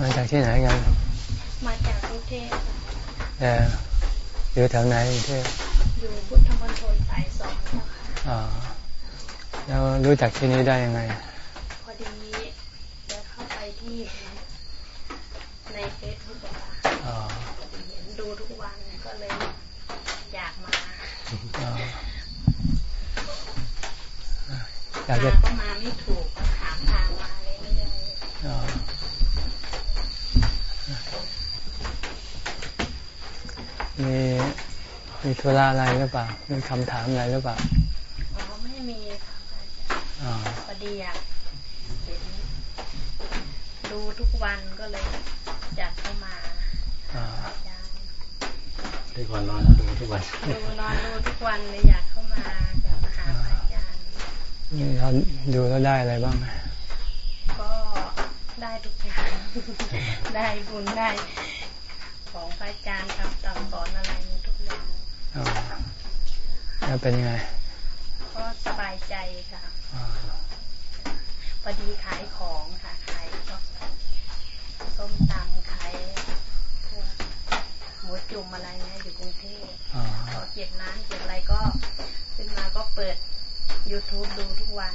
มาจากที่ไหนกัน มาจากกรุงเทพเอออยู่แถวไหนกรุงเทพอยู่พุทธมณฑลสายสองเจ้าค่ะอ๋อแล้วรู้จักที่นี้ได้ยังไง พอดีเดี๋ยวเข้าไปที่ในเฟซบุ๊กอะค่ะอ๋อเห็นดูทุกวันก็เลยอยากมาอ๋ออยากจะมาก็มาไม่ถูกก็ถามทางมาเลยไม่เลย อ๋อมี มีธุระอะไรหรือเปล่ามีคำถามอะไรหรือเปล่าอ๋อไม่มีค่ะอาจารย์อ๋อพอดีอยากเห็นดูทุกวันก็เลยอยากเข้ามาอ๋ออาจารย์ทุกวันนอนดูทุกวันดูนอนดูทุกวันเลยอยากเข้ามาอยากมาหาพระอาจารย์นี่เราดูแล้วได้อะไรบ้างก็ได้ทุกอย่างได้บุญได้ของพระอาจารย์คำสั่งสอนอะไรมีทุกอย่าง อ๋อ แล้วเป็นยังไง ก็สบายใจค่ะอ๋อพอดีขายของค่ะขายก็ส้มตำขายพวกหมูจุ่มอะไรเงี้ยอยู่กรุงเทพอ๋อพอเก็บร้านเก็บอะไรก็ ขึ้นมาก็เปิด YouTube ดูทุกวัน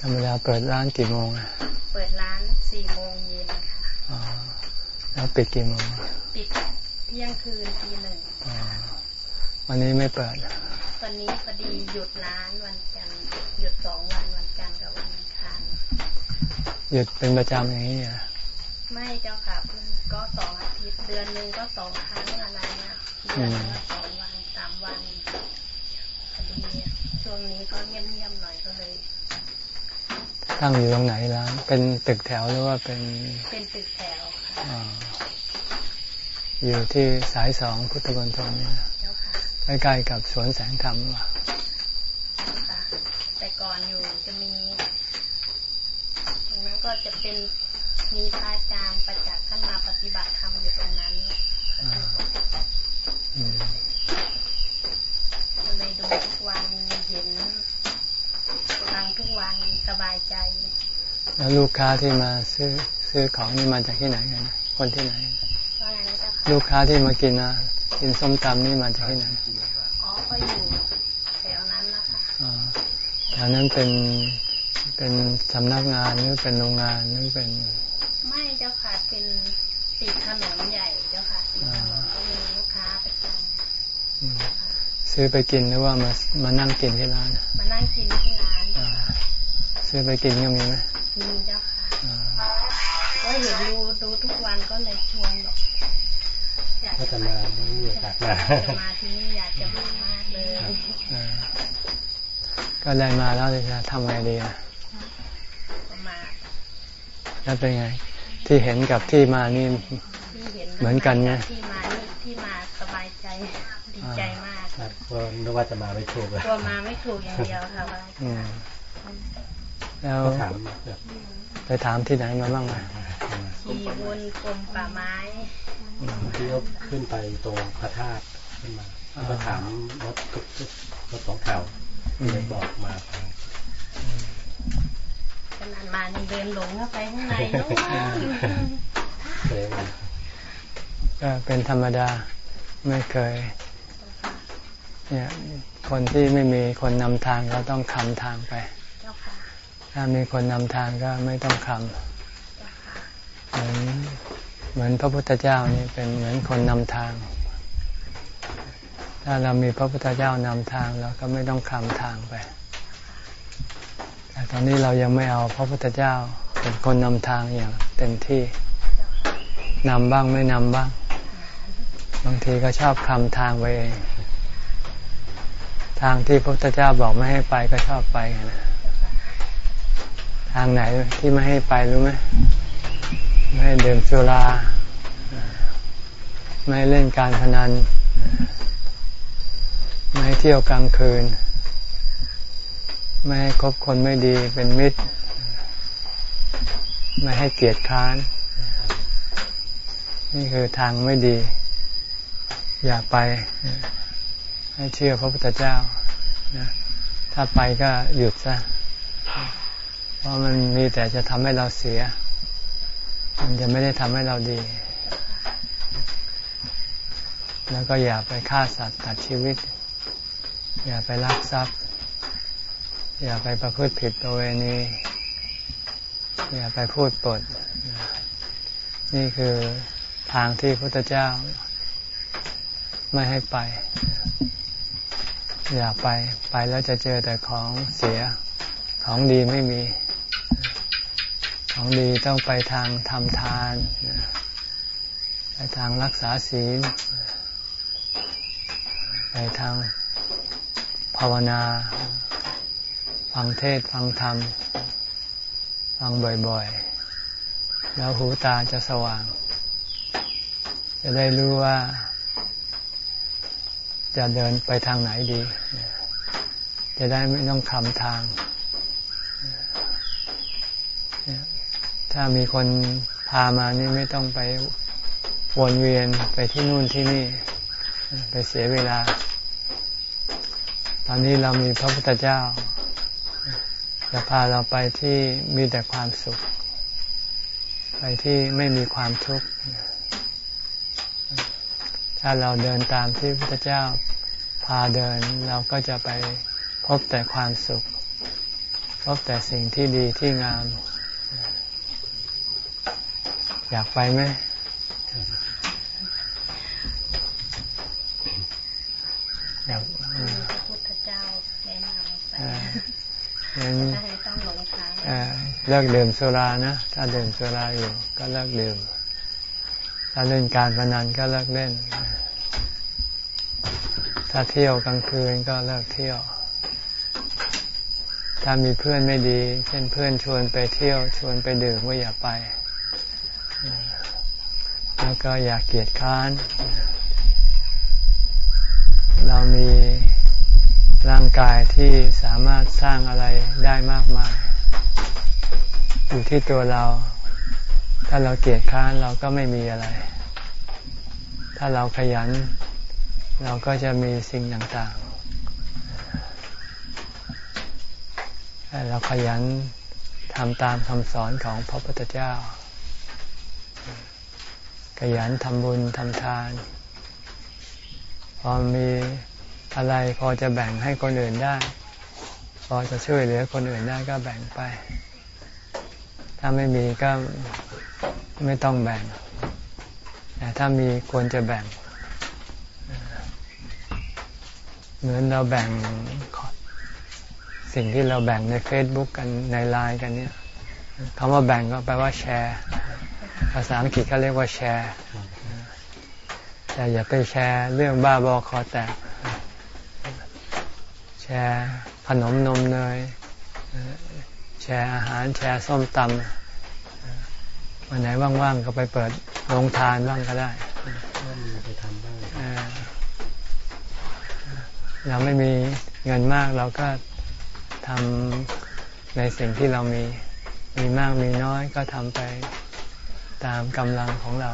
ธรรมดาเปิดร้านกี่โมงอะเปิดร้านสี่โมงเย็นค่ะอ๋อแล้วปิดกี่โมง ปิดเที่ยงคืนทีหนึ่งอ๋อ วันนี้ไม่เปิด วันนี้พอดีหยุดร้านวันจันทร์หยุดสองวันวันจันทร์กับวันอังคารหยุดเป็นประจำอย่างนี้อะไม่เจ้าค่ะเพิ่งก็สองอาทิตย์เดือนหนึ่งก็สองครั้งอะไรนะเดือนหนึ่งก็สองวันสามวันพอดีช่วงนี้ก็เงียบๆหน่อยก็เลยตั้งอยู่ตรงไหนร้านเป็นตึกแถวหรือว่าเป็นเป็นตึกแถวค่ะอ่าอยู่ที่สายสองพุทธมณฑลเนี่ยเจ้าค่ะ ใกล้ๆกับสวนแสงธรรมว่ะค่ะแต่ก่อนอยู่จะมีตรงนั้นก็จะเป็นมีพระอาจารย์ประจักษ์ท่านมาปฏิบัติธรรมอยู่ตรงนั้นอ่าอืมก็เลยดูทุกวันเห็นฟังทุกวันสบายใจ แล้วลูกค้าที่มาซื้อซื้อของนี่มาจากที่ไหนกัน คนที่ไหนว่าไงนะเจ้าค่ะลูกค้าที่มากินนะกินส้มตำนี่มาจากที่ไหน อ๋อก็อยู่แถวนั้นนะคะ อ่า แถวนั้นเป็นเป็นสำนักงานหรือเป็นโรงงานหรือเป็น ไม่เจ้าค่ะเป็นติดถนนใหญ่เจ้าค่ะติดถนนก็มีลูกค้าประจอืมซื้อไปกินหรือว่ามามานั่งกินที่ร้านำมานั่งกินที่ร้านอ่าซื้อไปกินก็มีไหมมีเจ้าค่ะอ่าก็เห็นดูดูทุกวันก็เลยชวนบอกอยากก็จะจะมามาไม่อยากมา จะมาที่นี่อยากจะมามากเลย อ่า ก็ได้มาแล้วจะทำไงดีอะก็มาแล้วเป็นไง ที่เห็นกับที่มานี่ที่เห็นเหมือนกันไหมที่มานี่ที่มาสบายใจดีใจมากครับก็นึกว่าจะมาไม่ถูกเลยกลัวมาไม่ถูกอย่างเดียวค่ะว่าอืมแล้วก็ถามแบบไปถามที่ไหนมาบ้างอะขี่วนกรมป่าไม้ที่เขาขึ้นไปตรงพระธาตุขึ้นมาแล้วก็ถามรถทุกรถสองแถว เลยบอกมาทางขนาดมายังเดินหลงเข้าไปข้างในนู้นเลยก็เป็นธรรมดาไม่เคยเนี่ยคนที่ไม่มีคนนำทางก็ต้องคำทางไปเจ้าค่ะถ้ามีคนนำทางก็ไม่ต้องคเจ้าค่ะำเหมือนเหมือนพระพุทธเจ้านี่เป็นเหมือนคนนำทาง ถ้าเรามีพระพุทธเจ้านำทางเราก็ไม่ต้องคำทางไป แต่ตอนนี้เรายังไม่เอาพระพุทธเจ้าเป็นคนนำทางอย่างเต็มที่นำบ้างไม่นำบ้าง บางทีก็ชอบคำทางไปเองทางที่พระพุทธเจ้าบอกไม่ให้ไปก็ชอบไปนะทางไหนที่ไม่ให้ไปรู้ไหมไม่ให้ดื่มสุรา ไม่เล่นการพนัน ให้เที่ยวกลางคืน ไม่ให้คบคนไม่ดีเป็นมิตร ไม่ให้เกียรติค้าน นี่คือทางไม่ดี อย่าไป ให้เชื่อพระพุทธเจ้านะถ้าไปก็หยุดซะ เพราะมันมีแต่จะทำให้เราเสีย มันจะไม่ได้ทำให้เราดีแล้วก็อย่าไปฆ่าสัตว์ตัดชีวิต อย่าไปลักทรัพย์ อย่าไปประพฤติผิดประเวณี อย่าไปพูดปด นี่คือทางที่พระพุทธเจ้าไม่ให้ไป อย่าไปไปแล้วจะเจอแต่ของเสียของดีไม่มี ของดีต้องไปทางทำทาน ไปทางรักษาศีล ไปทาง ภาวนา ฟังเทศฟังธรรม ฟังบ่อยๆ แล้วหูตาจะสว่าง จะได้รู้ว่า จะเดินไปทางไหนดี จะได้ไม่ต้องคำทาง ถ้ามีคนพามานี่ไม่ต้องไปวนเวียนไปที่นู่นที่นี่ ไปเสียเวลา ตอนนี้เรามีพระพุทธเจ้า จะพาเราไปที่มีแต่ความสุข ไปที่ไม่มีความทุกข์ถ้าเราเดินตามที่พระพุทธเจ้าพาเดินเราก็จะไปพบแต่ความสุข พบแต่สิ่งที่ดีที่งาม อยากไปไหมอยาก มีพระพุทธเจ้าแนะนำไป เอ่องั้น จะให้ต้องหลงทาง เอ่อเลิกดื่มสุรานะ ถ้าดื่มสุราอยู่ ก็เลิกดื่ม ถ้าเล่นการพนันก็เลิกเล่น ถ้าเที่ยวกลางคืนก็เลิกเที่ยว ถ้ามีเพื่อนไม่ดี เช่นเพื่อนชวนไปเที่ยวชวนไปดื่มก็อย่าไป แล้วก็อย่าเกียดค้าน เรามี ร่างกายที่สามารถสร้างอะไรได้มากมาย อยู่ที่ตัวเรา ถ้าเราเกียดค้านเราก็ไม่มีอะไร ถ้าเราขยัน เราก็จะมีสิ่งต่างๆถ้าเราขยันทำตามคำสอนของพระพุทธเจ้า ขยันทำบุญทำทาน พอมี อะไรพอจะแบ่งให้คนอื่นได้ พอจะช่วยเหลือคนอื่นได้ก็แบ่งไป ถ้าไม่มีก็ไม่ต้องแบ่งแต่ถ้ามีควรจะแบ่ง เหมือนเราแบ่งสิ่งที่เราแบ่งใน Facebook กันในไลน์กันเนี่ยคำว่าแบ่งก็แปลว่าแชร์ ภาษาอังกฤษเขาเรียกว่าแชร์แต่อย่าไปแชร์เรื่องบ้าบอคอแตก แชร์ขนมนมเนยแชร์อาหารแชร์ส้มตำวันไหนว่างๆก็ไปเปิดโรงทานบ้างก็ได้ก็มีไปทำบ้างเราไม่มีเงินมากเราก็ทำในสิ่งที่เรามีมีมากมีน้อยก็ทำไปตามกำลังของเรา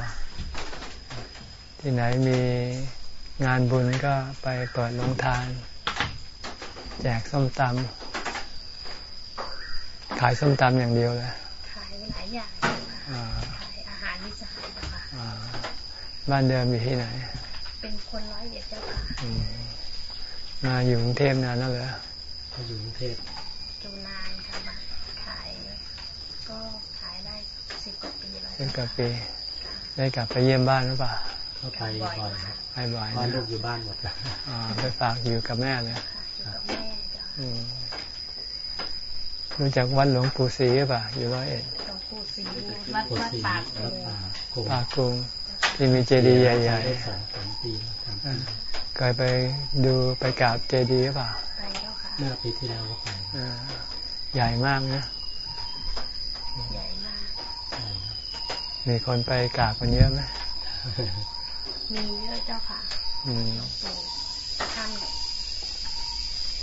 ที่ไหนมีงานบุญก็ไปเปิดโรงทาน แจกส้มตำขายส้มตำอย่างเดียวเลยขายหลายอย่างอ่าขายอาหารวิสานนะคะอ่าบ้านเดิมอยู่ที่ไหน เป็นคนร้อยเอ็ดเจ้าค่ะอืมมาอยู่กรุงเทพนานแล้วเหรอเขาอยู่กรุงเทพอยู่นานค่ะมาขายก็ขายได้สิบกว่าปีแล้วสิบกว่าปี ได้กลับไปเยี่ยมบ้านหรือเปล่าก็ไปบ่อยครับไปบ่อยบ้านลูนะกอยู่บ้านหมดแล้วอ่าไปฝากอยู่กับแม่เลย รู้จักวัดหลวงปู่ศรีหรือเปล่าอยู่ร้อยเอ็ดหลวงปู่ศรีวัดปวดวัดสีปากแล้วกูป่าโกงปากรุงที่มีเจดีย์ใหญ่ได้สองสามปีสามปีๆเคยไปดูไปกราบเจดีย์หรือเปล่าไปแล้วค่ะเมื่อปีที่แล้วก็ไปอ่าใหญ่มากนะใหญ่มากใช่ครับมีคนไปกราบกันเยอะไหมมีเยอะเจ้าค่ะอืมปู่ท่าน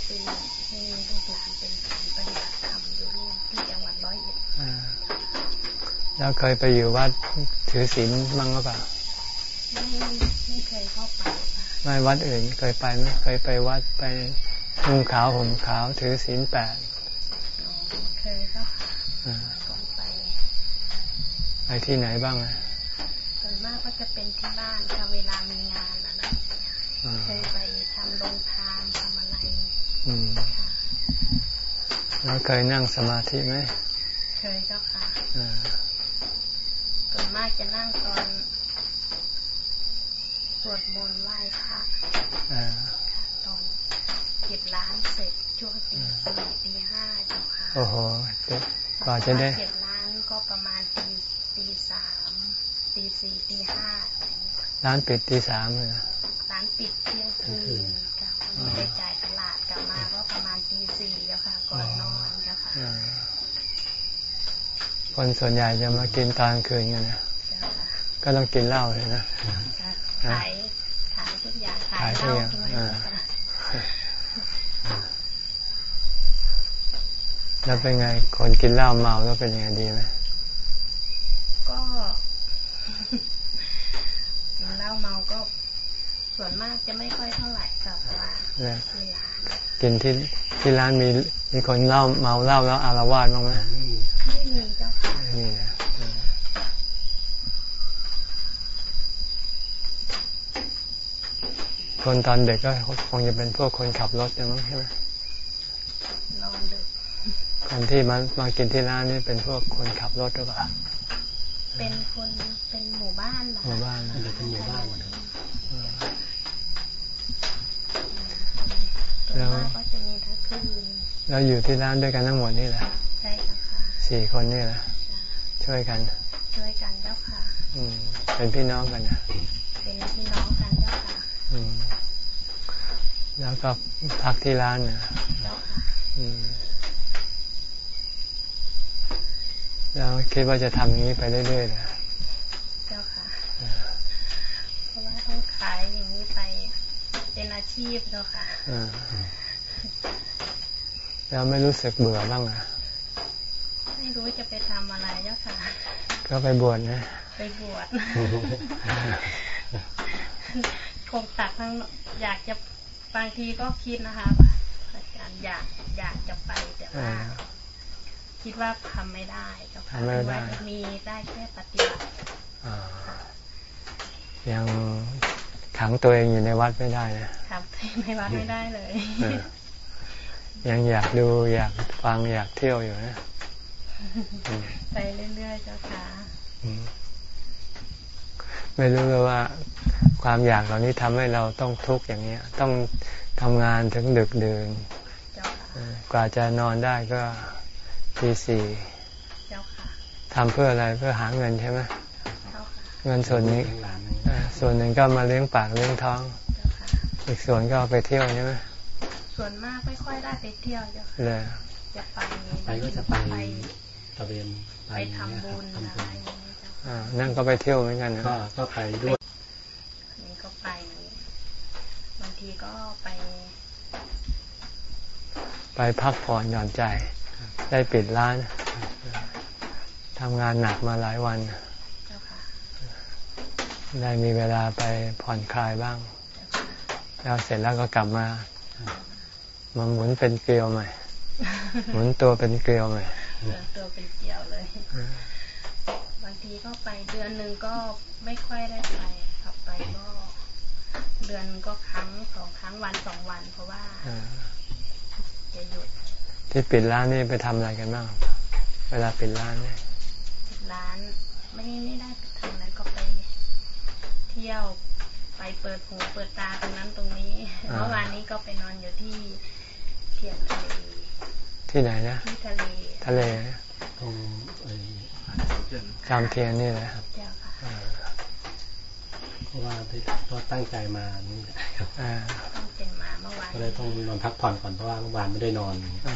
เป็นให้ ลูกหลานเป็นการปฏิบัติธรรมอยู่นี่ที่จังหวัดร้อยเอ็ดอ่าแล้วเคยไปอยู่วัดถือศีลบ้างหรือเปล่าไม่ไม่เคยเข้าไปค่ะไม่วัดอื่นเคยไปไหมเคยไปวัดไปนุ่งขาวห่มขาวถือศีลแปดอ๋อเคยเจ้าค่ะอ่าก่อนไปไไปที่ไหนบ้างอะส่วนมากก็จะเป็นที่บ้านค่ะเวลามีงานอะไรอย่างเงี้ยอ่าเคยไปทำโรงทานทำอะไร อืมค่ะแล้วเคยนั่งสมาธิไหม เคยเจ้าค่ะอ่าส่วนมากจะนั่งตอนสวดมนต์ไหว้พระอ่าค่ะตอนเก็บร้านเสร็จช่วงตีสี่ตีห้าเจ้าค่ะ โอ้โหเด็กกว่าจะได้เก็บร้านก็ประมาณตีตีสามตีสี่ตีห้าอะไรอย่างเงี้ยร้านปิดตีสามเลยนะร้านปิดเที่ยงคืน คนส่วนใหญ่จะมากินตอนกลางคืนกันนะเจ้าค่ะก็ต้องกินเหล้าเลยนะขายขายทุกอย่างขายขายเหทุกล้าอย่างด้วยอ่าค่ะแล้วเป็นไง คนกินเหล้าเมาแล้วเป็นยังไงดีไหมก็กินเหล้าเมาก็ส่วนมากจะไม่ค่อยเท่าไหร่ค่ะเพราะว่าเนี่ยเวลากินที่ที่ร้านมีมีคนเหล้าเมาเหล้าแล้วอารวาสบ้างไหมไม่มีไม่มีเจ้าค่ะ นี่นะอืม คนตอนเด็กก็คงจะเป็นพวกคนขับรถนะมั้งใช่ไหมนอนดึกคนที่มามากินที่ร้านนี่เป็นพวกคนขับรถหรือเปล่า เป็นคนเป็นหมู่บ้านเหรอหมู่คะบ้านนะมันจะเป็นหมู่บ้านหมดเลยส่วนมากก็จะมีทั้งคืนแล้วอยู่ที่ร้านด้วยกันทั้งหมดนี่แหละใช่เจ้าค่ะสี่คนนี่แหละช่วยกัน ช่วยกันเจ้าค่ะ อืมเป็นพี่น้องกันนะ เป็นพี่น้องกันเจ้าค่ะ อืม แล้วก็พักที่ร้านนะเจ้าค่ะอืมแล้วคิดว่าจะทำอย่างนี้ไปเรื่อยๆนะเจ้าค่ะ เพราะว่าต้องขายอย่างนี้ไปเป็นอาชีพเจ้าค่ะอ่าแล้วไม่รู้สึกเบื่อบ้างอะไม่รู้จะไปทำอะไรเจ้าค่ะ ก็ไปบวชนะ ไปบวชคงตัดทั้งอยากจะ บางทีก็คิดนะคะอาจารย์อยากอยากจะไปแต่ว่าอ่าคิดว่าทำไม่ได้เจ้าค่ะทำไม่ได้ว่าจะมีได้แค่ปฏิบัติอ่ายังขังตัวเองอยู่ในวัดไม่ได้นะทำในวัดไม่ได้เลยเออยังอยากดูอยากฟังอยากเที่ยวอยู่นะอืมไปเรื่อยๆเจ้าค่ะอืมไม่รู้เลยว่า ความอยากเหล่านี้ทำให้เราต้องทุกข์อย่างเนี้ยต้องทำงานถึงดึกดื่นเจ้าค่ะเออกว่าจะนอนได้ก็ทีสี่เจ้าค่ะทำเพื่ออะไรเพื่อหาเงินใช่ไหมเจ้าค่ะเงินส่วนนี้ทั้งหลานทั้งเออส่วนหนึ่งก็มาเลี้ยงปากเลี้ยงท้องเจ้าค่ะอีกส่วนก็เอาไปเที่ยวใช่ไหมส่วนมากไม่ค่อยได้ไปเที่ยวเจ้าค่ะเลยจะไปไปก็จะไปไปตะเวนไปทำบุญทำอะไรบุญอย่างนี้เจ้าค่ะอ่านั่นก็ไปเที่ยวเหมือนกันนะก็ก็ไปด้วย อันนี้ก็ไป บางทีก็ไป ไปพักผ่อนหย่อนใจ ได้ปิดร้านทำงานหนักมาหลายวัน ได้มีเวลาไปผ่อนคลายบ้าง แล้วเสร็จแล้วก็กลับมามาหมุนเป็นเกลียวใหม่ หมุนตัวเป็นเกลียวใหม่เดินตัวเป็นเกลียวเลย บางทีก็ไปเดือนหนึ่งก็ไม่ค่อยได้ไปขับไปก็เดือนก็ครั้งสองครั้งวันสองวันเพราะว่า จะหยุด ที่ปิดร้านนี่ไปทำอะไรกันบ้างเวลาปิดร้านเนี่ยร้านไม่ไม่ได้ไปทำอะไรก็ไป เที่ยวไปเปิดหูเปิดตาตรงนั้นตรงนี้เมื่อวานนี้ก็ไปนอนอยู่ที่เทียนทะเลที่ไหนนะที่ทะเลทะเลตรงเอ่อจามเทียนนี่แหละเจ้าค่ะ เพราะว่าที่ก็ตั้งใจมาครับอ่าต้องเป็นมาเมื่อวานก็เลยต้องนอนพักผ่อนก่อนเพราะว่าเมื่อวานไม่ได้นอนอ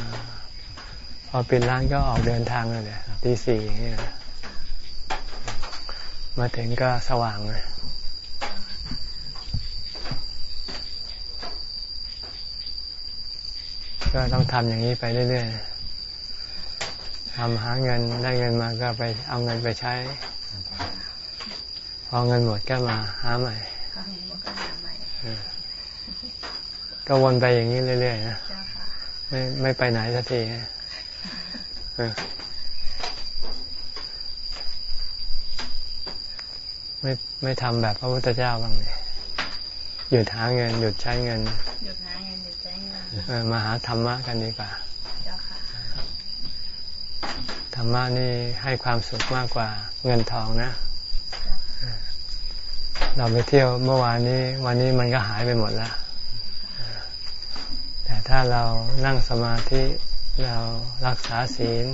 พอปิดร้านก็ออกเดินทางเลยเนี่ยตีสี่อย่างนี้มาถึงก็สว่างเลยก็ต้องทำอย่างนี้ไปเรื่อยๆทำหาเงินได้เงินมาก็ไปเอาเงินไปใช้ อเงินหมดก็มาหาใหม่ก็เห็นว่าก็หาใหม่ก็วนไปอย่างนี้เรื่อยๆนะเจ้าค่ะไม่ไม่ไปไหนสักทีนะเออไม่ไม่ทำแบบพระพุทธเจ้าบ้างเลยหยุดหาเงิน หยุดใช้เงิน หยุดหาเงินหยุดใช้เงินเออมาหาธรรมะกันดีกว่าเจ้าค่ะธรรมะนี่ให้ความสุขมากกว่าเงินทองนะเจ้าค่ะ เราไปเที่ยวเมื่อวานนี้ วันนี้มันก็หายไปหมดแล้ว แต่ถ้าเรานั่งสมาธิเรารักษาศีล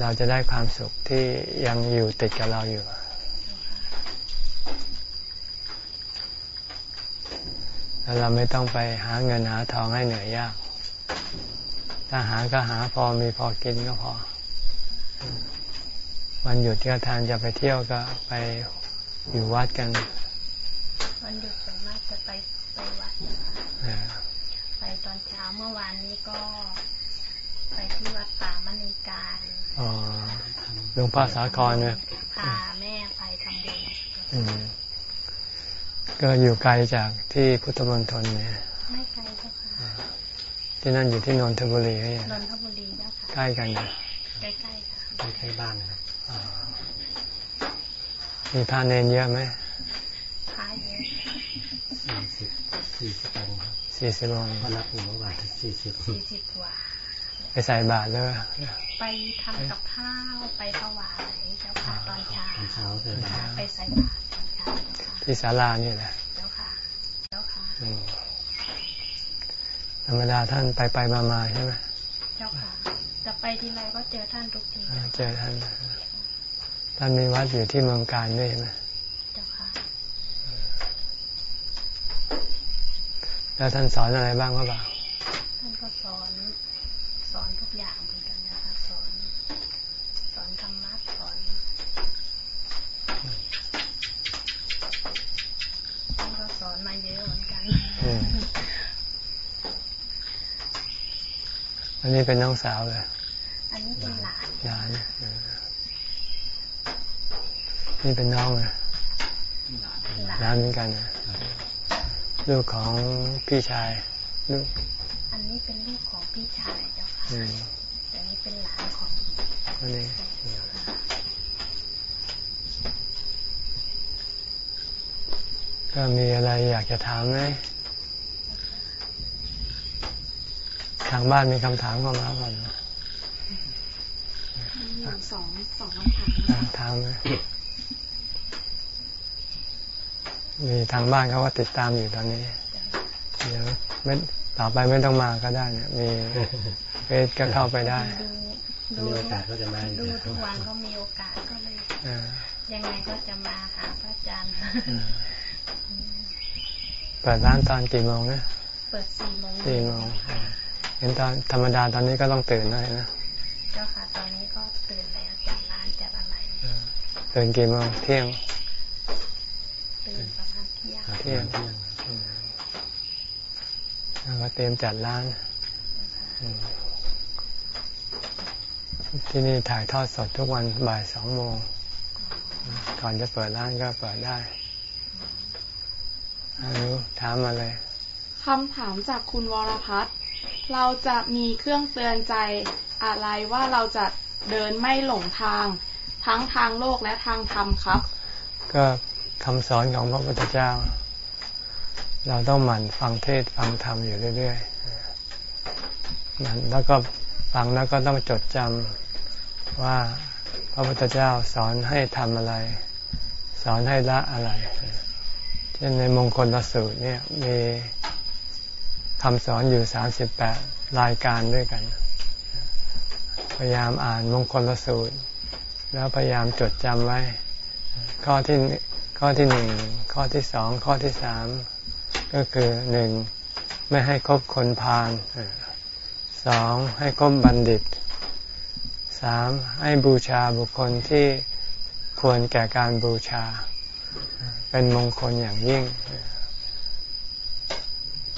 เราจะได้ความสุขที่ยังอยู่ติดกับเราอยู่ แล้วเราไม่ต้องไปหาเงินหาทองให้เหนื่อยยาก ถ้าหาก็หาพอมีพอกินก็พอวันหยุดก็ทานจะไปเที่ยวก็ไป อยู่วัดกันวันหยุดส่วนมากจะไปไปวัดนะคะเออไปตอนเช้าเมื่อวานนี้ก็ ไปที่วัดป่ามณีการอ๋อหลวงพ่อสาครเนี่ยพาแม่ไปทำบุญอืมก็อยู่ไกลจากที่พุทธมณฑลเนี่ยไม่ไกลเจ้าค่ะที่นั่นอยู่ที่นนทบุรีเนี่ยนนทบุรีเจ้าค่ะใกล้กันนะใกล้ๆค่ะใกล้ๆบ้านนะครับอ๋อ มีพระเนนเยอะไหมพาเยอะสี่สิบสี่สิบองค์ครับสี่สิบองค์ก็นับอยู่เมื่อวานสี่สิบสี่สิบกว่าไปใส่บาตรเลยไปทำกับข้าวไปถวายเจ้าค่ะตอนเช้าตอนเช้าเสร็จไปใส่บาตรตอนเช้าเจ้าค่ะที่ศาลานี่แหละเจ้าค่ะเจ้าค่ะอืมธรรมดาท่านไปไปมามาใช่ไหมเจ้าค่ะจะไปทีไรก็เจอท่านทุกทีอ่าเจอท่าน ท่านมีวัดอยู่ที่เมืองการด้วยใช่ไหมเจ้าค่ะแล้วท่านสอนอะไรบ้างก็เปล่า ท่านก็สอนสอนทุกอย่างเหมือนกันนะคะสอนสอนธรรมะสอนท่านก็สอนมาเยอะเหมือนกันอืมอันนี้เป็นน้องสาวเลย อันนี้เป็นหลานหลานเออ นี่เป็นน้องเลยหลาหลานนเหมือนกันนะลูกของพี่ชายลูกอันนี้เป็นลูกของพี่ชายเจ้าค่ะอืมแต่นี่เป็นหลานของอันนี้เจ้าค่ะก็มีอะไรอยากจะถามไหมทางบ้านมีคำถามเข้ามาก่อนนะมีอยู่สองสองคำถามอ่าถามไหม มีทางบ้านเขาว่าติดตามอยู่ตอนนี้เดี๋ยวไม่ต่อไปไม่ต้องมาก็ได้เนี่ย มีเฟซก็เข้าไปได้ดูมีดูโอกาสก็จะมาอีกดูนะทุกวันก็มีโอกาสก็เลยเออยังไงก็จะมาหาพระอาจารย์เออเปิดร้านตอนกี่โมงนะเปิดสี่โมงสี่โมงเออเห็นตอนธรรมดาตอนนี้ก็ต้องตื่นหน่อยนะเจ้าค่ะตอนนี้ก็ตื่นแล้วจัดร้านจัดอะไรเออตื่นกี่โมงเที่ยง ตื่นประมาณเที่ยงครับเที่ยงอืมแล้วก็เตรียมจัดร้านอืมที่นี่ถ่ายทอดสดทุกวันบ่ายสองโมง ก่อนจะเปิดร้านก็เปิดได้อานุถามมาเลยคำถามจากคุณวรพัฒน์เราจะมีเครื่องเตือนใจอะไรว่าเราจะเดินไม่หลงทาง ทั้งทางโลกและทางธรรมครับ ก็คำสอนของพระพุทธเจ้า เราต้องหมั่นฟังเทศฟังธรรมอยู่เรื่อยๆมันแล้วก็ฟังแล้วก็ต้องจดจำว่าพระพุทธเจ้าสอนให้ทำอะไร สอนให้ละอะไร เช่นในมงคลลสูตรเนี่ยมีคำสอนอยู่สามสิบแปดรายการด้วยกัน พยายามอ่านมงคลลสูตร แล้วพยายามจดจำไว้ ข้อที่ข้อที่หนึ่งข้อที่สองข้อที่สาม ก็คือหนึ่งไม่ให้คบคนพาลสองให้คบบัณฑิตสามให้บูชาบุคคลที่ควรแก่การบูชา เป็นมงคลอย่างยิ่ง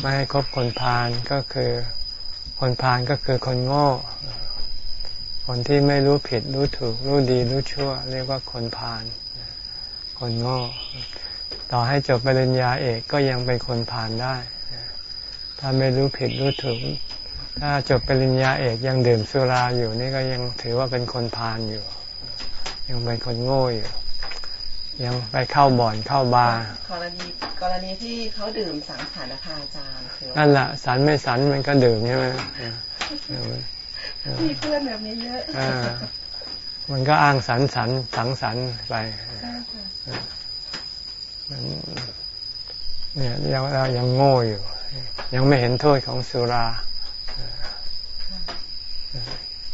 ไม่ให้คบคนพาลก็คือคนพาลก็คือคนโง่ คนที่ไม่รู้ผิดรู้ถูก รู้ดีรู้ชั่ว เรียกว่าคนพาลคนโง่ ต่อให้จบปริญญาเอกก็ยังเป็นคนพาลได้ ถ้าไม่รู้ผิดรู้ถูกถ้าจบปริญญาเอกยังดื่มสุราอยู่นี่ก็ยังถือว่าเป็นคนพาลอยู่ ยังเป็นคนโง่อยู่ ยังไปเข้าบ่อนเข้าบาร์กรณีกรณีที่เขาดื่มสังสรรค์นะคะอาจารย์คือว่านั่นแหละสันไม่สันมันก็ดื่มใช่ไหมเออเออเออมีเพื่อนแบบนี้เยอะเออมันก็อ้างสันสันสังสรรค์ไปใช่ค่ะมัน เนี่ยยังเรายังโง่อยู่ ยังไม่เห็นโทษของสุรา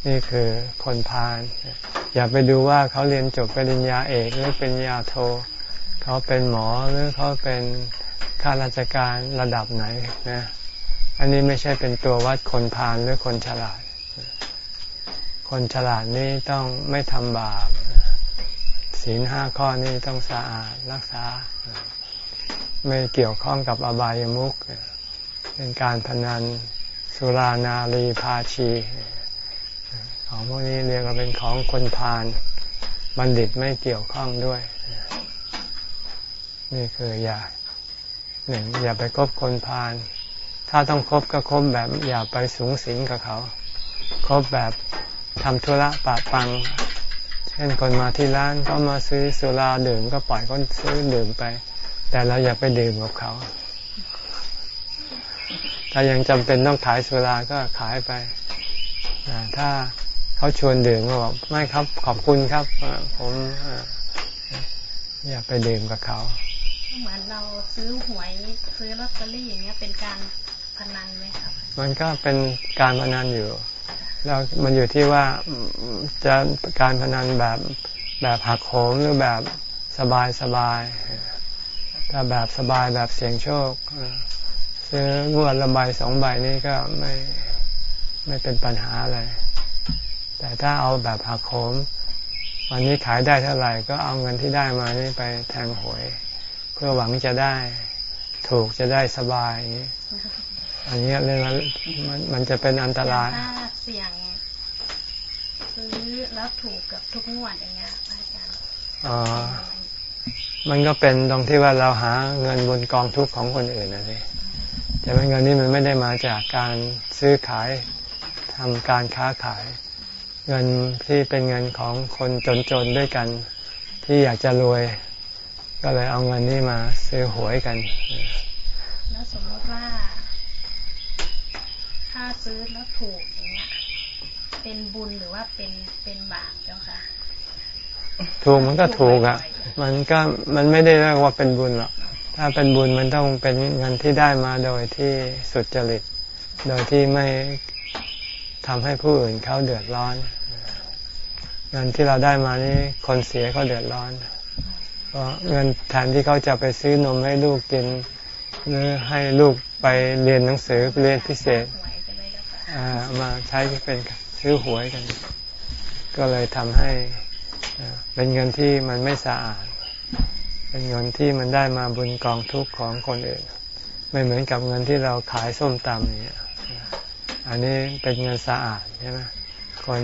นี่คือคนพาลอย่าไปดูว่าเขาเรียนจบปริญญาเอกหรือปริญญาโท เขาเป็นหมอหรือเขาเป็นข้าราชการระดับไหนนะ อันนี้ไม่ใช่เป็นตัววัดคนพาลหรือคนฉลาด คนฉลาดนี่ต้องไม่ทำบาป ศีลห้าข้อนี้ต้องสะอาดรักษา ไม่เกี่ยวข้องกับอบายมุขเป็นการพนันสุรานารีพาชี ของพวกนี้เรียกว่าเป็นของคนพาลบัณฑิตไม่เกี่ยวข้องด้วย นี่คืออย่าหนึ่งอย่าไปคบคนพาลถ้าต้องคบก็คบแบบอย่าไปสูงสิงกับเขา คบแบบทำธุระปะปัง เช่นคนมาที่ร้านก็มาซื้อสุราดื่มก็ปล่อยเขาซื้อดื่มไป แต่เราอย่าไปดื่มกับเขา ถ้ายังจำเป็นต้องขายสุราก็ขายไปอ่าถ้าเขาชวนดื่มก็บอกไม่ครับขอบคุณครับอ่าผมอ่าอย่าไปดื่มกับเขาเหมือนเราซื้อหวยซื้อลอตเตอรี่อย่างเงี้ยเป็นการพนันไหมครับ มันก็เป็นการพนันอยู่ แล้วมันอยู่ที่ว่าจะการพนันแบบแบบหักโหมหรือแบบสบายสบายถ้าแบบสบายแบบเสี่ยงโชคซื้องวดละใบสองใบนี่ก็ไม่ไม่เป็นปัญหาอะไร แต่ถ้าเอาแบบหักโหมวันนี้ขายได้เท่าไหร่ก็เอาเงินที่ได้มานี่ไปแทงหวย เพื่อหวังจะได้ ถูกจะได้สบาย อย่างนี้อันนี้เรื่องมันมันจะเป็นอันตรายถ้าเสี่ยงซื้อแล้วถูกกับทุกงวดอย่างเงี้ยพระอาจารย์อ๋อมันก็เป็นตรงที่ว่าเราหาเงินบนกองทุกข์ของคนอื่นนะสิแต่ว่าเงินนี้มันไม่ได้มาจากการซื้อขายทำการค้าขาย เงินที่เป็นเงินของคนจนๆด้วยกัน ที่อยากจะรวย ก็เลยเอาเงินนี้มาซื้อหวยกัน แล้วสมมติว่า ถ้า ซื้อแล้วถูกอย่างเงี้ย เป็นบุญหรือว่าเป็นเป็นบาปเจ้าค่ะ ถูกมันก็ถูกอะ มันก็มันไม่ได้เรียกว่าเป็นบุญหรอกถ้าเป็นบุญมันต้องเป็นเงินที่ได้มาโดยที่สุจริต โดยที่ไม่ทำให้ผู้อื่นเขาเดือดร้อน เงินที่เราได้มานี่คนเสียเขาเดือดร้อนเพราะเงินแทนที่เขาจะไปซื้อนมให้ลูกกิน หรือให้ลูกไปเรียนหนังสือเรียนพิเศษ มาใช้เป็นซื้อหวยกัน ก็เลยทำให้เป็นเงินที่มันไม่สะอาด เป็นเงินที่มันได้มาบนกองทุกข์ของคนอื่น ไม่เหมือนกับเงินที่เราขายส้มตำอย่างเงี้ยอันนี้เป็นเงินสะอาดใช่ไหมคน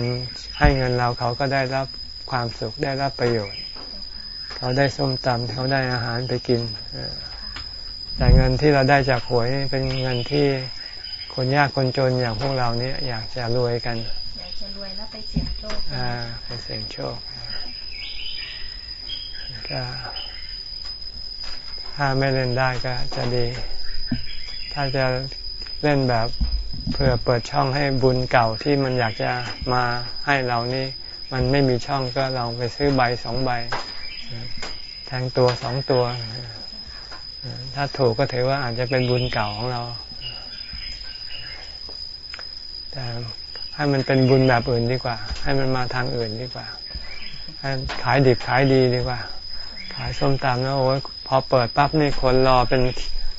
ให้เงินเราเขาก็ได้รับความสุขได้รับประโยชน์ เขาได้ส้มตำเขาได้อาหารไปกินแต่เงินที่เราได้จากหวยเป็นเงินที่ คนยากคนจนอย่างพวกเราเนี่ยอยากจะรวยกัน อยากจะรวยแล้วไปเสี่ยงโชค อ่า ไปเสี่ยงโชคก็ถ้าไม่เล่นได้ก็จะดี ถ้าจะเล่นแบบเพื่อเปิดช่องให้บุญเก่าที่มันอยากจะมาให้เรานี่ มันไม่มีช่องก็ลองไปซื้อใบสองใบ แทงตัวสองตัว ถ้าถูกก็ถือว่าอาจจะเป็นบุญเก่าของเรา แต่ให้มันเป็นบุญแบบอื่นดีกว่า ให้มันมาทางอื่นดีกว่า ให้ขายดิบขายดีดีกว่า ขายส้มตำแล้วโอ้ยพอเปิดปั๊บนี่คนรอเป็น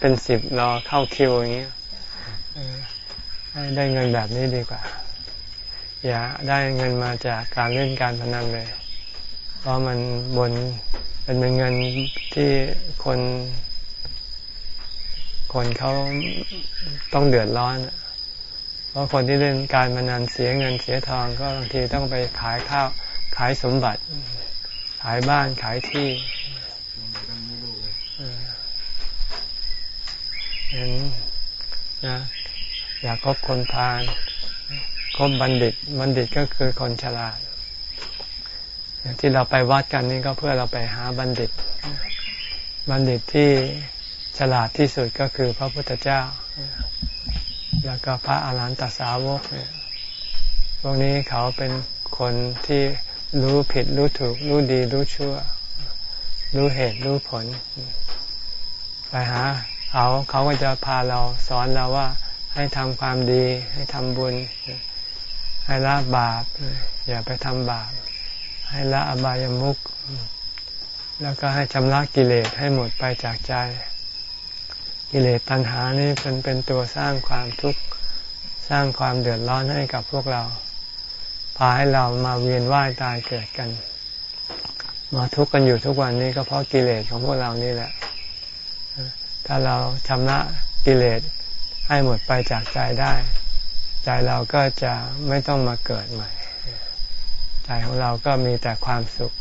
เป็นสิบรอเข้าคิวอย่างเงี้ยให้ได้เงินแบบนี้ดีกว่า อย่าได้เงินมาจากการเล่นการพนันเลย เพราะมันบนเป็นเงินที่คน คนเขาต้องเดือดร้อนอะ เพราะคนที่เล่นการพนันเสียเงินเสียทองก็บางทีต้องไปขายข้าวขายสมบัติ ขายบ้านขายที่เออเห็นนะอยากคบคนพาลคบบัณฑิต บัณฑิตก็คือคนฉลาด ที่เราไปวัดกันนี่ก็เพื่อเราไปหาบัณฑิต บัณฑิตที่ฉลาดที่สุดก็คือพระพุทธเจ้า แล้วก็พระอาหารหันตสาวกเนี่ยพวกนี้เขาเป็นคนที่รู้ผิดรู้ถูก รู้ดีรู้ชั่ว รู้เหตุรู้ผล ไปหาเขาเขาก็จะพาเราสอนเราว่าให้ทำความดี ให้ทำบุญ ให้ละบาป อย่าไปทำบาป ให้ละอบายามุขแล้วก็ให้ชำระกิเลสให้หมดไปจากใจ กิเลสตัณหานี่เป็นเป็นตัวสร้างความทุกข์สร้างความเดือดร้อนให้กับพวกเรา พาให้เรามาเวียนว่ายตายเกิดกัน มาทุกข์กันอยู่ทุกวันนี้ก็เพราะกิเลสของพวกเรานี่แหละ ถ้าเราชำระกิเลสให้หมดไปจากใจได้ ใจเราก็จะไม่ต้องมาเกิดใหม่ ใจของเราก็มีแต่ความสุข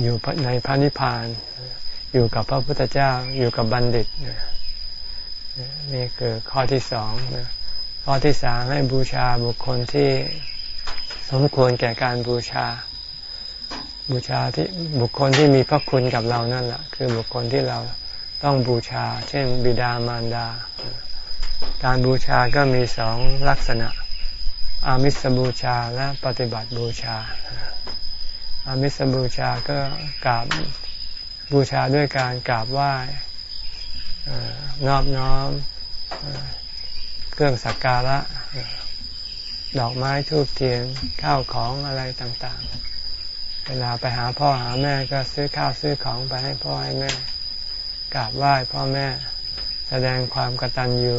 อยู่ในพระนิพพาน อยู่กับพระพุทธเจ้าอยู่กับบัณฑิตนี่คือข้อที่สองข้อที่สามให้บูชาบุคคลที่สมควรแก่การบูชา บูชาที่บุคคลที่มีพระคุณกับเรานั่นแหละคือบุคคลที่เราต้องบูชา เช่น บิดามารดา การบูชาก็มีสองลักษณะ อามิสบูชาและปฏิบัติบูชา อามิสบูชาก็กราบ บูชาด้วยการกราบไหว้นอบน้อมเครื่องสักการะ ดอกไม้ทูบเทียนข้าวของอะไรต่างๆ เวลาไปหาพ่อหาแม่ก็ซื้อข้าวซื้อของไปให้พ่อให้แม่กราบไหว้พ่อแม่ แสดงความกตัญญู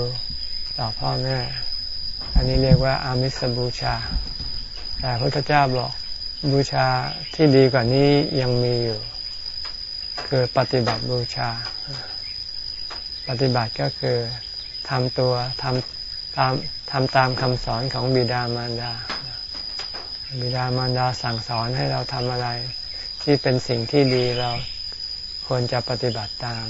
ต่อพ่อแม่ อันนี้เรียกว่าอามิสบูชา แต่พระพุทธเจ้าบอกบูชาที่ดีกว่านี้ยังมีอยู่ คือปฏิบัติบูชา ปฏิบัติก็คือทำตัวทำตามทำตามคำสอนของบิดามารดา บิดามารดาสั่งสอนให้เราทำอะไร ที่เป็นสิ่งที่ดีเราควรจะปฏิบัติตาม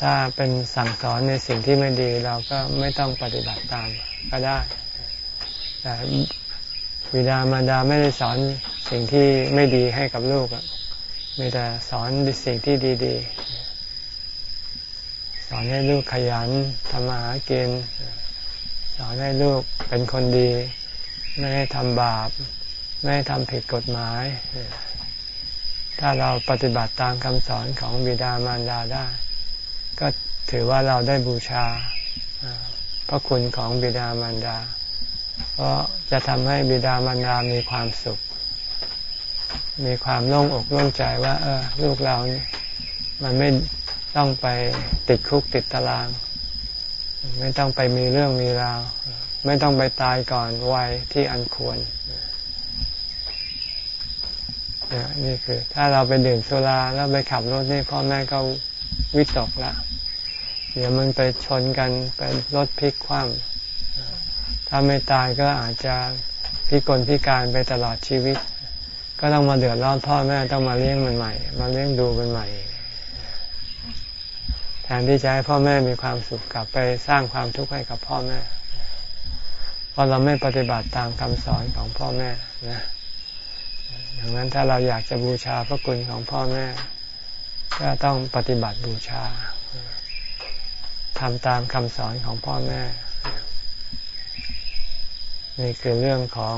ถ้าเป็นสั่งสอนในสิ่งที่ไม่ดีเราก็ไม่ต้องปฏิบัติตามก็ได้ แต่บิดามารดาไม่ได้สอนสิ่งที่ไม่ดีให้กับลูก มีแต่สอนสิ่งที่ดีๆ สอนให้ลูกขยันทำมาหากิน สอนให้ลูกเป็นคนดี ไม่ให้ทำบาป ไม่ให้ทำผิดกฎหมาย ถ้าเราปฏิบัติตามคำสอนของบิดามารดาได้ ก็ถือว่าเราได้บูชาพระคุณของบิดามารดา เพราะจะทำให้บิดามารดามีความสุข มีความโล่งอกโล่งใจว่า เออ ลูกเรานี่มันไม่ต้องไปติดคุกติดตาราง ไม่ต้องไปมีเรื่องมีราว ไม่ต้องไปตายก่อนวัยที่อันควรนี่คือ ถ้าเราไปดื่มสุราแล้วไปขับรถนี่พ่อแม่ก็วิตกละเดี๋ยวมันไปชนกันไปรถพลิกคว่ำถ้าไม่ตายก็อาจจะพิกลพิการไปตลอดชีวิต ก็ต้องมาเดือดร้อนพ่อแม่ต้องมาเลี้ยงมันใหม่ มาเลี้ยงดูมันใหม่แทนที่จะให้พ่อแม่มีความสุขกลับไปสร้างความทุกข์ให้กับพ่อแม่เพราะเราไม่ปฏิบัติตามคำสอนของพ่อแม่นะดังนั้นถ้าเราอยากจะบูชาพระคุณของพ่อแม่ ก็ต้องปฏิบัติบูชาทำตามคำสอนของพ่อแม่ นี่คือเรื่องของ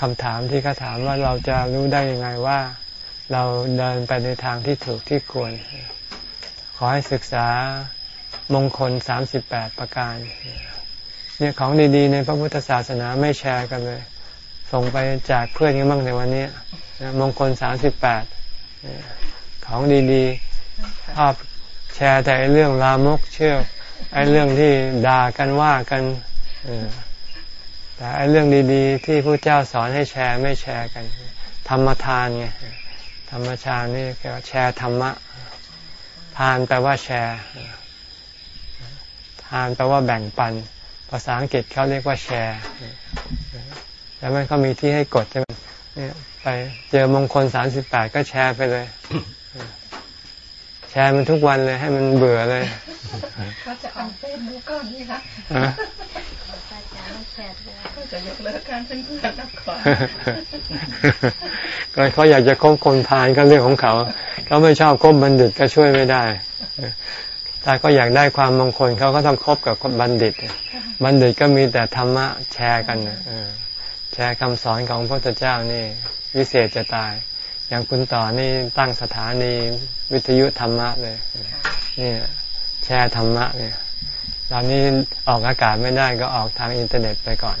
คำถามที่เขาถามว่าเราจะรู้ได้ยังไงว่า เราเดินไปในทางที่ถูกที่ควร ขอให้ศึกษามงคลสามสิบแปดประการ เนี่ยของดีๆ ในพระพุทธศาสนาไม่แชร์กันเลย ส่งไปจากเพื่อนกันบ้างในวันนี้มงคลสามสิบแปดของดีๆภาพแชร์แต่เรื่องลามกเชื่อไอ้เรื่องที่ด่ากันว่ากัน แต่ไอ้เรื่องดีๆ ที่พระเจ้าสอนให้แชร์ไม่แชร์กัน ธรรมทานไงธรรมชานี่ก็แชร์ธรรมะ ทานแปลว่าแชร์ ทานแปลว่าแบ่งปัน ภาษาอังกฤษเขาเรียกว่าแชร์แล้วมันก็มีที่ให้กดใช่ไหมเนี่ยไปเจอมงคลสามสิบแปดก็แชร์ไปเลย แชร์มันทุกวันเลยให้มันเบื่อเลยก็จะเอาเฟซบุ๊กก่อนนี่คะอา จารย์แชร์ด้วยก็จะยกเลิกการเป็นเพื่อนนักขวาก็เขาอยากจะคบคนพาลก็เรื่องของเขาเขาไม่ชอบคบบัณฑิตก็ช่วยไม่ได้ถ้าเขาอยากได้ความมงคลเขาก็ต้องคบกับคนบัณฑิต บัณฑิตก็มีแต่ธรรมะแชร์กันนะเออแชร์คำสอนของพระพุทธเจ้านี่วิเศษจะตาย อย่างคุณต่อนี่ตั้งสถานีวิทยุธรรมะเลยนี่แชร์ธรรมะเนี่ย ตอนนี้ออกอากาศไม่ได้ก็ออกทางอินเทอร์เน็ตไปก่อน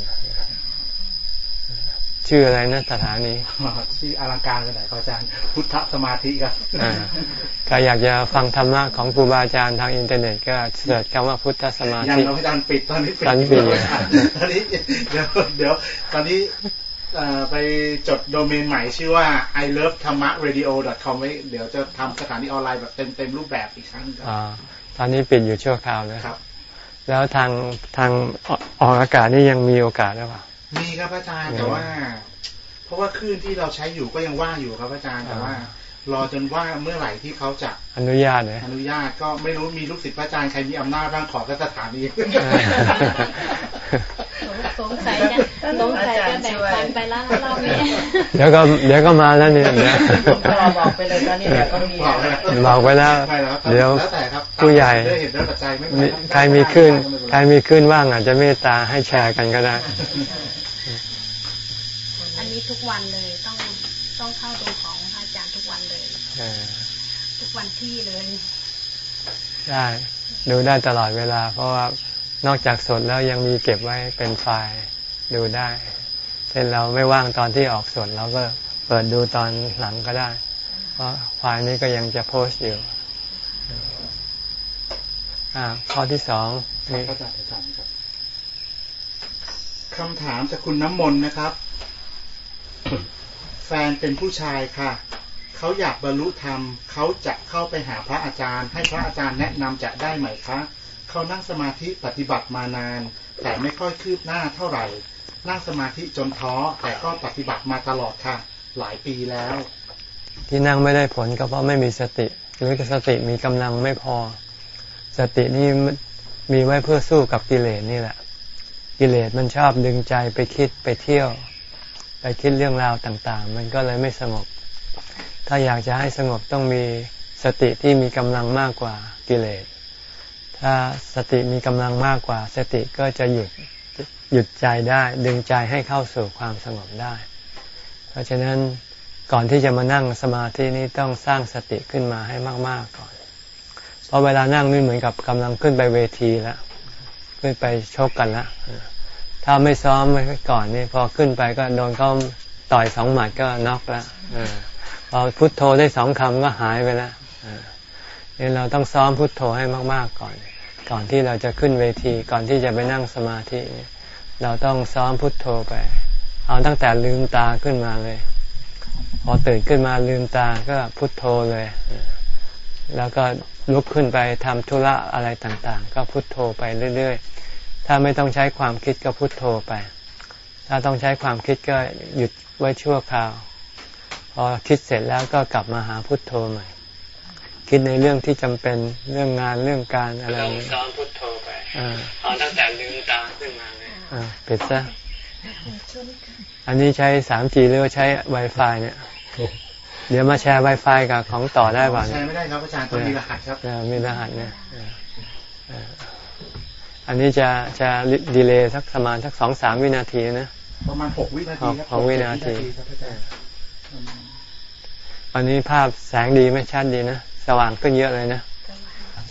ชื่ออะไรนะสถานีที่อลังการกันไหนครับอาจารย์ พุทธสมาธิครับอ่าใครอยากจะฟังธรรมะของครูบาอาจารย์ทางอินเทอร์เน็ตก็เสิร์ชคำว่าพุทธสมายังธิเราอาจารย์ปิดตอนนี้ปิดตอนนี้ปิดอาจารย์ตอนนี้เดี๋ยวเดี๋ยวตอนนี้เอ่อไปจดโดเมนใหม่ชื่อว่า i love t h a m a radio com ไว้เดี๋ยวจะทำสถานีออนไลน์แบบเต็มเต็มรูปแบบอีกครั้งครับอ่าตอนนี้ปิดอยู่ชั่วคราวเลยครับ แล้วทางทางออกออกอากาศนี่ยังมีโอกาสหรือเปล่ามีครับอาจารย์แต่ว่า เพราะว่าคลื่นที่เราใช้อยู่ก็ยังว่างอยู่ครับอาจารย์แต่ว่า รอจนว่าเมื่อไหร่ที่เขาจะอนุญาตเลยอนุญาตก็ไม่รู้มีลูกศิษย์พระอาจารย์ใครมีอำนาจบ้างขอสักสถานี สงสัยจะสงสัยจะแบ่งปันไปแล้วนะรอบนี้เดี๋ยวก็เดี๋ยวก็มาแล้วเนี่ยเดี๋ยวผมก็บอกไปเลยตอนนี้เดี๋ยวก็มีบอกแล้วบอกไว้แล้วไม่แล้วครับเดี๋ยวแล้วแต่ครับผู้ใหญ่ด้วยเหตุด้วยปัจจัยไม่เป็นมีไรใครมีขึ้นใครมีขึ้นว่างอาจจะเมตตาให้แชร์กันก็ได้ อันนี้ทุกวันเลยต้องต้องเข้าดูของพระอาจารย์ทุกวันเลยเออทุกวันที่เลย ได้ ดูได้ตลอดเวลา เพราะว่า นอกจากสดแล้วยังมีเก็บไว้เป็นไฟล์ดูได้ เช่นเราไม่ว่างตอนที่ออกสดเราก็เปิดดูตอนหลังก็ได้ เพราะไฟล์นี้ก็ยังจะโพสต์อยู่อ่าข้อที่สองมีพระอาจารย์อาจารย์ครับคำถามจากคุณน้ำมนต์นะครับ แฟนเป็นผู้ชายค่ะ เขาอยากบรรลุธรรม เขาจะเข้าไปหาพระอาจารย์ ให้พระอาจารย์แนะนำจะได้ไหมคะ เขานั่งสมาธิปฏิบัติมานาน แต่ไม่ค่อยคืบหน้าเท่าไหร่ นั่งสมาธิจนท้อแต่ก็ปฏิบัติมาตลอดค่ะ หลายปีแล้ว ที่นั่งไม่ได้ผลก็เพราะไม่มีสติ หรือสติมีกำลังไม่พอ สตินี่มีไว้เพื่อสู้กับกิเลสนี่แหละ กิเลสมันชอบดึงใจไปคิดไปเที่ยว ไปคิดเรื่องราวต่างๆ มันก็เลยไม่สงบ ถ้าอยากจะให้สงบต้องมีสติที่มีกำลังมากกว่ากิเลส ถ้าสติมีกำลังมากกว่า สติก็จะหยุดหยุดใจได้ ดึงใจให้เข้าสู่ความสงบได้ เพราะฉะนั้นก่อนที่จะมานั่งสมาธินี้ต้องสร้างสติขึ้นมาให้มาก ๆก่อน เพราะเวลานั่งนี่เหมือนกับกำลังขึ้นไปเวทีแล้วขึ้นไปชกกันล้วถ้าไม่ซ้อมไว้ก่อนนี่พอขึ้นไปก็โดนเขาต่อยสองหมัดก็น็อกล้วเออพอพุทโธได้สองคำก็หายไปแล้วเนี่เราต้องซ้อมพุทโธให้มาก ๆ ก่อน ก่อนที่เราจะขึ้นเวที ก่อนที่จะไปนั่งสมาธิเราต้องซ้อมพุทโธไป เอาตั้งแต่ลืมตาขึ้นมาเลย พอตื่นขึ้นมาลืมตาก็พุทโธเลย แล้วก็ลุกขึ้นไปทำธุระอะไรต่างๆ ก็พุทโธไปเรื่อยๆ ถ้าไม่ต้องใช้ความคิดก็พุทโธไป ถ้าต้องใช้ความคิดก็หยุดไว้ชั่วคราว พอคิดเสร็จแล้วก็กลับมาหาพุทโธใหม่ คิดในเรื่องที่จำเป็นเรื่องงานเรื่องการอะไรต้องซ้อมพุทโธไปเอาตั้งแต่ลืมตาขึ้นมาเลยปิดซะอันนี้ใช้ 3G หรือว่าใช้ Wi-Fi เนี่ย เดี๋ยวมาแชร์ Wi-Fi กับของต่อได้ป่ะใช้เนี่ยไม่ได้ครับอาจารย์ต้องมีรหัสครับเออมีรหัสเนี่ยเออเอออันนี้จะจะดีเลย์สักประมาณสักสองสามวินาทีนะประมาณหกวินาทีครับหกวินาทีหกครับอาจารย์อันนี้ภาพแสงดีไหม่ชัดดีนะ สว่างขึ้นเยอะเลยนะ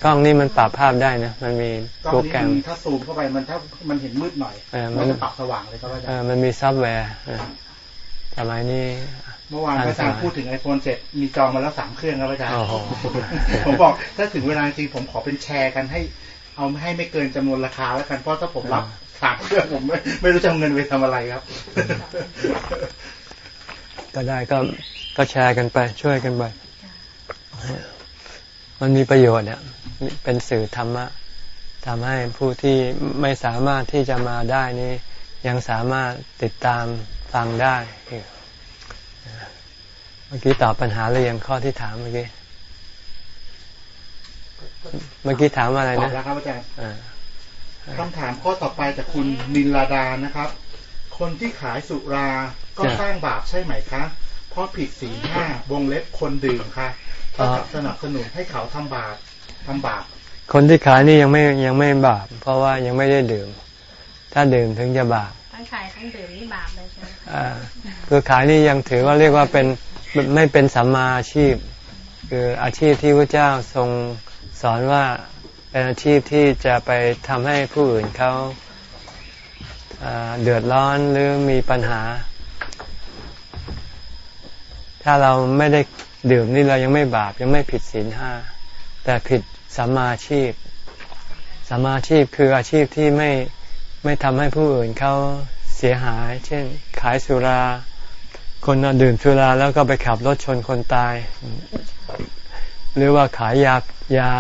กล้องนี่มันปรับภาพได้นะ มันมีกล้โปอรงนี้แกรมมันถ้าซูมเข้าไปมันถ้ามันเห็นมืดหน่อยเออมัมันนจะปรับสว่างเลยครับอาจาเอรอย์มันมีซอฟต์แวร์เออสมัยนี้เมื่อวานท่านอาจารย์สมัยพูดถึง iPhone 7มีจองมาแล้วสามเครื่องครับอาจารย์โอ้โหผมบอกถ้าถึงเวลาจริงผมขอเป็นแชร์กันให้ เอาให้ไม่เกินจำนวนราคาแล้วกันเพราะถ้าผมรับสามเครื่องผมไม่ไม่รู้จะเอาเงินไปทำอะไรครับ ก็ได้ก็ก็แชร์กันไปช่วยกันไป มันมีประโยชน์เนี่ยเป็นสื่อธรรมะทำให้ผู้ที่ไม่สามารถที่จะมาได้นี้ยังสามารถติดตามฟังได้ เมื่อกี้ตอบปัญหาเลยยังข้อที่ถามเมื่อกี้ เมื่อกี้ถามอะไรตอนะบแล้วครับอาจารย์อ่าคำถามข้อต่อไปจากคุณนิลลาดานะครับ คนที่ขายสุราก็จ้ะสร้างบาปใช่ไหมคะ เพราะผิดศีลห้าวงเล็บคนดื่มค่ะ เท่ากับสนับสนุนให้เขาทำบาปทำบาปคนที่ขายนี่ยังไม่ยังไม่บาป เพราะว่ายังไม่ได้ดื่ม ถ้าดื่มถึงจะบาปทั้งขายทั้งดื่มนี่บาปเลยใช่ไหมคะอ่าคือขายนี่ยังถือว่าเรียกว่าเป็นไม่เป็นสัมมาอาชีพ คืออาชีพที่พระเจ้าทรงสอนว่าเป็นอาชีพที่จะไปทำให้ผู้อื่นเขาอ่าเดือดร้อนหรือมีปัญหา ถ้าเราไม่ได้ ดื่มนี่เรายังไม่บาปยังไม่ผิดศีลห้าแต่ผิดสัมมาชีพสัมมาชีพคืออาชีพที่ไม่ไม่ทำให้ผู้อื่นเขาเสียหาย เช่น ขายสุรา คนดื่มสุราแล้วก็ไปขับรถชนคนตาย หรือว่าขายยายา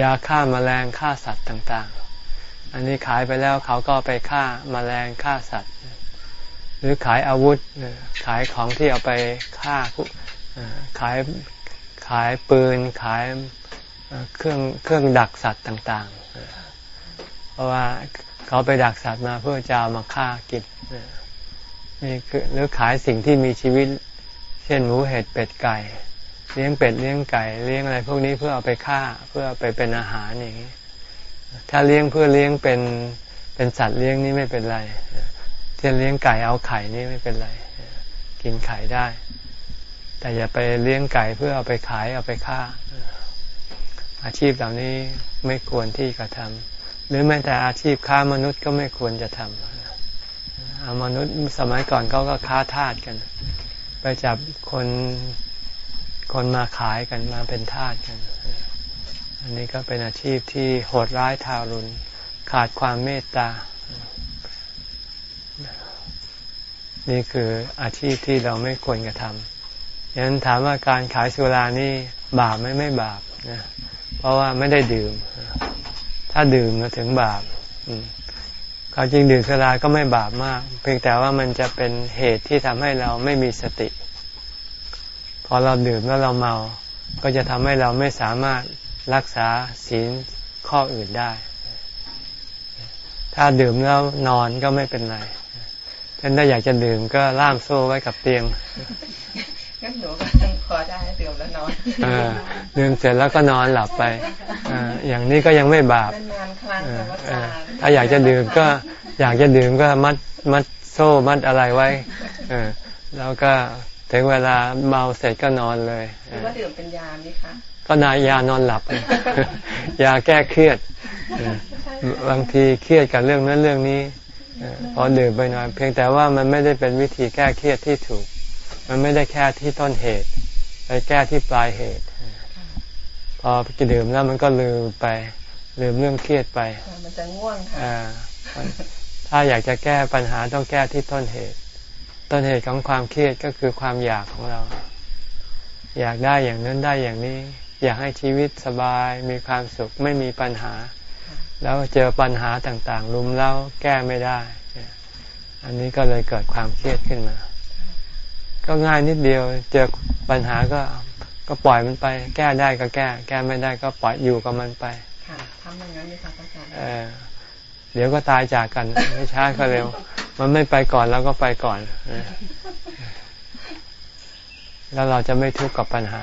ยาฆ่ามาแมลงฆ่าสัตว์ต่างๆ อันนี้ขายไปแล้วเขาก็ไปฆ่ามาแมลงฆ่าสัตว์ หรือขายอาวุธขายของที่เอาไปฆ่า ขายขายปืนขายเครื่องเครื่องดักสัตว์ต่าง ๆ เพราะว่าเขาไปดักสัตว์มาเพื่อจะเอามาฆ่ากินนี่คือหรือขายสิ่งที่มีชีวิต เช่นหมูเห็ดเป็ดไก่เลี้ยงเป็ดเลี้ยงไก่เลี้ยงอะไรพวกนี้เพื่อเอาไปฆ่าเพื่อไปเป็นอาหารอย่างนี้ ถ้าเลี้ยงเพื่อเลี้ยงเป็นเป็นสัตว์เลี้ยงนี่ไม่เป็นไรที่เลี้ยงไก่เอาไข่นี่ไม่เป็นไร กินไข่ได้ แต่อย่าไปเลี้ยงไก่เพื่อเอาไปขายเอาไปฆ่า อาชีพเหล่านี้ไม่ควรที่กระทำหรือแม้แต่อาชีพค้ามนุษย์ก็ไม่ควรจะทำอามนุษย์สมัยก่อนเขาก็ค้าทาสกัน ไปจับคนคนมาขายกันมาเป็นทาสกัน อันนี้ก็เป็นอาชีพที่โหดร้ายทารุณขาดความเมตตา นี่คืออาชีพที่เราไม่ควรกระทำ ยันถามว่าการขายสุรานี่บาปไหมไม่บาปนะเพราะว่าไม่ได้ดื่ม ถ้าดื่มถึงบาปเขาจริงดื่มสุราก็ไม่บาปมาก เพียงแต่ว่ามันจะเป็นเหตุที่ทำให้เราไม่มีสติ พอเราดื่มแล้วเราเมา ก็จะทำให้เราไม่สามารถรักษาศีลข้ออื่นได้ ถ้าดื่มแล้วนอนก็ไม่เป็นไรท่านถ้าอยากจะดื่มก็ล่ามโซ่ไว้กับเตียง งั้นหนูก็พอได้ดื่มแล้วนอนเออดื่มเสร็จแล้วก็นอนหลับไปออย่างนี้ก็ยังไม่บาปนานๆครั้งเออค่ะอาเอจาอรย์ถ้าอยากจะดื่มก็อยากจะดื่มก็มัดมัดโซ่มัดอะไรไว้เออแล้วก็ถึงเวลาเมาเสร็จก็นอนเลยหรือว่าดื่มเป็นยาไหมคะก็นายยานอนหลับยาแก้เครียดเออบางทีเครียดกับเรื่องนั้นเรื่องนี้เออพอดื่มไปหน่อยเพียงแต่ว่ามันไม่ได้เป็นวิธีแก้เครียดที่ถูก มันไม่ได้แค่ที่ต้นเหตุ ไปแก้ที่ปลายเหตุ พอกินดื่มแล้วมันก็ลืมไป ลืมเรื่องเครียดไป มันจะง่วงค่ะอ่าถ้าอยากจะแก้ปัญหาต้องแก้ที่ต้นเหตุ ต้นเหตุของความเครียดก็คือความอยากของเรา อยากได้อย่างนั้นได้อย่างนี้ อยากให้ชีวิตสบายมีความสุขไม่มีปัญหา แล้วเจอปัญหาต่างๆรุมแล้วแก้ไม่ได้ อันนี้ก็เลยเกิดความเครียดขึ้นมา ก็ง่ายนิดเดียว เจอปัญหาก็ก็ปล่อยมันไป แก้ได้ก็แก้ แก้ไม่ได้ก็ปล่อยอยู่กับมันไปค่ะทำอย่างนั้นเลยค่ะอาจารย์เออเดี๋ยวก็ตายจากกันไม่ช้าก็เร็ว มันไม่ไปก่อนแล้วก็ไปก่อนเออแล้วเราจะไม่ทุกข์กับปัญหา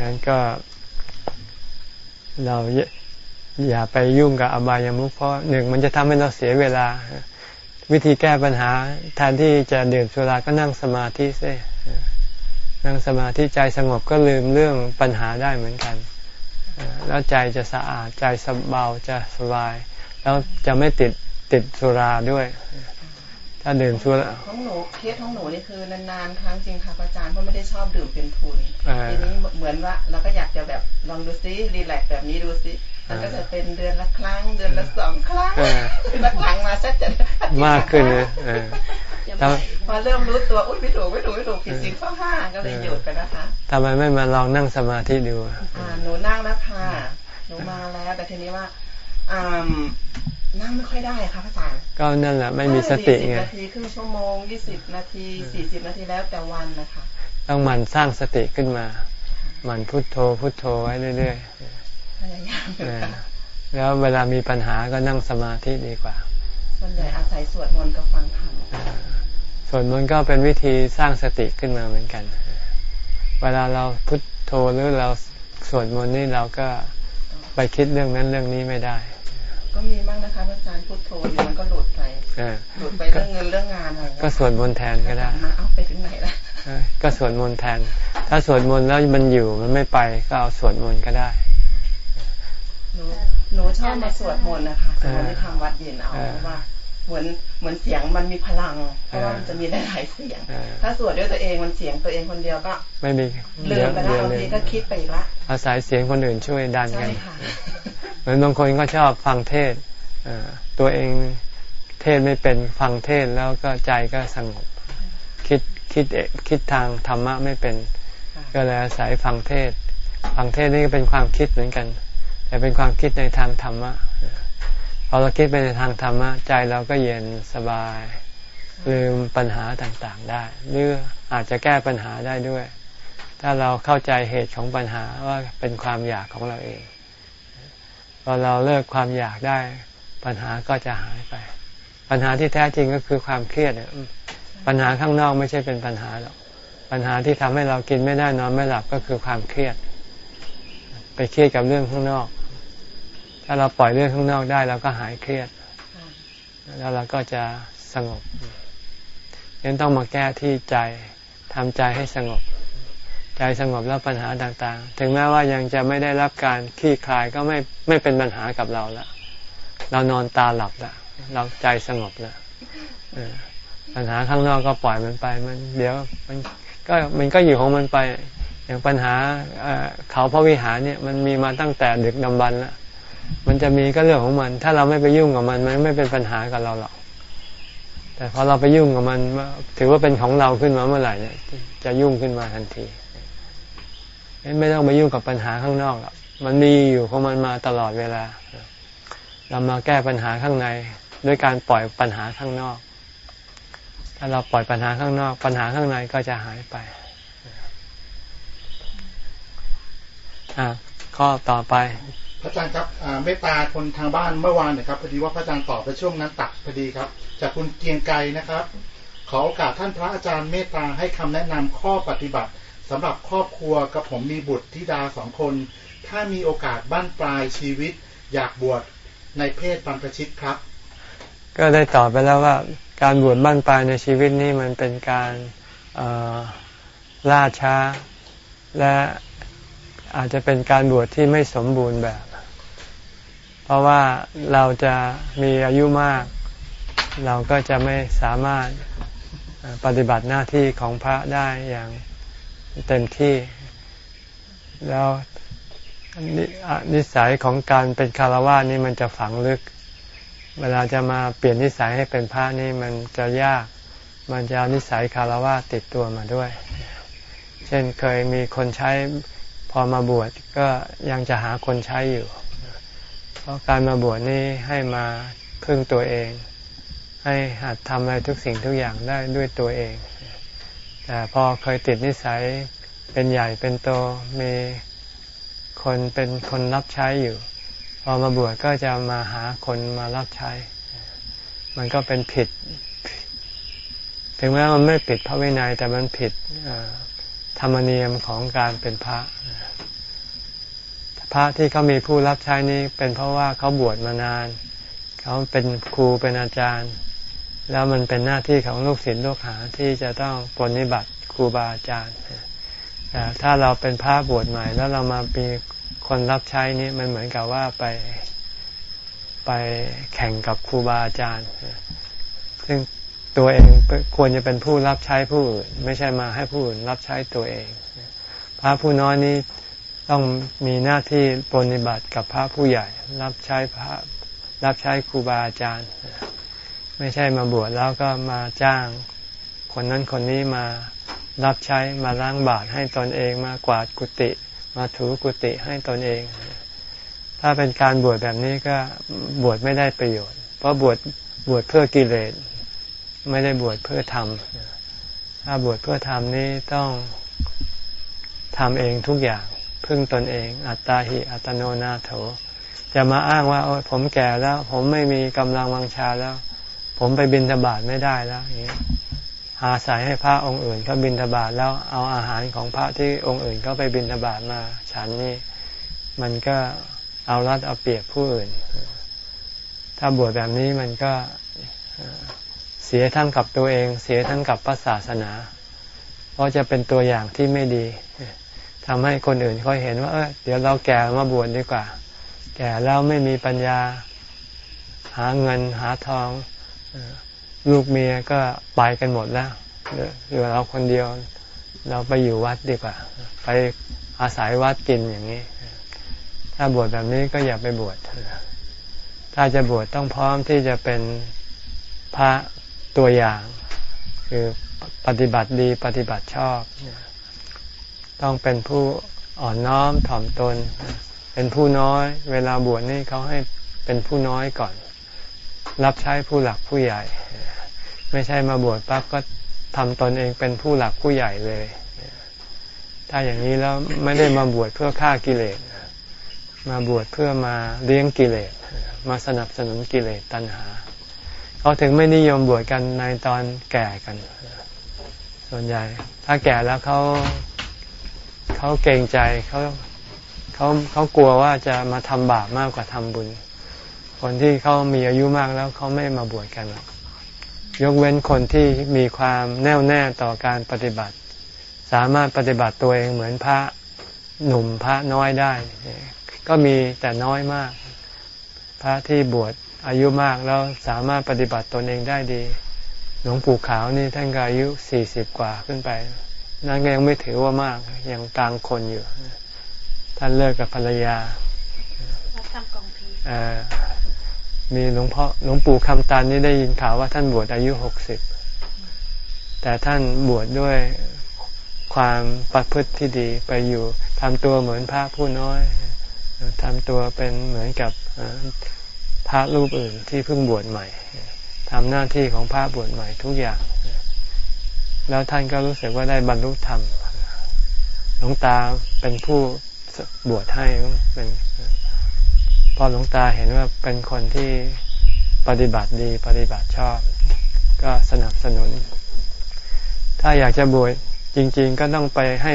งั้นก็ เราอย่าอย่าไปยุ่งกับอบายามุขเพราะหนึ่งมันจะทำให้เราเสียเวลา วิธีแก้ปัญหาแทนที่จะดื่มสุราก็นั่งสมาธิซินั่งสมาธิใจสงบก็ลืมเรื่องปัญหาได้เหมือนกัน แล้วใจจะสะอาดใจสบายจะสบาย แล้วจะไม่ติดติดสุราด้วย ถ้าดื่มสุราของหนูเคสของหนูนี่คือนานๆครั้งจริงค่ะอาจารย์เพราะไม่ได้ชอบดื่มเป็นทุนอ่าทีนี้เหมือนว่าเราก็อยากจะแบบลองดูซิรีแลกซ์แบบนี้ดูซิ มันก็จะเป็นเดือนละครั้ง เดือนละสองครั้งเออเดือนละครั้งมาสักจะมากขึ้นเลยเออแล้วพอเริ่มรู้ตัวอุ้ยไม่ถูกไม่ถูกไม่ถูกผิดศีลข้อห้าก็เลยหยุดไปนะคะทำไมไม่มาลองนั่งสมาธิดูอะอ่าหนูนั่งแล้วค่ะหนูมาแล้ว แต่ทีนี้ว่าอ่านั่งไม่ค่อยได้ค่ะพระอาจารย์ก็นั่นแหละไม่มีสติสิบไงนาทีครึ่งชั่วโมงยี่สิบนาทีสี่สิบนาทีแล้วแต่วันนะคะ ต้องหมั่นสร้างสติขึ้นมาหมั่นพุทโธพุทโธไว้เรื่อยพยายามๆอยู่เออค่ะแล้วเวลามีปัญหาก็นั่งสมาธิดีกว่าสส่วนใหญ่อาศัยสวดมนต์กับฟังธรรมสวดมนต์ก็เป็นวิธีสร้างสติขึ้นมาเหมือนกัน เวลาเราพุทโธหรือเราสวดมนต์นี่เราก็ไปคิดเรื่องนั้นเรื่องนี้ไม่ได้ ก็มีบ้างนะคะพระอาจารย์พุทโธอยู่มันก็หลุดไปเออหลุดไปเรื่องเงินเรื่องงานอะไรเงี้ยก็สวดมนต์แทนก็ได้มาเอาไปถึงไหนละเออก็สวดมนต์แทน ถ้าสวดมนต์แล้วมันอยู่มันไม่ไปก็เอาสวดมนต์ก็ได้ หนูหนูชอบมาสวดมนต์นะคะสวดมนต์ที่ทำวัดเย็นเอาเออเพราะว่าเหมือนเหมือนเสียงมันมีพลังเพราะว่ามันจะมีหลายๆเสียงเออถ้าสวดด้วยตัวเองมันเสียงตัวเองคนเดียวก็ ไม่มีลืมไปแล้วบางทีก็คิดไปอีกละอาศัยเสียงคนอื่นช่วยดันใช่กันค่ะเหมือนบางคนก็ชอบฟังเทศน์เอ่อตัวเองเทศน์ไม่เป็นฟังเทศน์แล้วก็ใจก็สงบ คิดคิดเองคิดทางธรรมะไม่เป็น ก็เลยอาศัยฟังเทศน์ฟังเทศน์นี่ก็เป็นความคิดเหมือนกัน แต่เป็นความคิดในทางธรรมะพอเราคิดไปในทางธรรมะใจเราก็เย็นสบาย ลืมปัญหาต่างๆได้ หรืออาจจะแก้ปัญหาได้ด้วย ถ้าเราเข้าใจเหตุของปัญหาว่าเป็นความอยากของเราเองพอเราเลิกความอยากได้ปัญหาก็จะหายไป ปัญหาที่แท้จริงก็คือความเครียดปัญหาข้างนอกไม่ใช่เป็นปัญหาหรอกปัญหาที่ทำให้เรากินไม่ได้นอนไม่หลับก็คือความเครียด ไปเครียดกับเรื่องข้างนอก ถ้าเราปล่อยเรื่องข้างนอกได้เราก็หายเครียด แล้วเราก็จะสงบยังต้องมาแก้ที่ใจทำใจให้สงบ ใจสงบแล้วปัญหาต่างๆ ถึงแม้ว่ายังจะไม่ได้รับการคลี่คลายก็ไม่ไม่เป็นปัญหากับเราละเรานอนตาหลับละเราใจสงบละเออปัญหาข้างนอกก็ปล่อยมันไป มันเดี๋ยวมันก็มันก็อยู่ของมันไป อย่างปัญหาเอ่อเขาพระวิหารเนี่ยมันมีมาตั้งแต่ดึกดำบรรพ์แล้ว มันจะมีก็เรื่องของมัน ถ้าเราไม่ไปยุ่งกับมันมันไม่เป็นปัญหากับเราหรอก แต่พอเราไปยุ่งกับมัน ถือว่าเป็นของเราขึ้นมาเมื่อไหร่เนี่ยจะยุ่งขึ้นมาทันที ไม่ต้องไปยุ่งกับปัญหาข้างนอกหรอกมันมีอยู่ของมันมาตลอดเวลา เรามาแก้ปัญหาข้างใน ด้วยการปล่อยปัญหาข้างนอก ถ้าเราปล่อยปัญหาข้างนอก ปัญหาข้างในก็จะหายไปอะข้อต่อไป อาจารย์ครับเมตตาคนทางบ้านเมื่อวานเนี่ยครับพอดีว่าพระอาจารย์ตอบไปช่วงนั้นตัดพอดีครับ จากคุณเกียงไกรนะครับ ขอโอกาสท่านพระอาจารย์เมตตาให้คำแนะนำข้อปฏิบัติสำหรับครอบครัวกับผมมีบุตรธิดาสองคน ถ้ามีโอกาสบ้านปลายชีวิต อยากบวชในเพศบรรพชิตครับ ก็ได้ตอบไปแล้วว่าการบวชบ้านปลายในชีวิตนี้มันเป็นการล่าช้าและอาจจะเป็นการบวชที่ไม่สมบูรณ์แบบ เพราะว่าเราจะมีอายุมาก เราก็จะไม่สามารถปฏิบัติหน้าที่ของพระได้อย่างเต็มที่ แล้วนิอะนิสัยของการเป็นคารวะนี่มันจะฝังลึก เวลาจะมาเปลี่ยนนิสัยให้เป็นพระนี่มันจะยาก มันจะเอานิสัยคารวะติดตัวมาด้วย เช่นเคยมีคนใช้พอมาบวชก็ยังจะหาคนใช้อยู่ เพราะการมาบวชนี่ให้มาพึ่งตัวเอง ให้หัดทำอะไรทุกสิ่งทุกอย่างได้ด้วยตัวเอง แต่พอเคยติดนิสัยเป็นใหญ่เป็นโตมีคนเป็นคนรับใช้อยู่ พอมาบวชก็จะมาหาคนมารับใช้ มันก็เป็นผิด ถึงแม้มันไม่ผิดพระวินัยแต่มันผิดธรรมเนียมของการเป็นพระ พระที่เขามีผู้รับใช้นี้เป็นเพราะว่าเขาบวชมานาน เขาเป็นครูเป็นอาจารย์ แล้วมันเป็นหน้าที่ของลูกศิษย์ลูกหาที่จะต้องปฏิบัติครูบาอาจารย์แต่ถ้าเราเป็นพระบวชใหม่ แล้วเรามามีคนรับใช้นี้มันเหมือนกับว่าไปไปแข่งกับครูบาอาจารย์ ซึ่งตัวเองควรจะเป็นผู้รับใช้ผู้อื่น ไม่ใช่มาให้ผู้อื่นรับใช้ตัวเอง พระผู้น้อยนี้ ต้องมีหน้าที่ปฏิบัติกับพระผู้ใหญ่ รับใช้พระรับใช้ครูบาอาจารย์ ไม่ใช่มาบวชแล้วก็มาจ้าง คนนั้นคนนี้มารับใช้มาล้างบาตรให้ตนเองมากวาดกุฏิมาถูกุฏิให้ตนเอง ถ้าเป็นการบวชแบบนี้ก็บวชไม่ได้ประโยชน์ เพราะบวชบวชเพื่อกิเลสไม่ได้บวชเพื่อทำถ้าบวชเพื่อทำนี้ต้องทำเองทุกอย่าง พึ่งตนเอง อัตตาหิอัตโนนาโถ จะมาอ้างว่าโอ้ยผมแก่แล้ว ผมไม่มีกำลังวังชาแล้ว ผมไปบินทบาทไม่ได้แล้วอย่างนี้หาสายให้พระองค์อื่นเขาบินทบาทแล้วเอาอาหารของพระที่องค์อื่นเขาไปบินทบาทมาฉันนี่มันก็เอารัดเอาเปรียบผู้อื่น ถ้าบวชแบบนี้มันก็เสียทั้งกับตัวเอง เสียทั้งกับพระศาสนา เพราะจะเป็นตัวอย่างที่ไม่ดี ทำให้คนอื่นเขาเห็นว่าเออเดี๋ยวเราแก่มาบวชดีกว่า แก่แล้วไม่มีปัญญา หาเงินหาทองลูกเมียก็ไปกันหมดแล้วเหลือเราคนเดียว เราไปอยู่วัดดีกว่า ไปอาศัยวัดกินอย่างนี้ ถ้าบวชแบบนี้ก็อย่าไปบวชถ้าจะบวชต้องพร้อมที่จะเป็นพระตัวอย่าง คือปฏิบัติดีปฏิบัติชอบ ต้องเป็นผู้อ่อนน้อมถ่อมตน เป็นผู้น้อย เวลาบวชนี่เขาให้เป็นผู้น้อยก่อน รับใช้ผู้หลักผู้ใหญ่ ไม่ใช่มาบวชปั๊บก็ทำตนเองเป็นผู้หลักผู้ใหญ่เลย ถ้าอย่างนี้แล้วไม่ได้มาบวชเพื่อฆ่ากิเลส มาบวชเพื่อมาเลี้ยงกิเลส มาสนับสนุนกิเลสตัณหา เขาถึงไม่นิยมบวชกันในตอนแก่กัน ส่วนใหญ่ ถ้าแก่แล้วเขา เขาเกรงใจเขาเขาเขากลัวว่าจะมาทำบาปมากกว่าทำบุญ คนที่เขามีอายุมากแล้วเขาไม่มาบวชกันหรอกยกเว้นคนที่มีความแน่วแน่ต่อการปฏิบัติ สามารถปฏิบัติตัวเองเหมือนพระหนุ่มพระน้อยได้ ก็มีแต่น้อยมาก พระที่บวชอายุมากแล้วสามารถปฏิบัติตนเองได้ดี หลวงปู่ขาวนี่ท่านก็อายุสี่สิบกว่าขึ้นไป นั่นก็ยังไม่ถือว่ามากยังกลางคนอยู่ ท่านเลิกกับภรรยามีหลวงพ่อหลวงปู่คำตันนี่ได้ยินข่าวว่าท่านบวชอายุหกสิบแต่ท่านบวชดด้วยความประพฤติที่ดีไปอยู่ทำตัวเหมือนพระผู้น้อยทำตัวเป็นเหมือนกับพระรูปอื่นที่เพิ่งบวชใหม่ทำหน้าที่ของพระบวชใหม่ทุกอย่าง แล้วท่านก็รู้สึกว่าได้บรรลุธรรมหลวงตาเป็นผู้บวชให้เป็นพอหลวงตาเห็นว่าเป็นคนที่ปฏิบัติดีปฏิบัติชอบ ก็สนับสนุน ถ้าอยากจะบวชจริง ๆ ก็ต้องไปให้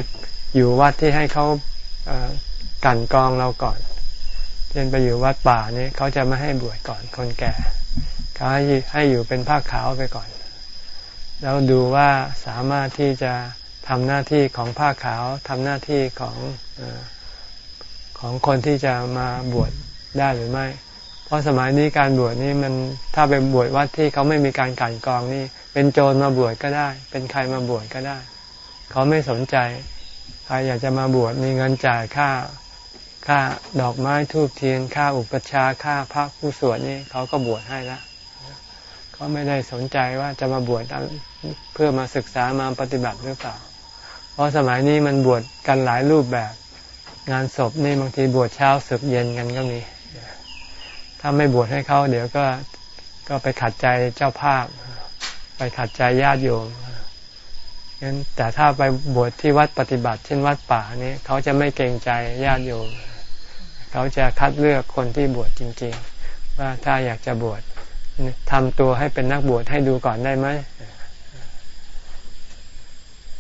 อยู่วัดที่ให้เขากันกองเราก่อนเช่นไปอยู่วัดป่านี้เขาจะไม่ให้บวชก่อนคนแก่เขาให้ให้อยู่เป็นผ้าขาวไปก่อน แล้วดูว่าสามารถที่จะทำหน้าที่ของผ้าขาวทำหน้าที่ของอของคนที่จะมาบวชได้หรือไม่ เพราะสมัยนี้การบวชนี่มันถ้าเป็นบวชวัดที่เขาไม่มีการกันกองนี่ เป็นโจรมาบวชก็ได้ เป็นใครมาบวชก็ได้ เขาไม่สนใจใครอยากจะมาบวชมีเงินจ่ายค่าค่าดอกไม้ทูบเทียนค่าอุปชาค่าพระผู้สวดนี่เขาก็บวชให้ละ เขาไม่ได้สนใจว่าจะมาบวชเพื่อมาศึกษามาปฏิบัติหรือเปล่า เพราะสมัยนี้มันบวชกันหลายรูปแบบ งานศพนี่บางทีบวชเช้าศึกเย็นกันก็มีถ้าไม่บวชให้เขาเดี๋ยวก็ก็ไปขัดใจเจ้าภาพ ไปขัดใจญาติโยมงั้นแต่ถ้าไปบวชที่วัดปฏิบัติเช่นวัดป่านี้เขาจะไม่เกรงใจญาติโยม เขาจะคัดเลือกคนที่บวชจริง ๆ ว่าถ้าอยากจะบวช ทำตัวให้เป็นนักบวชให้ดูก่อนได้ไหม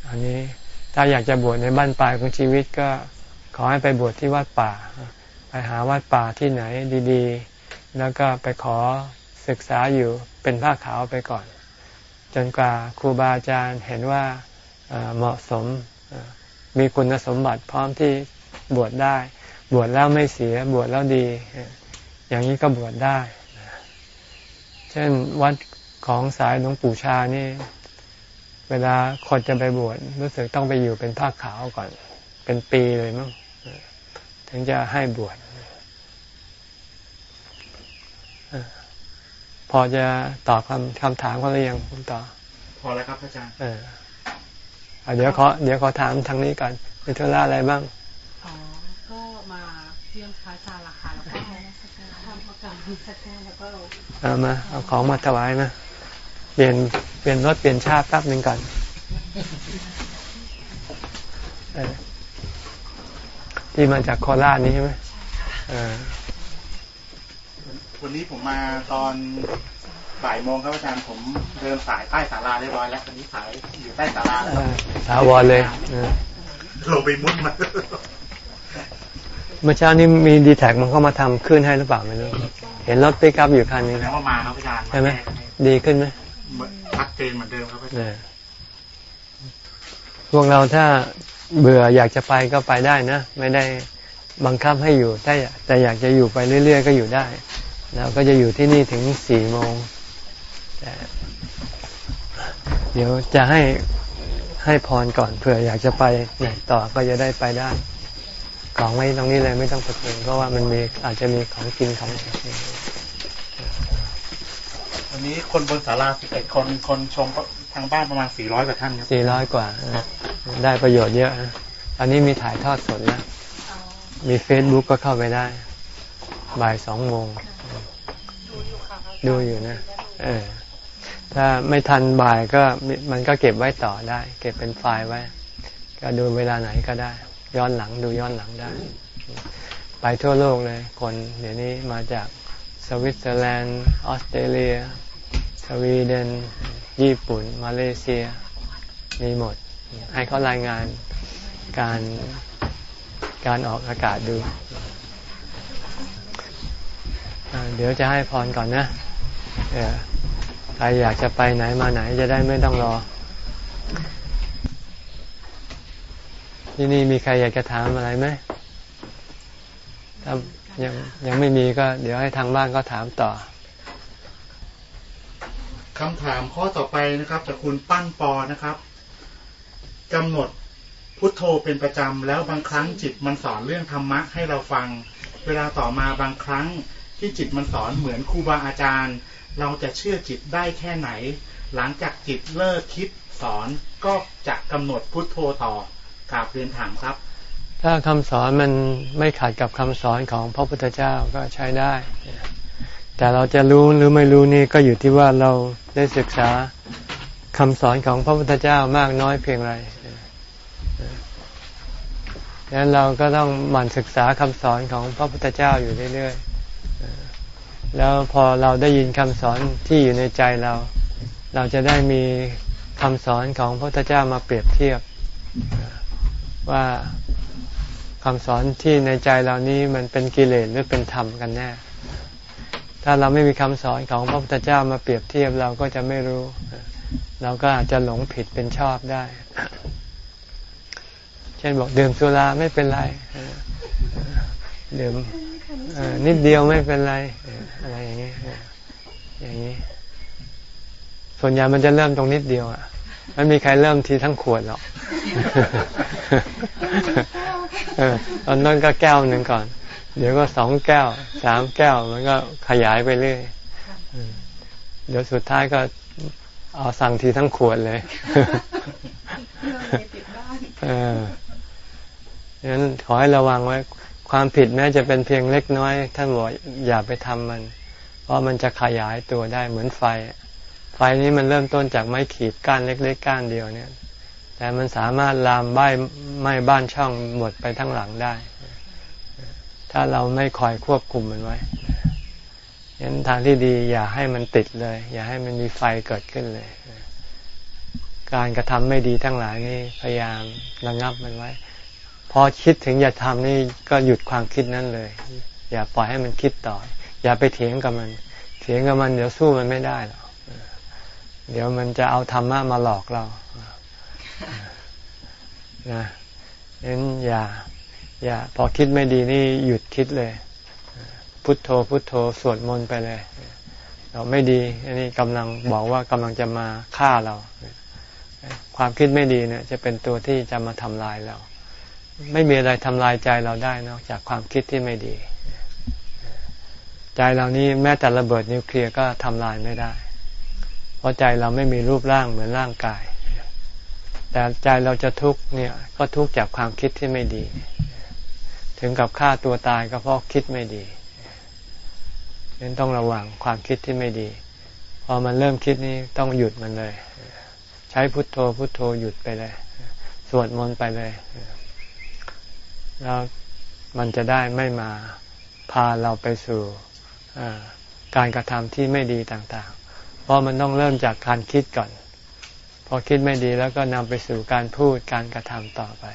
อันนี้ถ้าอยากจะบวชในบ้านปลายของชีวิตก็ขอให้ไปบวชที่วัดป่า ไปหาวัดป่าที่ไหนดีๆ แล้วก็ไปขอศึกษาอยู่เป็นผ้าขาวไปก่อน จนกว่าครูบาอาจารย์เห็นว่าเหมาะสมมีคุณสมบัติพร้อมที่บวชได้ บวชแล้วไม่เสียบวชแล้วดี อย่างนี้ก็บวชได้ เช่นวัดของสายหลวงปู่ชานี่ เวลาคนจะไปบวชรู้สึกต้องไปอยู่เป็นผ้าขาวก่อน เป็นปีเลยมั้งถึงจะให้บวชพอจะตอบคำคำถามเขาหรือยังคุณต่อ พอแล้วครับอาจารย์เออเดี๋ยวขอเดี๋ยวขอถามทางนี้ก่อนมีธุระอะไรบ้างเรื่องค้าชาราคาแล้ว เอามา เอาของมาถวายนะเปลี่ยนเปลี่ยนรถเปลี่ยนชาติแป๊บหนึ่งก่อนที่มาจากโคราชนี้ใช่ไหมวันนี้ผมมาตอนบ่ายโมงครับอาจารย์ผมเดินสายใต้ศาลาเรียบร้อยแล้วตอนนี้สายอยู่ใต้ศาลาเออถาวรเลยเออลงไปมุดมา เมื่อเช้านี้มีดีแทคมันเข้ามาทำขึ้นให้หรือเปล่าไม่รู้ เห็นรถปิกอัพอยู่คันนึงแล้วว่ามาครับอาจารย์ใช่ไหมดีขึ้นไหมชัดเจนเหมือนเดิมครับอาจารย์เนี่ยพวกเราถ้าเบื่ออยากจะไปก็ไปได้นะ ไม่ได้บังคับให้อยู่ถ้าแต่อยากจะอยู่ไปเรื่อย ๆ ก็อยู่ได้เราก็จะอยู่ที่นี่ถึงสี่โมงแต่เดี๋ยวจะให้ให้พรก่อนเผื่ออยากจะไปไหนต่อก็จะได้ไปได้ ของไว้ตรงนี้เลยไม่ต้องไปเองเพราะว่ามันมีอาจจะมีของกินของวันนี้คนบนศาลาสิบเอ็ดคนคนชมก็ทางบ้านประมาณสี่ร้อยกว่าท่านครับสี่ร้อยกว่านะได้ประโยชน์เยอะนะตอนนี้มีถ่ายทอดสดนะ มีเฟซบุ๊กก็เข้าไปได้ บ่ายสองโมง ดูอยู่นะ เออ ถ้าไม่ทันบ่ายก็มิมันก็เก็บไว้ต่อได้ เก็บเป็นไฟล์ไว้ ก็ดูเวลาไหนก็ได้ ย้อนหลังดูย้อนหลังได้ ไปทั่วโลกเลยคนเดี๋ยวนี้มาจากสวิตเซอร์แลนด์ออสเตรเลีย สวีเดน ญี่ปุ่น มาเลเซีย มีหมด ให้เขารายงานการการออกอากาศดู เดี๋ยวจะให้พรก่อนนะใครอยากจะไปไหนมาไหนจะได้ไม่ต้องรอ ที่นี่มีใครอยากจะถามอะไรไหมถ้ายังยังไม่มีก็ เดี๋ยวให้ทางบ้านก็ถามต่อคำถามข้อต่อไปนะครับจากคุณปั้นปอนะครับกำหนดพุทโธเป็นประจำแล้วบางครั้งจิตมันสอนเรื่องธรรมะให้เราฟัง เวลาต่อมาบางครั้งที่จิตมันสอนเหมือนครูบาอาจารย์ เราจะเชื่อจิตได้แค่ไหน หลังจากจิตเลิกคิดสอนก็จะกำหนดพุทโธต่อ กราบเรียนถามครับ ถ้าคำสอนมันไม่ขัดกับคำสอนของพระพุทธเจ้าก็ใช้ได้ แต่เราจะรู้หรือไม่รู้นี่ก็อยู่ที่ว่าเราได้ศึกษาคำสอนของพระพุทธเจ้ามากน้อยเพียงไรดังนั้นเราก็ต้องหมั่นศึกษาคำสอนของพระพุทธเจ้าอยู่เรื่อยๆ แล้วพอเราได้ยินคำสอนที่อยู่ในใจเรา เราจะได้มีคำสอนของพระพุทธเจ้ามาเปรียบเทียบ ว่าคำสอนที่ในใจเรานี้มันเป็นกิเลสหรือเป็นธรรมกันแน่ ถ้าเราไม่มีคำสอนของพระพุทธเจ้ามาเปรียบเทียบเราก็จะไม่รู้ เราก็อาจจะหลงผิดเป็นชอบได้ เช่นบอกดื่มสุราไม่เป็นไรดื่มนิดเดียวไม่เป็นไรอะไรอย่างนี้อย่างนี้ ส่วนใหญ่มันจะเริ่มตรงนิดเดียวอะ ไม่มีใครเริ่มทีทั้งขวดหรอกตอนนั้นก็แก้วหนึ่งก่อน เดี๋ยวก็สองแก้ว สามแก้วมันก็ขยายไปเรื่อยเดี๋ยวสุดท้ายก็เอาสั่งทีทั้งขวดเลยเออฉะนั้นขอให้ระวังไว้ ความผิดแม้จะเป็นเพียงเล็กน้อย ท่านบอกอย่าไปทำมัน เพราะมันจะขยายตัวได้เหมือนไฟ ไฟนี้มันเริ่มต้นจากไม้ขีดก้านเล็กๆก้านเดียวเนี่ย แต่มันสามารถลามใบไหม้บ้านช่องหมดไปทั้งหลังได้ ถ้าเราไม่คอยควบคุมมันไว้ฉะนั้นทางที่ดีอย่าให้มันติดเลย อย่าให้มันมีไฟเกิดขึ้นเลย การกระทำไม่ดีทั้งหลายนี่พยายามระงับมันไว้ พอคิดถึงอย่าทำนี่ก็หยุดความคิดนั้นเลย อย่าปล่อยให้มันคิดต่อ อย่าไปเถียงกับมัน เถียงกับมันเดี๋ยวสู้มันไม่ได้หรอก เดี๋ยวมันจะเอาธรรมะมาหลอกเรานะงั้นอย่า อย่า พอคิดไม่ดีนี่หยุดคิดเลย พุทโธพุทโธสวดมนต์ไปเลย เราไม่ดี อันนี้กำลังบอกว่ากำลังจะมาฆ่าเรา ความคิดไม่ดีเนี่ย จะเป็นตัวที่จะมาทำลายเรา ไม่มีอะไรทำลายใจเราได้นอกจากความคิดที่ไม่ดี ใจเรานี้แม้แต่ระเบิดนิวเคลียร์ก็ทำลายไม่ได้ เพราะใจเราไม่มีรูปร่างเหมือนร่างกาย แต่ใจเราจะทุกข์เนี่ย ก็ทุกข์จากความคิดที่ไม่ดี ถึงกับฆ่าตัวตายก็เพราะคิดไม่ดีนั้นต้องระวังความคิดที่ไม่ดี พอมันเริ่มคิดนี้ต้องหยุดมันเลย ใช้พุทโธพุทโธหยุดไปเลย สวดมนต์ไปเลย แล้วมันจะได้ไม่มาพาเราไปสู่การกระทำที่ไม่ดีต่างๆ ราะมันต้องเริ่มจากการคิดก่อน พอคิดไม่ดีแล้วก็นำไปสู่การพูดการกระทำต่อไป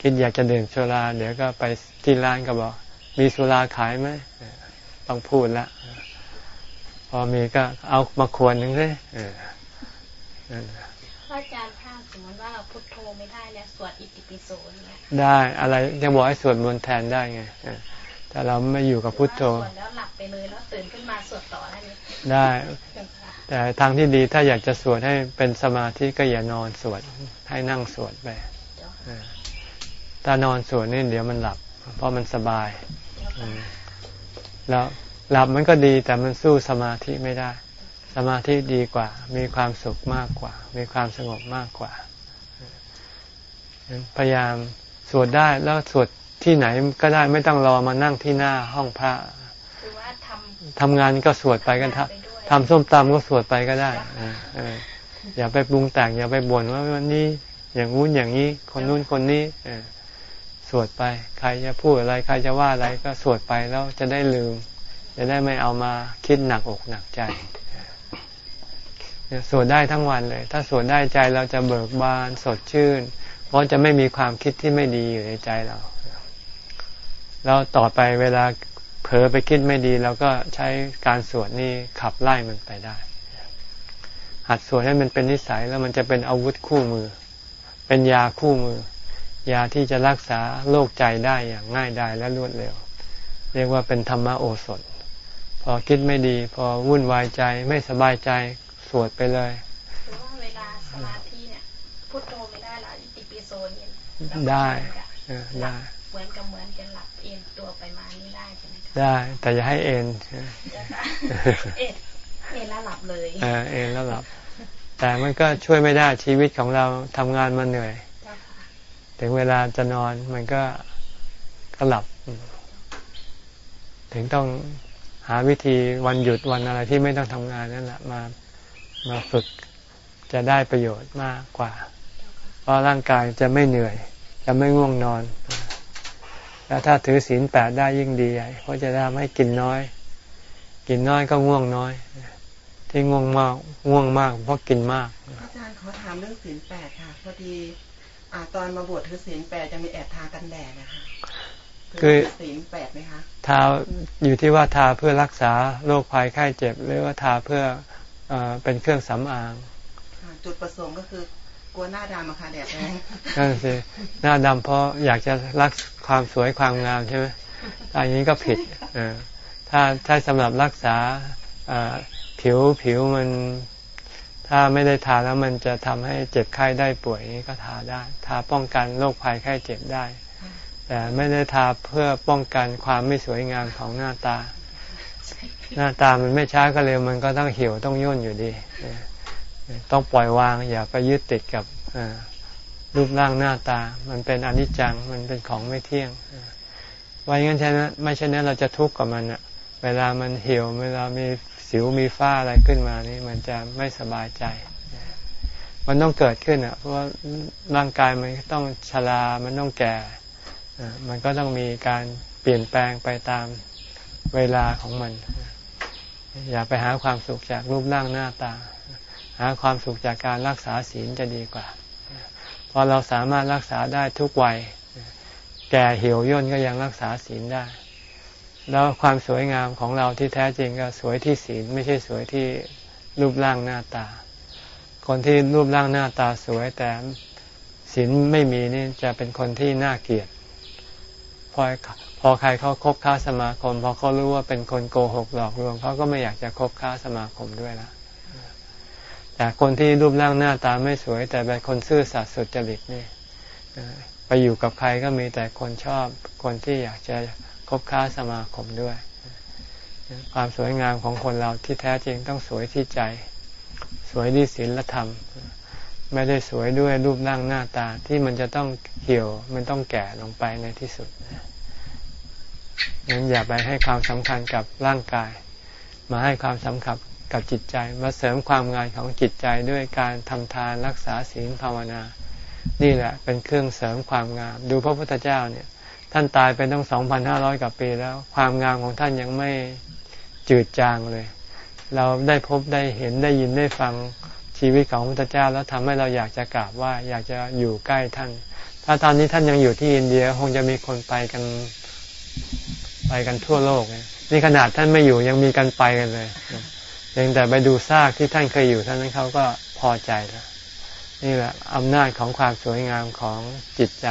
คิดอยากจะดื่มสุราเดี๋ยวก็ไปที่ร้านก็บอก มีสุราขายไหมต้องพูดละพอมีก็เอามาควรหนึ่งเลยนั่นพระอาจารย์ถ้าสมมติว่าเราพุทโธไม่ได้แล้วสวดอิติปิโสเนี่ยได้อะไรจะบอกให้สวดมนต์แทนได้ไงเออถ้าเราไม่อยู่กับพุทโธสวดแล้วหลับไปเลยแล้วตื่นขึ้นมาสวดต่อได้ไหมได้เจ้าค่ะ แต่ทางที่ดีถ้าอยากจะสวดให้เป็นสมาธิก็อย่านอนสวดให้นั่งสวดไปเจ้าเอค่ะอถ้านอนสวดนี่เดี๋ยวมันหลับ เพราะมันสบายเจ้าอืค่ะมแล้วหลับมันก็ดีแต่มันสู้สมาธิไม่ได้ สมาธิดีกว่า มีความสุขมากกว่า มีความสงบมากกว่า พยายามสวดได้แล้วสวดที่ไหนก็ได้ไม่ต้องรอมานั่งที่หน้าห้องพระคือว่าททำงานก็สวดำไปกันทไปด้วยำ ทำส้มตำก็สวดไปก็ได้เออเอออย่าไปปรุงแต่งอย่าไปบ่นว่าวันนี้อย่างงู้นอย่างนี้ คนนู้นคนนี้เออสวดไป ใครจะพูดอะไร ใครจะว่าอะไรก็สวดไปแล้วจะได้ลืม จะได้ไม่เอามาคิดหนักอกหนักใจสวดได้ทั้งวันเลย ถ้าสวดได้ใจเราจะเบิกบานสดชื่น เพราะจะไม่มีความคิดที่ไม่ดีอยู่ในใจเรา แล้วต่อไปเวลา เผลอไปคิดไม่ดีเราก็ใช้การสวดนี่ขับไล่มันไปได้ หัดสวดให้มันเป็นนิสัยแล้วมันจะเป็นอาวุธคู่มือ เป็นยาคู่มือ ยาที่จะรักษาโรคใจได้อย่างง่ายดายและรวดเร็ว เรียกว่าเป็นธรรมโอสถ พอคิดไม่ดี พอวุ่นวายใจไม่สบายใจสวดไปเลยหรือว่าเวลาสมาธิเนี่ยพุทโธไม่ได้แล้วอิติปิโสเนี่ยได้เออได้เหมือนกับเหมือนจะหลับเอนตัวไปมานี่ ได้ใช่ไหมคะได้ แต่อย่าให้เอ็นเจ้าค่ะเอ็นเอ็นแล้วหลับเลยเออเอ็นแล้วหลับ แต่มันก็ช่วยไม่ได้ชีวิตของเราทำงานมาเหนื่อยเจ้าค่ะถึงเวลาจะนอนมันก็ก็หลับ ถึงต้องหาวิธีวันหยุดวันอะไรที่ไม่ต้องทำงานนั่นแหละมามาฝึกจะได้ประโยชน์มากกว่า เพราะร่างกายจะไม่เหนื่อย จะไม่ง่วงนอน แล้วถ้าถือศีลแปดได้ยิ่งดีใหญ่เพราะจะทำให้กินน้อย กินน้อยก็ง่วงน้อย ที่ง่วงมากง่วงมาก เพราะกินมากอาจารย์ขอถามเรื่องศีลแปดค่ะพอดีอ่าตอนมาบวชถือศีลแปดจะมีแอบทากันแดดนะคะคือถืศีลแปดไหมคะทาอยู่ที่ว่าทาเพื่อรักษาโรคภัยไข้เจ็บ หรือว่าทาเพื่อเออเป็นเครื่องสำอางอ่าจุดประสงค์ก็คือ กลัวหน้าดำอะค่ะแดดแรงนั่นสิหน้าดำเพราะอยากจะรักความสวยความงามใช่ไหมถ้าอย่างนี้ก็ผิดเออถ้าถ้าสำหรับรักษาเอ่อผิวผิวมัน ถ้าไม่ได้ทาแล้วมันจะทำให้เจ็บไข้ได้ป่วยนี่ก็ทาได้ ทาป้องกันโรคภัยไข้เจ็บได้ แต่ไม่ได้ทาเพื่อป้องกันความไม่สวยงามของหน้าตา หน้าตามันไม่ช้าก็เร็วมันก็ต้องเหี่ยวต้องย่นอยู่ดีเออ ต้องปล่อยวาง อย่าไปยึดติดกับรูปร่างหน้าตา มันเป็นอนิจจัง มันเป็นของไม่เที่ยงเออไว้งั้นใช่นั้นไม่ใช่นั้นเราจะทุกข์กับมันอะเวลามันเหี่ยว เวลามีสิวมีฝ้าอะไรขึ้นมานี่มันจะไม่สบายใจ มันต้องเกิดขึ้นอะ เพราะว่าร่างกายมันต้องชรามันต้องแก่มันก็ต้องมีการเปลี่ยนแปลงไปตามเวลาของมัน อย่าไปหาความสุขจากรูปร่างหน้าตา หาความสุขจากการรักษาศีลจะดีกว่าเพราะเราสามารถรักษาได้ทุกวัย แก่เหี่ยวย่นก็ยังรักษาศีลได้ แล้วความสวยงามของเราที่แท้จริงก็สวยที่ศีลไม่ใช่สวยที่รูปร่างหน้าตา คนที่รูปร่างหน้าตาสวยแต่ศีลไม่มีนี่จะเป็นคนที่น่าเกลียดพอพอใครเขาคบค้าสมาคม พอเขารู้ว่าเป็นคนโกหกหลอกลวงเขาก็ไม่อยากจะคบค้าสมาคมด้วยละ แต่คนที่รูปร่างหน้าตาไม่สวย แต่เป็นคนซื่อสัตย์สุจริตนี่ไปอยู่กับใครก็มีแต่คนชอบคนที่อยากจะคบค้าสมาคมด้วย ความสวยงามของคนเราที่แท้จริงต้องสวยที่ใจ สวยที่ศีลธรรม ไม่ได้สวยด้วยรูปร่างหน้าตาที่มันจะต้องเหี่ยวมันต้องแก่ลงไปในที่สุดงั้นอย่าไปให้ความสำคัญกับร่างกาย มาให้ความสำคัญ กับจิตใจ มาเสริมความงานของจิตใจด้วยการทำทานรักษาศีลภาวนา นี่แหละเป็นเครื่องเสริมความงาม ดูพระพุทธเจ้าเนี่ย ท่านตายไปตั้งสองพันห้าร้อยกว่าปีแล้ว ความงามของท่านยังไม่จืดจางเลย เราได้พบได้เห็นได้ยินได้ฟังชีวิตของพระพุทธเจ้า แล้วทำให้เราอยากจะกราบว่าอยากจะอยู่ใกล้ท่าน ถ้าตอนนี้ท่านยังอยู่ที่อินเดียคงจะมีคนไปกันไปกันทั่วโลกนี่ขนาดท่านไม่อยู่ยังมีกันไปกันเลย พียงแต่ไปดูซากที่ท่านเคยอยู่ท่านนั้นเขาก็พอใจแล้ว นี่แหละอำนาจของความสวยงามของจิตใจ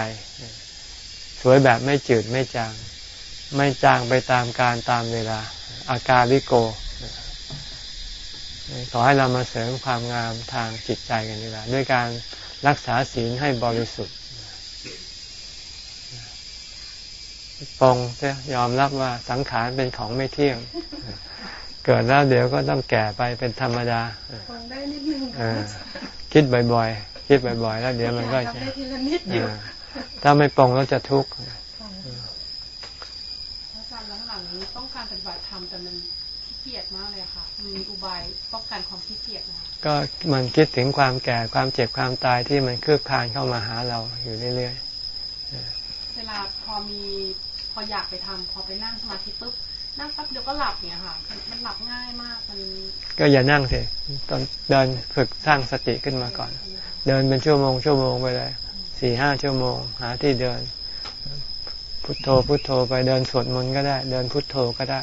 สวยแบบไม่จืดไม่จาง ไม่จางไปตามการตามเวลา อาการลิโก ขอให้เรามาเสริมความงามทางจิตใจกันดีกว่าด้วยการรักษาศีลให้บริสุทธิ์ปองจะยอมรับว่าสังขารเป็นของไม่เที่ยง เกิดแล้วเดี๋ยวก็ต้องแก่ไปเป็นธรรมดาฟังได้นิดนึงคิดบ่อยๆ คิดบ่อยๆ แล้วเดี๋ยวมันก็จะถ้าไม่ปองแล้วจะทุกข์อาจารย์หลังๆนี้ต้องการปฏิบัติธรรมแต่มันขี้เกียจมากเลยค่ะ มีอุบายป้องกันความขี้เกียจนะก็มันคิดถึงความแก่ความเจ็บความตายที่มันคืบคลานเข้ามาหาเราอยู่เรื่อยๆ เวลาพอมีพออยากไปทำพอไปนั่งสมาธิปุ๊บ นั่งแป๊บเดียวก็หลับเนี่ยค่ะ มันหลับง่ายมากมันก็อย่านั่งสิตอนเดินฝึกสร้างสติขึ้นมาก่อน เดินเป็นชั่วโมงชั่วโมงไปเลยสี่ห้าชั่วโมง หาที่เดิน พุทโธพุทโธไปเดินสวดมนต์ก็ได้ เดินพุทโธก็ได้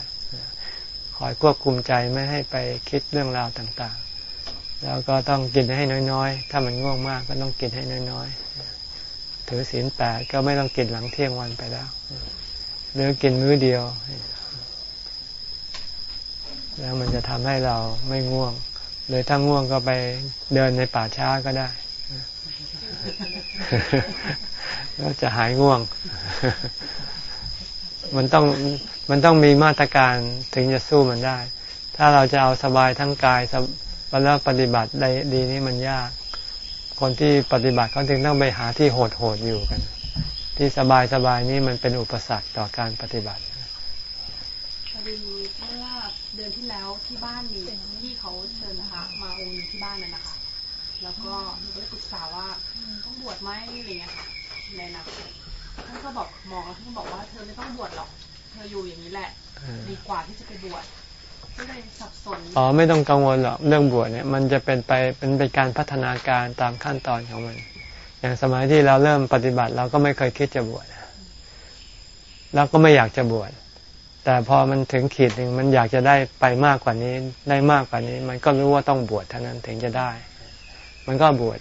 คอยควบคุมใจไม่ให้ไปคิดเรื่องราวต่างๆ แล้วก็ต้องกินให้น้อยๆ ถ้ามันง่วงมากก็ต้องกินให้น้อยๆ ถือศีลแปดก็ไม่ต้องกินหลังเที่ยงวันไปแล้ว หรือกินมื้อเดียว แล้วมันจะทำให้เราไม่ง่วง เลยถ้าง่วงก็ไปเดินในป่าช้าก็ได้ แล้วจะหายง่วง มันต้องมันต้องมีมาตรการถึงจะสู้มันได้ ถ้าเราจะเอาสบายทั้งกายแล้วปฏิบัติได้ดีนี่มันยาก คนที่ปฏิบัติเขาถึงต้องไปหาที่โหดๆอยู่กัน ที่สบายสบายนี้มันเป็นอุปสรรคต่อการปฏิบัติพอดีเมื่อเดือนที่แล้วที่ บ้านมีที่เขาเชิญนะคะ มาองค์ที่บ้านน่ะนะคะ แล้วก็หนูก็เลยปรึกษาว่าต้องบวชไหมอะไรเงี้ยค่ะในนักท่านก็บอกมองแล้วท่านก็บอกว่าเธอไม่ต้องบวชหรอก เธออยู่อย่างนี้แหละ ดีกว่าที่จะไปบวชก็เลยสับสนอ๋อไม่ต้องกังวลหรอกเรื่องบวชเนี่ย มันจะเป็นไปเป็นเป็นการพัฒนาการตามขั้นตอนของมัน อย่างสมัยที่เราเริ่มปฏิบัติเราก็ไม่เคยคิดจะบวชเราก็ไม่อยากจะบวช แต่พอมันถึงขีดหนึ่งมันอยากจะได้ไปมากกว่านี้ได้มากกว่านี้ มันก็รู้ว่าต้องบวชเท่านั้นถึงจะได้ มันก็บวช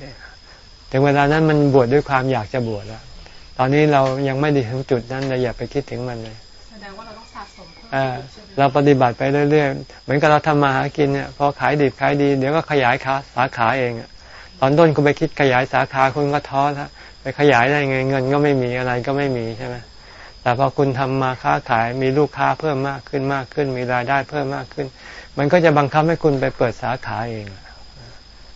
ถึงเวลานั้นมันบวชดด้วยความอยากจะบวชแล้วตอนนี้เรายังไม่ได้ถึงจุดนั้นเราอย่าไปคิดถึงมันเลยแสดงว่าเราต้องสะสมเพิ่มเราปฏิบัติไปเรื่อยๆเหมือนกับเราทำมาหากินเนี่ยพอขายดีขายดีเดี๋ยวก็ขยายขาสาขาเองตอนต้นคุณไปคิดขยายสาขาคุณก็ท้อแล้วไปขยายได้ไงเงินก็ไม่มีอะไรก็ไม่มีใช่ไหม แต่พอคุณทำมาค้าขายมีลูกค้าเพิ่มมากขึ้นมากขึ้น มีรายได้เพิ่มมากขึ้น มันก็จะบังคับให้คุณไปเปิดสาขาเอง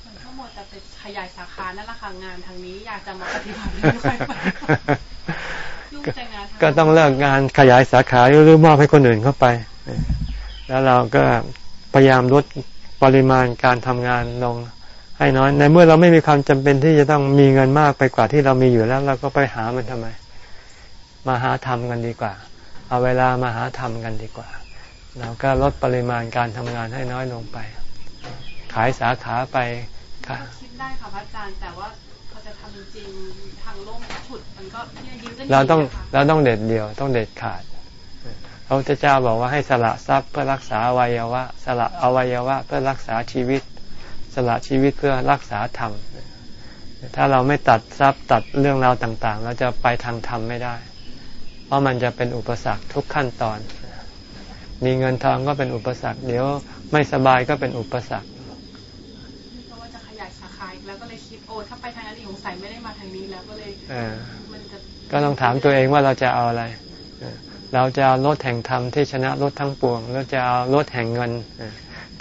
มันทั้งหมดจะเป็นขยายสาขานั่นแหละค่ะงานทางนี้อยากจะมาปฏิบัติไม่ค่อยไปก็ต้องเลิกงานขยายสาขาหรือมอบให้คนอื่นเข้าไป แล้วเราก็พยายามลดปริมาณการทำงานลงให้น้อย ในเมื่อเราไม่มีความจำเป็นที่จะต้องมีเงินมากไปกว่าที่เรามีอยู่แล้ว เราก็ไปหามันทำไม มาหาทำกันดีกว่า เอาเวลามาหาทำกันดีกว่า เราก็ลดปริมาณการทำงานให้น้อยลงไป ขายสาขาไปค่ะคิดได้ค่ะพระอาจารย์แต่ว่าพอจะทำจริงทางโลกฉุดมันก็ยืนเราต้องเราต้องเด็ดเดียวต้องเด็ดขาดพระพุทธเจ้าบอกว่าให้สละทรัพย์เพื่อรักษาอวัยวะ สละอวัยวะเพื่อรักษาชีวิต สละชีวิตเพื่อรักษาธรรม ถ้าเราไม่ตัดทรัพย์ตัดเรื่องราวต่าง ๆ เราจะไปทางธรรมไม่ได้ เพราะมันจะเป็นอุปสรรคทุกขั้นตอน มีเงินทองก็เป็นอุปสรรค เดี๋ยวไม่สบายก็เป็นอุปสรรคเพราะว่าจะขยายสาขาอีกแล้วก็เลยคิดโอ้ถ้าไปทางนั้นอีกสงสัยไม่ได้มาทางนี้แล้วก็เลยมันจะก็ต้องถามตัวเองว่าเราจะเอาอะไร เราจะเอารถแห่งธรรมที่ชนะรถทั้งปวงเราจะเอารถแห่งเงิน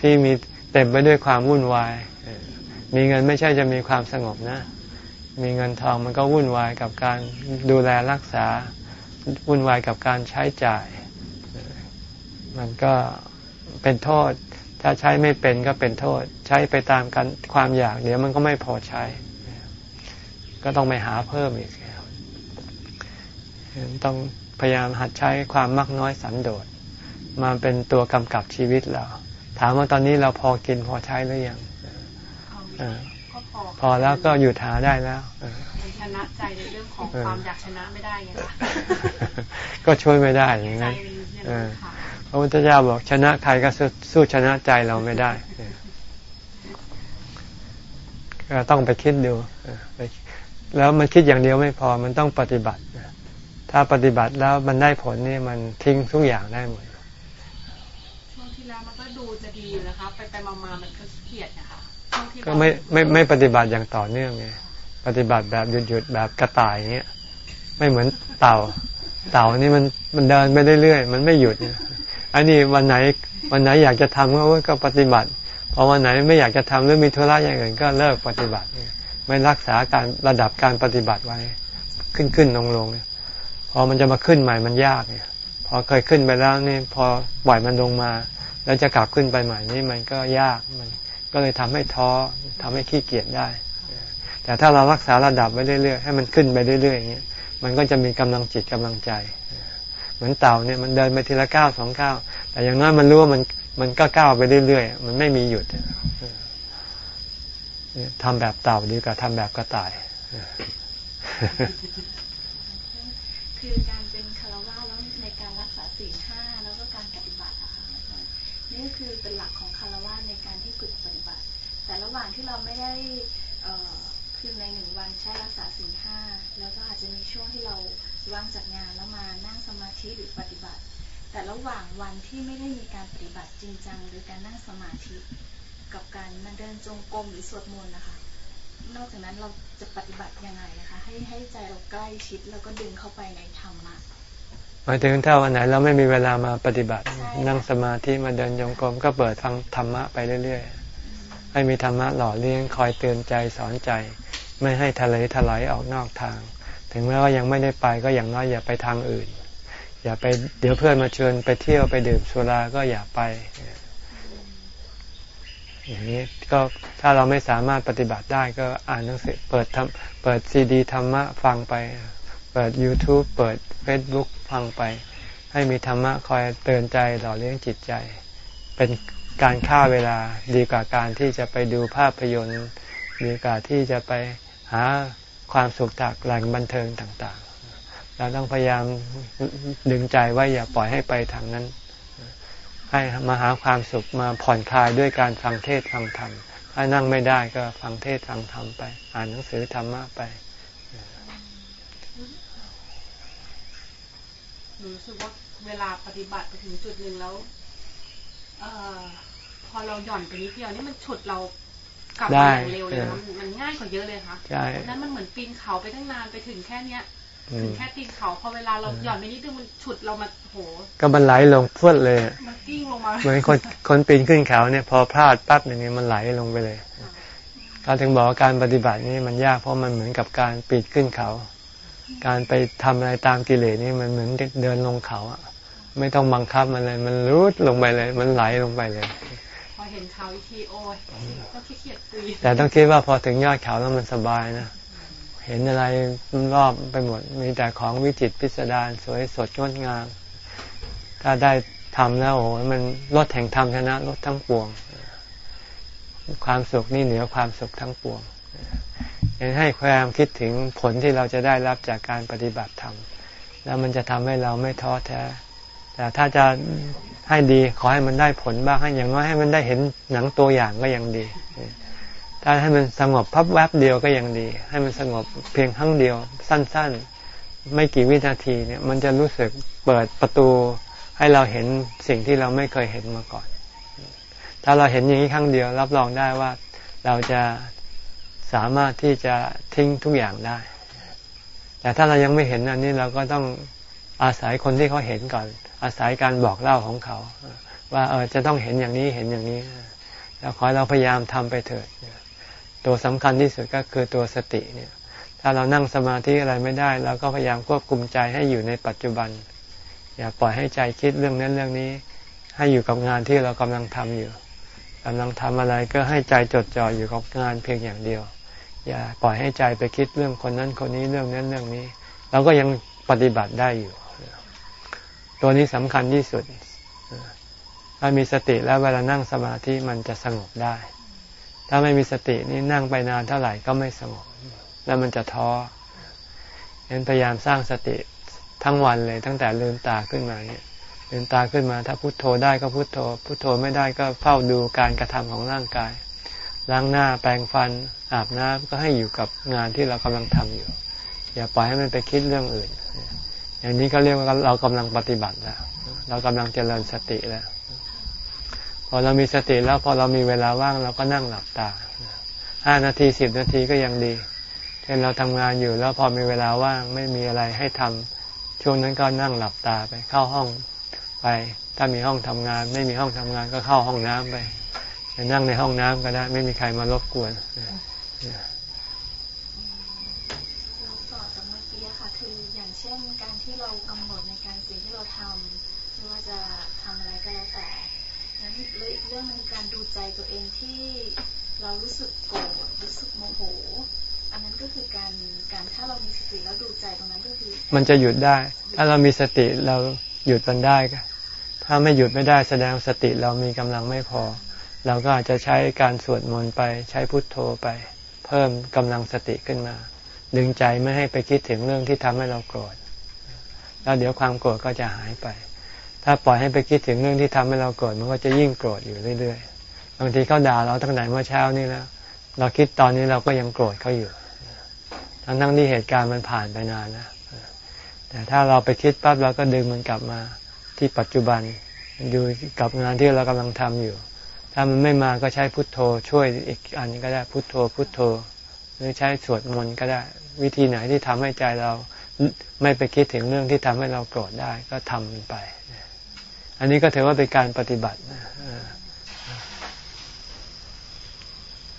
ที่มีเต็มไปด้วยความวุ่นวาย มีเงินไม่ใช่จะมีความสงบนะ มีเงินทองมันก็วุ่นวายกับการดูแลรักษา วุ่นวายกับการใช้จ่าย มันก็เป็นโทษ ถ้าใช้ไม่เป็นก็เป็นโทษ ใช้ไปตามกันความอยากเดี๋ยวมันก็ไม่พอใช้ ก็ต้องไปหาเพิ่มอีกต้องพยายามหัดใช้ความมักน้อยสันโดษมาเป็นตัวกำกับชีวิตเรา ถามว่าตอนนี้เราพอกินพอใช้หรือยังเออก็พอพอแล้วก็หยุดหาได้แล้ว เออมันชนะใจในเรื่องของความอยากชนะไม่ได้ไงคะก็ช่วยไม่ได้อย่างใจนั้นมันเนี่ยเออค่ะพระพุทธเจ้าบอกชนะใครก็สู้สู้ชนะใจเราไม่ได้เออก็ต้องไปคิดดูเออไปแล้วมันคิดอย่างเดียวไม่พอมันต้องปฏิบัติถ้าปฏิบัติแล้วมันได้ผลนี่มันทิ้งทุกอย่างได้หมดช่วงที่แล้วมันก็ดูจะดีอยู่นะคะไปไปมามามันก็ขี้เกียจนะคะช่วงที่ก็ไม่ไม่ไม่ปฏิบัติอย่างต่อเนื่องไง ปฏิบัติแบบหยุดหยุดแบบกระต่ายเงี้ยไม่เหมือนเต่า เต่านี่มันมันเดินไปเรื่อยๆมันไม่หยุดอันนี้วันไหนวันไหนอยากจะทำก็ก็ปฏิบัติพอวันไหนไม่อยากจะทำหรือมีธุระอย่างอื่นก็เลิกปฏิบัติไม่รักษาการระดับการปฏิบัติไว้ ขึ้นขึ้นลงลงพอมันจะมาขึ้นใหม่มันยากเนี่ยพอเคยขึ้นไปแล้วนี่พอปล่อยมันลงมา แล้วจะกลับขึ้นไปใหม่นี่มันก็ยากมันก็เลยทำให้ท้อทำให้ขี้เกียจได้ แต่ถ้าเรารักษาระดับไว้เรื่อยๆให้มันขึ้นไปเรื่อยๆอย่างเงี้ยมันก็จะมีกำลังจิตกำลังใจ เหมือนเต่าเนี่ยมันเดินไปทีละก้าวสองก้าวแต่อย่างน้อยมันรู้ว่ามันมันก็ก้าวไปเรื่อยๆมันไม่มีหยุดทำแบบเต่าดีกว่าทำแบบกระต่าย คือการ กับการมาเดินจงกรมหรือสวดมนต์นะคะ นอกจากนั้นเราจะปฏิบัติยังไงนะคะ ให้ให้ใจเราใกล้ชิดแล้วก็ดึงเข้าไปในธรรมะหมายถึงถ้าวันไหนเราไม่มีเวลามาปฏิบัติใช่นั่งสมาธิมาเดินจงกรมก็เปิดฟังธรรมะไปเรื่อยๆ ให้มีธรรมะหล่อเลี้ยงคอยเตือนใจสอนใจ ไม่ให้ทะเลถลายออกนอกทาง ถึงแม้ว่ายังไม่ได้ไปก็อย่างน้อยอย่าไปทางอื่น อย่าไปเดี๋ยวเพื่อนมาเชิญไปเที่ยวไปดื่มสุราก็อย่าไป อย่างนี้ก็ถ้าเราไม่สามารถปฏิบัติได้ก็อ่านหนังสือเปิดทำเปิดซีดีธรรมะฟังไป เปิด YouTube เปิด Facebook ฟังไป ให้มีธรรมะคอยเตือนใจหล่อเลี้ยงจิตใจ เป็นการฆ่าเวลาดีกว่าการที่จะไปดูภาพยนตร์ดีกว่าที่จะไปหาความสุขจากแหล่งบันเทิงต่างๆ เราต้องพยายามดึงใจไว้อย่าปล่อยให้ไปทางนั้น ให้มาหาความสุขมาผ่อนคลายด้วยการฟังเทศฟังธรรม ถ้านั่งไม่ได้ก็ฟังเทศฟังธรรมไป อ่านหนังสือธรรมะไปหนูรู้สึกว่าเวลาปฏิบัติไปถึงจุดหนึ่งแล้วเอ่อพอเราหย่อนไปนิดเดียวนี่มันฉุดเรากลับได้มาอย่างเร็วเลยนะเออมันมันง่ายกว่าเยอะเลยค่ะใช่นั้นมันเหมือนปีนเขาไปตั้งนานไปถึงแค่เนี้ย อืถึมงแค่ตีนเขาพอเวลาเราหย่อนไปนิดนึงมันฉุดเรามาโหก็มันไหลลงพรวดเลยอะมันกิ้งลงมาเหมือนคนคนปีนขึ้นเขาเนี่ยพอพลาดปั๊บอย่างนี้มันไหลลงไปเลยเราถึงบอกว่าการปฏิบัตินี่มันยากเพราะมันเหมือนกับการปีนขึ้นเขา การไปทำอะไรตามกิเลสนี่มันเหมือนเดินลงเขาอะไม่ต้องบังคับมันเลยมันรูดลงไปเลย มันไหลลงไปเลยพอเห็นเขาอีกทีโอ้ยก็ขี้เกียจคุยแต่ต้องคิดว่าพอถึงยอดเขาแล้วมันสบายนะ เห็นอะไรรอบไปหมด มีแต่ของวิจิตรพิสดารสวยสดงดงาม ถ้าได้ทำแล้วโอ้โหมันลดแห่งธรรมชนะลดทั้งปวง ความสุขนี่เหนือความสุขทั้งปวงยังให้ความคิดถึงผลที่เราจะได้รับจากการปฏิบัติธรรมแล้วมันจะทำให้เราไม่ท้อแท้ แต่ถ้าจะให้ดีขอให้มันได้ผลบ้างให้อย่างน้อยให้มันได้เห็นหนังตัวอย่างก็ยังดี ถ้าให้มันสงบพับแวบเดียวก็ยังดี ให้มันสงบเพียงครั้งเดียว สั้น ๆ ไม่กี่วินาทีเนี่ย มันจะรู้สึกเปิดประตูให้เราเห็นสิ่งที่เราไม่เคยเห็นมาก่อน ถ้าเราเห็นอย่างนี้ครั้งเดียว รับรองได้ว่าเราจะสามารถที่จะทิ้งทุกอย่างได้ แต่ถ้าเรายังไม่เห็นอันนี้เราก็ต้องอาศัยคนที่เขาเห็นก่อน อาศัยการบอกเล่าของเขา ว่าเออจะต้องเห็นอย่างนี้เห็นอย่างนี้ แล้วขอเราพยายามทำไปเถิด ตัวสำคัญที่สุดก็คือตัวสติเนี่ย ถ้าเรานั่งสมาธิอะไรไม่ได้เราก็พยายามควบคุมใจให้อยู่ในปัจจุบัน อย่าปล่อยให้ใจคิดเรื่องนั้นเรื่องนี้ ให้อยู่กับงานที่เรากำลังทำอยู่กำลังทำอะไรก็ให้ใจจดจ่ออยู่กับงานเพียงอย่างเดียว อย่าปล่อยให้ใจไปคิดเรื่องคนนั้นคนนี้เรื่องนั้นเรื่องนี้ เราก็ยังปฏิบัติได้อยู่ ตัวนี้สำคัญที่สุดถ้าถ้ามีสติแล้วเวลานั่งสมาธิมันจะสงบได้ ถ้าไม่มีสตินี่นั่งไปนานเท่าไหร่ก็ไม่สงบแล้วมันจะท้อเห็นพยายามสร้างสติทั้งวันเลยตั้งแต่ลืมตาขึ้นมาเนี่ยลืมตาขึ้นมา ถ้าพุโทโธได้ก็พุโทโธ พุโทโธไม่ได้ก็เฝ้าดูการกระทำของร่างกาย ล้างหน้าแปรงฟัน อาบน้ำก็ให้อยู่กับงานที่เรากำลังทำอยู่ อย่าปล่อยให้มันไปคิดเรื่องอื่น อย่างนี้ก็เรียกว่าเรากำลังปฏิบัติแล้ว เรากำลังเจริญสติแล้ว อเรามีสติแล้วพอเรามีเวลาว่างเราก็นั่งหลับตาห้านาทีสิบนาทีก็ยังดีเช่นเราทำงานอยู่แล้วพอมีเวลาว่างไม่มีอะไรให้ทำช่วงนั้นก็นั่งหลับตาไปเข้าห้องไป ถ้ามีห้องทำงาน ไม่มีห้องทำงานก็เข้าห้องน้ำไปไปนั่งในห้องน้ำก็ได้ ไม่มีใครมารบกวน แล้วต่อจากเมื่อกี้อะค่ะ คืออย่างเช่นการที่เรากำหนดในการสิ่งที่เราทำไม่ว่าจะทำอะไรก็แล้วแต่นั้นเลยอีกเรื่องหนึงการดูใจตัวเองที่เรารู้สึกโกรธรู้สึกโมโห อันนั้นก็คือการการถ้าเรามีสติแล้วดูใจตรงนั้นก็คือ มันจะหยุดได้ ถ้าเรามีสติเราหยุดมันได้ถ้าไม่หยุดไม่ได้แสดงสติเรามีกำลังไม่พอ เราก็อาจจะใช้การสวดมนต์ไปใช้พุทโธไป เพิ่มกำลังสติขึ้นมา ดึงใจไม่ให้ไปคิดถึงเรื่องที่ทำให้เราโกรธแล้วเดี๋ยวความโกรธก็จะหายไป ถ้าปล่อยให้ไปคิดถึงเรื่องที่ทำให้เราโกรธมันก็จะยิ่งโกรธอยู่เรื่อยๆ บางทีเขาด่าเราตั้งแต่เมื่อเช้านี่แล้ว เราคิดตอนนี้เราก็ยังโกรธเขาอยู่ ทั้งทั้งที่เหตุการณ์มันผ่านไปนานนะ แต่ถ้าเราไปคิดปั๊บเราก็ดึงมันกลับมาที่ปัจจุบันอยู่กับงานที่เรากำลังทำอยู่ ถ้ามันไม่มาก็ใช้พุทโธ ช่วยอีกอันก็ได้พุทโธ พุทโธ หรือใช้สวดมนต์ก็ได้ วิธีไหนที่ทำให้ใจเราไม่ไปคิดถึงเรื่องที่ทำให้เราโกรธได้ก็ทำมันไป อันนี้ก็ถือว่าเป็นการปฏิบัตินะ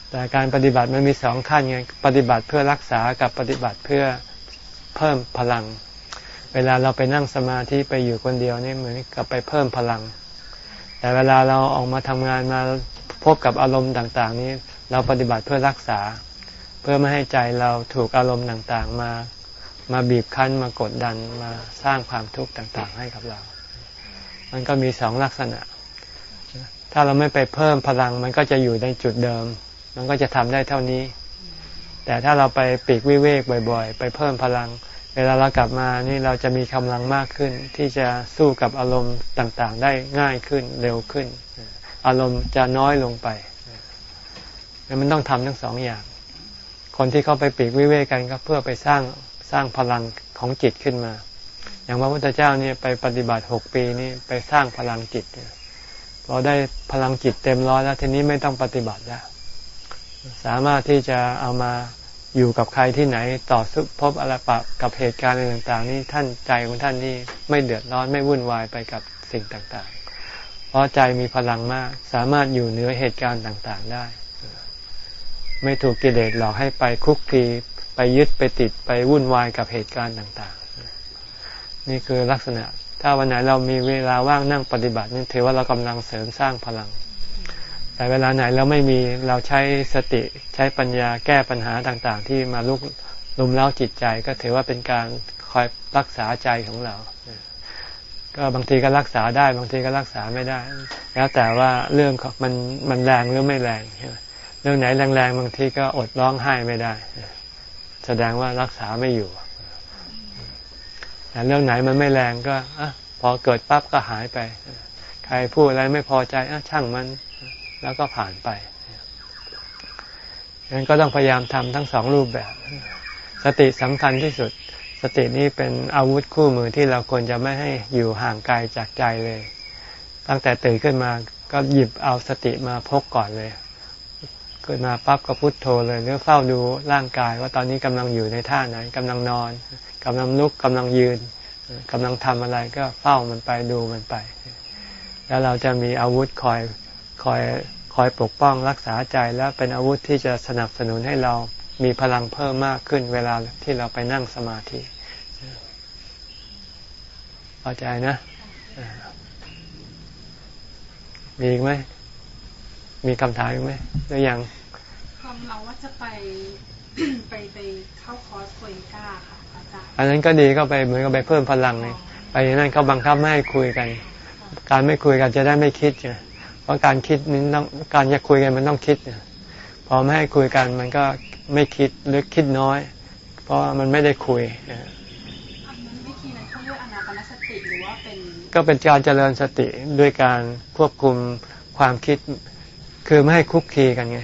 แต่การปฏิบัติมันมีสองขั้นไงปฏิบัติเพื่อรักษากับปฏิบัติเพื่อเพิ่มพลัง เวลาเราไปนั่งสมาธิไปอยู่คนเดียวนี่เหมือนกับไปเพิ่มพลัง แต่เวลาเราออกมาทำงานมาพบกับอารมณ์ต่าง ๆ นี้เราปฏิบัติเพื่อรักษา เพื่อไม่ให้ใจเราถูกอารมณ์ต่างๆ มามาบีบคั้นมากดดันมาสร้างความทุกข์ต่าง ๆ ให้กับเรา มันก็มีสองลักษณะ ถ้าเราไม่ไปเพิ่มพลังมันก็จะอยู่ในจุดเดิม มันก็จะทำได้เท่านี้ แต่ถ้าเราไปปีกวิเวกบ่อย ๆ ไปเพิ่มพลัง เวลาเรากลับมานี่เราจะมีกำลังมากขึ้น ที่จะสู้กับอารมณ์ต่างๆ ได้ง่ายขึ้นเร็วขึ้น อารมณ์จะน้อยลงไปมันต้องทำทั้งสองอย่าง คนที่เขาไปปีกวิเวกกันก็เพื่อไปสร้างสร้างพลังของจิตขึ้นมา อย่างพระพุทธเจ้านี่ไปปฏิบัติหกปีนี่ไปสร้างพลังจิตเราได้พลังจิตเต็มร้อยแล้วทีนี้ไม่ต้องปฏิบัติแล้ว สามารถที่จะเอามา อยู่กับใครที่ไหนต่อสู้พบอะไรปะกับเหตุการณ์ต่างๆ นี่ท่านใจของท่านนี่ไม่เดือดร้อนไม่วุ่นวายไปกับสิ่งต่างๆ เพราะใจมีพลังมาก สามารถอยู่เหนือเหตุการณ์ต่างๆได้ ไม่ถูกกิเลสหลอกให้ไปคุกคีไปยึดไปติดไปวุ่นวายกับเหตุการณ์ต่างๆ นี่คือลักษณะ ถ้าวันไหนเรามีเวลาว่างนั่งปฏิบัตินี่ถือว่าเรากำลังเสริมสร้างพลัง แต่เวลาไหนเราไม่มีเราใช้สติใช้ปัญญาแก้ปัญหาต่างๆ ที่มาลุกลุมเล้าจิตใจก็ถือว่าเป็นการคอยรักษาใจของเรา ก็บางทีก็รักษาได้บางทีก็รักษาไม่ได้ แล้วแต่ว่าเรื่องมันมันแรงหรือไม่แรงเรื่องไหนแรงๆบางทีก็อดร้องไห้ไม่ได้ แสดงว่ารักษาไม่อยู่แต่เรื่องไหนมันไม่แรงก็อพอเกิดปั๊บก็หายไป ใครพูดอะไรไม่พอใจอช่างมัน แล้วก็ผ่านไปงั้นก็ต้องพยายามทำทั้งสองรูปแบบ สติสำคัญที่สุด สตินี้เป็นอาวุธคู่มือที่เราควรจะไม่ให้อยู่ห่างไกลจากใจเลย ตั้งแต่ตื่นขึ้นมาก็หยิบเอาสติมาพกก่อนเลยเกิดมาปั๊บก็พุโทโธเลยหรือเฝ้าดูร่างกาย ว่าตอนนี้กำลังอยู่ในท่าไหนกำลังนอนกำลังลุกกำลังยืนกำลังทำอะไรก็เฝ้ามันไปดูมันไป แล้วเราจะมีอาวุธคอย คอยคอยปกป้องรักษาใจและเป็นอาวุธที่จะสนับสนุนให้เรามีพลังเพิ่มมากขึ้นเวลาที่เราไปนั่งสมาธิพอใจนะมีอีกไหม มีคำถามไหมหรือยังความเราว่าจะไปไปไปเข้าคอร์สโคยก้าค่ะอาจารย์อันนั้นก็ดีก็ไปเหมือนกับไปเพิ่มพลังเลยไปอย่างนั้นเขาบังคับไม่ให้คุยกันพการไม่คุยกันจะได้ไม่คิดไง เพราะการคิดนี่ต้องการจะคุยกันมันต้องคิดเนี่ยพอไม่ให้คุยกันมันก็ไม่คิดหรือคิดน้อย เพราะว่ามันไม่ได้คุยอันนั้นวิธีนั้นเขาเรียกอนาปานสติหรือว่าเป็นก็เป็นการเจริญสติด้วยการควบคุมความคิด คือไม่ให้คุกคีกันไง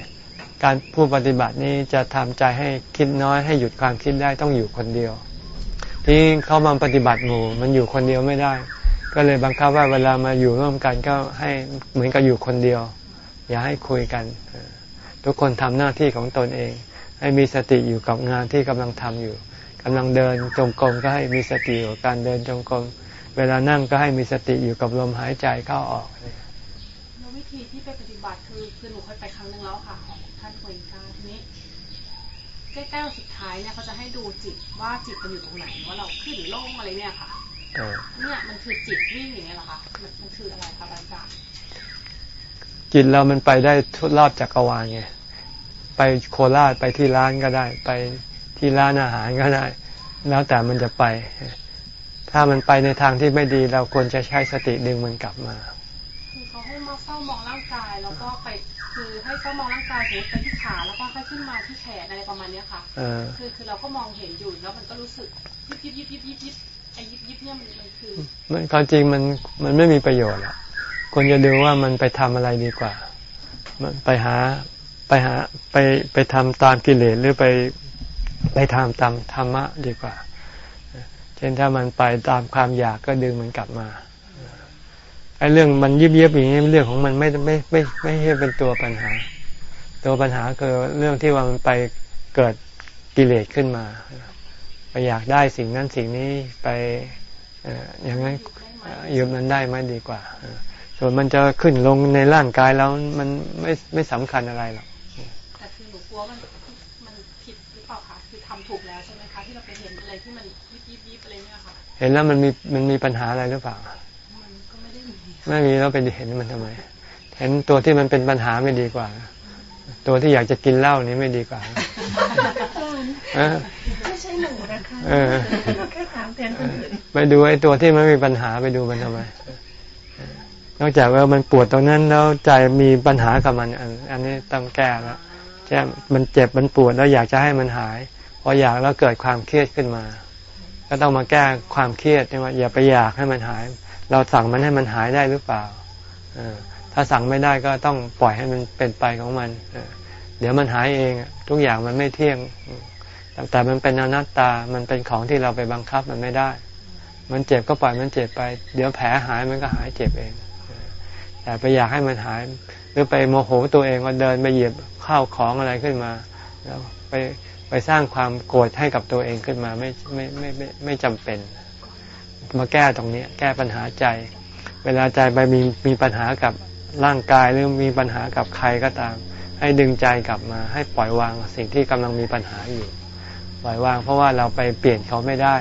การผู้ปฏิบัตินี้จะทำใจให้คิดน้อยให้หยุดความคิดได้ต้องอยู่คนเดียวที่เขามาปฏิบัติหมู่ มันอยู่คนเดียวไม่ได้ ก็เลยบังคับว่าเวลามาอยู่ร่วมกันก็ให้เหมือนกับอยู่คนเดียว อย่าให้คุยกัน ทุกคนทำหน้าที่ของตนเอง ให้มีสติอยู่กับงานที่กำลังทำอยู่กำลังเดินจงกรมก็ให้มีสติอยู่กับการเดินจงกรมเวลานั่งก็ให้มีสติอยู่กับลมหายใจเข้าออกแล้ววิธีที่ไปปฏิบัติคือคือหนูเคยไปครั้งหนึ่งแล้วค่ะของท่านคอิงกาทีนี้ใกล้ๆสุดท้ายเนี่ยเขาจะให้ดูจิตว่าจิตมันอยู่ตรงไหนว่าเราขึ้นลงอะไรเนี่ยค่ะ เออเนี่ยมันคือจิตวิ่งอย่างเงี้ยเหรอคะมันมันคืออะไรคะอาจารย์จิตเรามันไปได้ทุกรอบจักรวาลไงไปโคราชไปที่ร้านก็ได้ ไปที่ร้านอาหารก็ได้ แล้วแต่มันจะไป ถ้ามันไปในทางที่ไม่ดีเราควรจะใช้สติดึงมันกลับมาคือเขาให้มาเฝ้ามองร่างกายแล้วก็ไปคือให้เฝ้ามองร่างกายสมมติไปที่ขาแล้วก็ค่อยขึ้นมาที่แขนอะไรประมาณเนี้ยค่ะเออคือคือเราก็มองเห็นอยู่แล้วมันก็รู้สึก ความจริงมันมันไม่มีประโยชน์หรอกควรจะดูว่ามันไปทำอะไรดีกว่ามันไปหาไปหาไปไปทำตามกิเลสหรือไปไปทำตามธรรมะดีกว่า เช่นถ้ามันไปตามความอยากก็ดึงมันกลับมาไอ้เรื่องมันยิบเยิบอย่างนี้เรื่องของมันไม่ไม่ไม่ไม่ใช่เป็นตัวปัญหา ตัวปัญหาคือเรื่องที่ว่ามันไปเกิดกิเลสขึ้นมา ไปอยากได้สิ่งนั้นสิ่งนี้ไป อ่ออย่างนั้นเอ่อยืมมันได้ไหมดีกว่าเออส่วนมันจะขึ้นลงในร่างกายแล้วมันไม่ไม่สำคัญอะไรหรอกแต่คือหนูกลัวมันมันผิดหรือเปล่าคะคือทำถูกแล้วใช่ไหมคะที่เราไปเห็นอะไรที่มันยิบยิบยิบอะไรเนี่ยค่ะเห็นแล้วมันมีมันมีปัญหาอะไรหรือเปล่ามันก็ไม่ได้มีไม่มีแล้วไปเห็นมันทำไม เห็นตัวที่มันเป็นปัญหาไม่ดีกว่า ตัวที่อยากจะกินเหล้านี้ไม่ดีกว่า คะเออแค่ถามแทนคนอื่นไปดูไอ้ตัวที่มันมีปัญหาไปดูมันทำไมนอกจากว่ามันปวดตรงนั้นแล้วใจมีปัญหากับมันอัน อันนี้ต้องแก้แล้วใช่มันเจ็บมันปวดแล้วอยากจะให้มันหายพออยากแล้วเกิดความเครียดขึ้นมา ก็ต้องมาแก้ความเครียดใช่ไหมอย่าไปอยากให้มันหาย เราสั่งมันให้มันหายได้หรือเปล่าเออถ้าสั่งไม่ได้ก็ต้องปล่อยให้มันเป็นไปของมันเออเดี๋ยวมันหายเองอะทุกอย่างมันไม่เที่ยงอืม แต่มันเป็นอนัตตา มันเป็นของที่เราไปบังคับมันไม่ได้ มันเจ็บก็ปล่อยมันเจ็บไป เดี๋ยวแผลหายมันก็หายเจ็บเอง แต่ไปอยากให้มันหาย หรือไปโมโหตัวเองว่าเดินไปเหยียบข้าวของอะไรขึ้นมา แล้วไปไปสร้างความโกรธให้กับตัวเองขึ้นมาไม่ไม่ไม่ไม่ไม่จำเป็น มาแก้ตรงนี้แก้ปัญหาใจ เวลาใจไปมีมีปัญหากับร่างกายหรือมีปัญหากับใครก็ตาม ให้ดึงใจกลับมา ให้ปล่อยวางสิ่งที่กำลังมีปัญหาอยู่ ปล่อยวางเพราะว่าเราไปเปลี่ยนเขาไม่ได้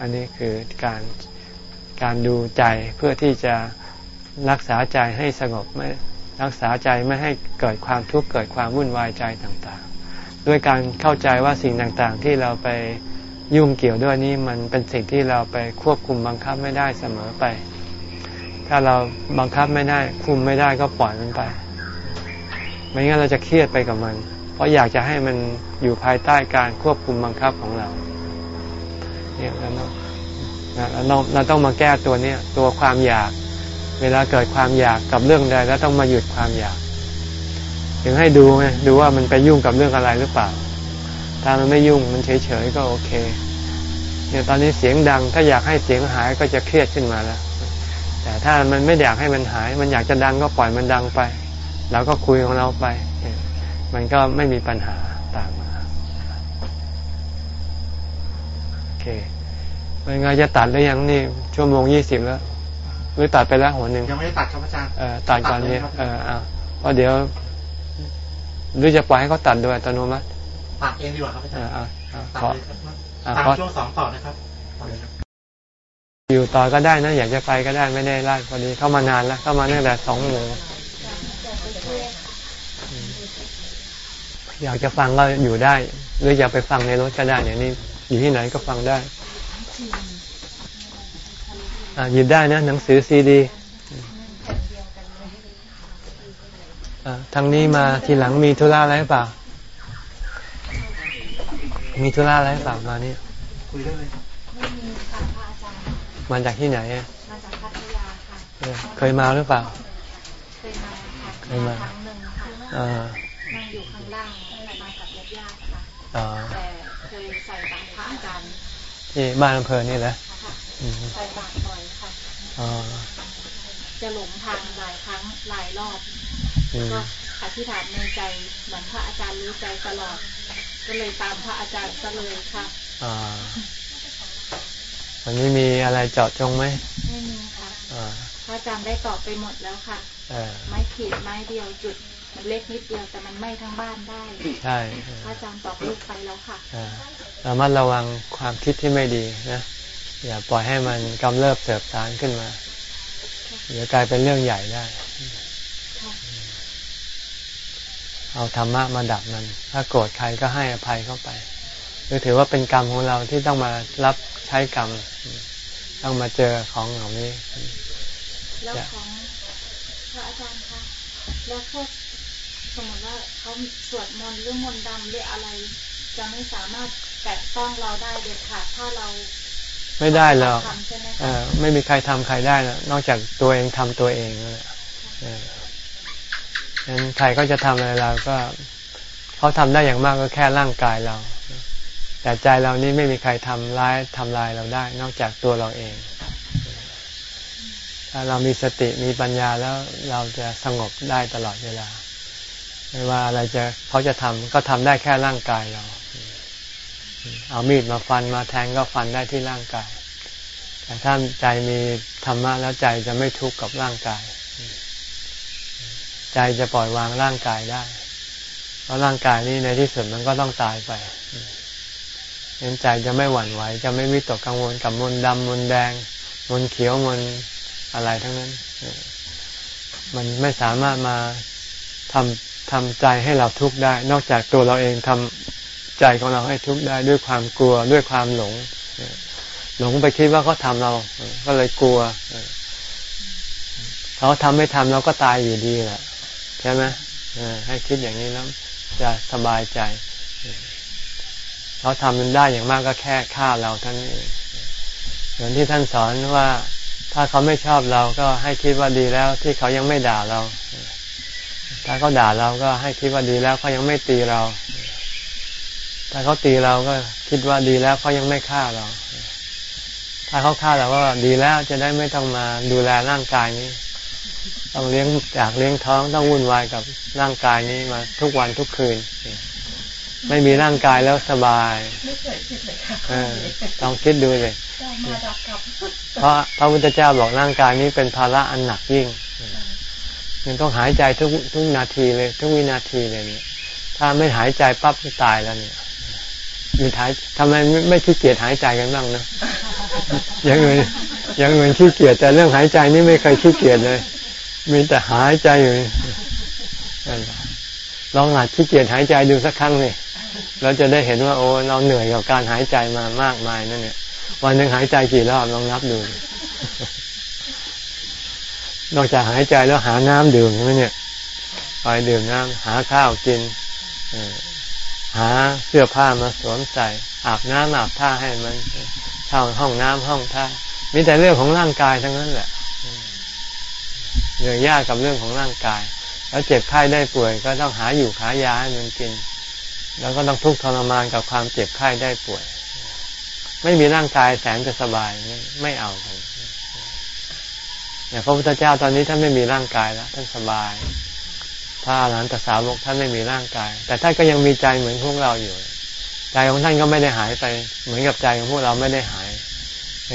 อันนี้คือการการดูใจเพื่อที่จะรักษาใจให้สงบไม่รักษาใจไม่ให้เกิดความทุกข์เกิดความวุ่นวายใจต่างๆ ด้วยการเข้าใจว่าสิ่งต่างๆ ที่เราไปยุ่งเกี่ยวด้วยนี่มันเป็นสิ่งที่เราไปควบคุมบังคับไม่ได้เสมอไป ถ้าเราบังคับไม่ได้คุมไม่ได้ก็ปล่อยมันไป ไม่งั้นเราจะเครียดไปกับมัน ราะอยากจะให้มันอยู่ภายใต้การควบคุมบังคับของเราเนี่ยเราต้องเราเราต้องมาแก้ตัวเนี้ยตัวความอยาก เวลาเกิดความอยากกับเรื่องใดแล้วต้องมาหยุดความอยาก ถึงให้ดูไงดูว่ามันไปยุ่งกับเรื่องอะไรหรือเปล่า ถ้ามันไม่ยุ่งมันเฉยๆก็โอเคเนี่ยตอนนี้เสียงดัง ถ้าอยากให้เสียงหายก็จะเครียดขึ้นมาแล้ว แต่ถ้ามันไม่อยากให้มันหาย มันอยากจะดังก็ปล่อยมันดังไปเราก็คุยของเราไป มันก็ไม่มีปัญหาตามมาโอเคเป็นไงจะตัดหรือยังนี่ชั่วโมงยี่สิบแล้วหรือตัดไปแล้วหัวหนึ่งยังไม่ได้ตัดครับอาจารย์เออตัดก่อนเนี่ยตัดลเอครับอเอาเพราะเดี๋ยวหรือจะปล่อยให้เขาตัดโดยอัตโนมัติตัดเองดีกว่าครับอาเอจารอย์เอาเอาตัดขอเลยครับอะตามขอช่วงสองต่อนะครับต่อเลยครับอยู่ต่อก็ได้นะ อยากจะไปก็ได้ไม่ได้ไล่พอดีเข้ามานานแล้วเข้ามาตั้งแต่สองโมงอืม อยากจะฟังก็อยู่ได้ หรืออยากไปฟังในรถก็ได้เนี่ยนี่อยู่ที่ไหนก็ฟังได้อ่าหยิบได้นะหนังสือซีดีอ่าทางนี้มาทีหลังมีธุระอะไรหรือเปล่า มีธุระอะไรหรือเปล่ามานี่คุยได้เลยไม่มีค่ะพระอาจารย์มาจากที่ไหนอะมาจากพัทยาค่ะเออเคยมาหรือเปล่า เคยมาค่ะเคยมาครั้งหนึ่งค่ะอ่านั่งอยู่ข้างล่างมากับญาติๆค่ะ อ่า แต่เคยใส่บาตรพระอาจารย์ที่บ้านอำเภอนี่แหละค่ะอืมใส่บาตรบ่อยค่ะอ๋อจะหลงทางหลายครั้งหลายรอบอืมก็อธิษฐานในใจเหมือนพระอาจารย์รู้ใจตลอด ก็เลยตามพระอาจารย์ซะเลยค่ะอ่าวันนี้มีอะไรเจาะจงไหมไม่มีค่ะอ่าพระอาจารย์ได้ตอบไปหมดแล้วค่ะเออไม้ขีดไม้เดียวจุดมัน เล็กนิดเดียวแต่มันไหม้ทั้งบ้านได้ใช่พระอาจารย์ตอบลูกไปแล้วค่ะอ่าระมัดระวังความคิดที่ไม่ดีนะอย่าปล่อยให้มันกำเริบเสบสารขึ้นมาเดี๋ยวกลายเป็นเรื่องใหญ่ได้ค่ะเอาธรรมะมาดับมัน ถ้าโกรธใครก็ให้อภัยเข้าไปหรือถือว่าเป็นกรรมของเราที่ต้องมารับใช้กรรม ต้องมาเจอของเหล่านี้แล้วของพระอาจารย์คะแล้วพวกส มมติว่าเขาสวดมนต์หรือมนต์ดำหรืออะไร จะไม่สามารถแตะต้องเราได้เด็ดขาดถ้าเราไม่ได้หรอกทำใช่ไหมเอคะอไม่มีใครทำใครได้หรอกนอกจากตัวเองทำตัวเองนั่นแหละเอองั้นใครก็จะทำอะไรเราก็เขาทำได้อย่างมากก็แค่ร่างกายเรา แต่ใจเรานี่ไม่มีใครทำร้ายทำลายเราได้ นอกจากตัวเราเอง ถ้าเรามีสติมีปัญญาแล้วเราจะสงบได้ตลอดเวลา ไม่ว่าอะไรจะเขาจะทำก็ทำได้แค่ร่างกายเรา เอามีดมาฟันมาแทงก็ฟันได้ที่ร่างกาย แต่ถ้าใจมีธรรมะแล้วใจจะไม่ทุกข์กับร่างกาย ใจจะปล่อยวางร่างกายได้ เพราะร่างกายนี้ในที่สุดมันก็ต้องตายไปเน้นใจจะไม่หวั่นไหว จะไม่วิตกกังวลกับมนดำมนแดง มนเขียวมนอะไรทั้งนั้น มันไม่สามารถมาทำ ทำใจให้เราทุกข์ได้ นอกจากตัวเราเองทำใจของเราให้ทุกข์ได้ด้วยความกลัวด้วยความหลง หลงไปคิดว่าเขาทำเรา ก็เลยกลัวเขาทำไม่ทำเราก็ตายอยู่ดีแหละใช่ไหมให้คิดอย่างนี้แล้วจะสบายใจเขาทำมันได้อย่างมากก็แค่ฆ่าเราท่านเองเหมือนที่ท่านสอนว่า ถ้าเขาไม่ชอบเราก็ให้คิดว่าดีแล้วที่เขายังไม่ด่าเรา ถ้าเขาด่าเราก็ให้คิดว่าดีแล้วเขายังไม่ตีเรา ถ้าเขาตีเราก็คิดว่าดีแล้วเขายังไม่ฆ่าเรา ถ้าเขาฆ่าเราก็ดีแล้วจะได้ไม่ต้องมาดูแลร่างกายนี้ ต้องเลี้ยงจากเลี้ยงท้องต้องวุ่นวายกับร่างกายนี้มาทุกวันทุกคืน ไม่มีร่างกายแล้วสบาย ไม่เคยคิดเลยค่ะเออลองคิดดูเลยเจ้ามาดับกับเพราะพระพุทธเจ้าบอกร่างกายนี้เป็นภาระอันหนักยิ่ง มันต้องหายใจทุกทุกนาทีเลย ทุกวินาทีเลยเนี่ย ถ้าไม่หายใจปั๊บก็ตายแล้วเนี่ยมีหายทำไมไม่ไม่ขี้เกียจหายใจกันบ้างนะอย่างอื่นอย่างอื่นขี้เกียจแต่เรื่องหายใจนี่ไม่เคยขี้เกียจเลย มีแต่หายใจอยู่ละลองหัดขี้เกียจหายใจดูสักครั้งเลยเราจะได้เห็นว่าโอ้เราเหนื่อยกับการหายใจมามากมายนั่นเนี่ย วันหนึ่งหายใจกี่รอบลองนับดู นอกจากหายใจแล้วหาน้ำดื่มใช่ไหมเนี่ยไปดื่มน้ำหาข้าวกินหาเสื้อผ้ามาสวมใส่อาบน้ำอาบท่าให้มันเช่าห้องน้ำห้องท่ามีแต่เรื่องของร่างกายทั้งนั้นแหละเหนื่อยยากกับเรื่องของร่างกาย แล้วเจ็บไข้ได้ป่วย ก็ต้องหาอยู่หายาให้มันกิน แล้วก็ต้องทุกข์ทรมานกับความเจ็บไข้ได้ป่วย ไม่มีร่างกายแสนจะสบายไม่ไม่เอากัน เนี่ยพระพุทธเจ้าตอนนี้ท่านไม่มีร่างกายแล้วท่านสบายพระอรหันตสาวกท่านไม่มีร่างกาย แต่ท่านก็ยังมีใจเหมือนพวกเราอยู่ ใจของท่านก็ไม่ได้หายไป เหมือนกับใจของพวกเราไม่ได้หาย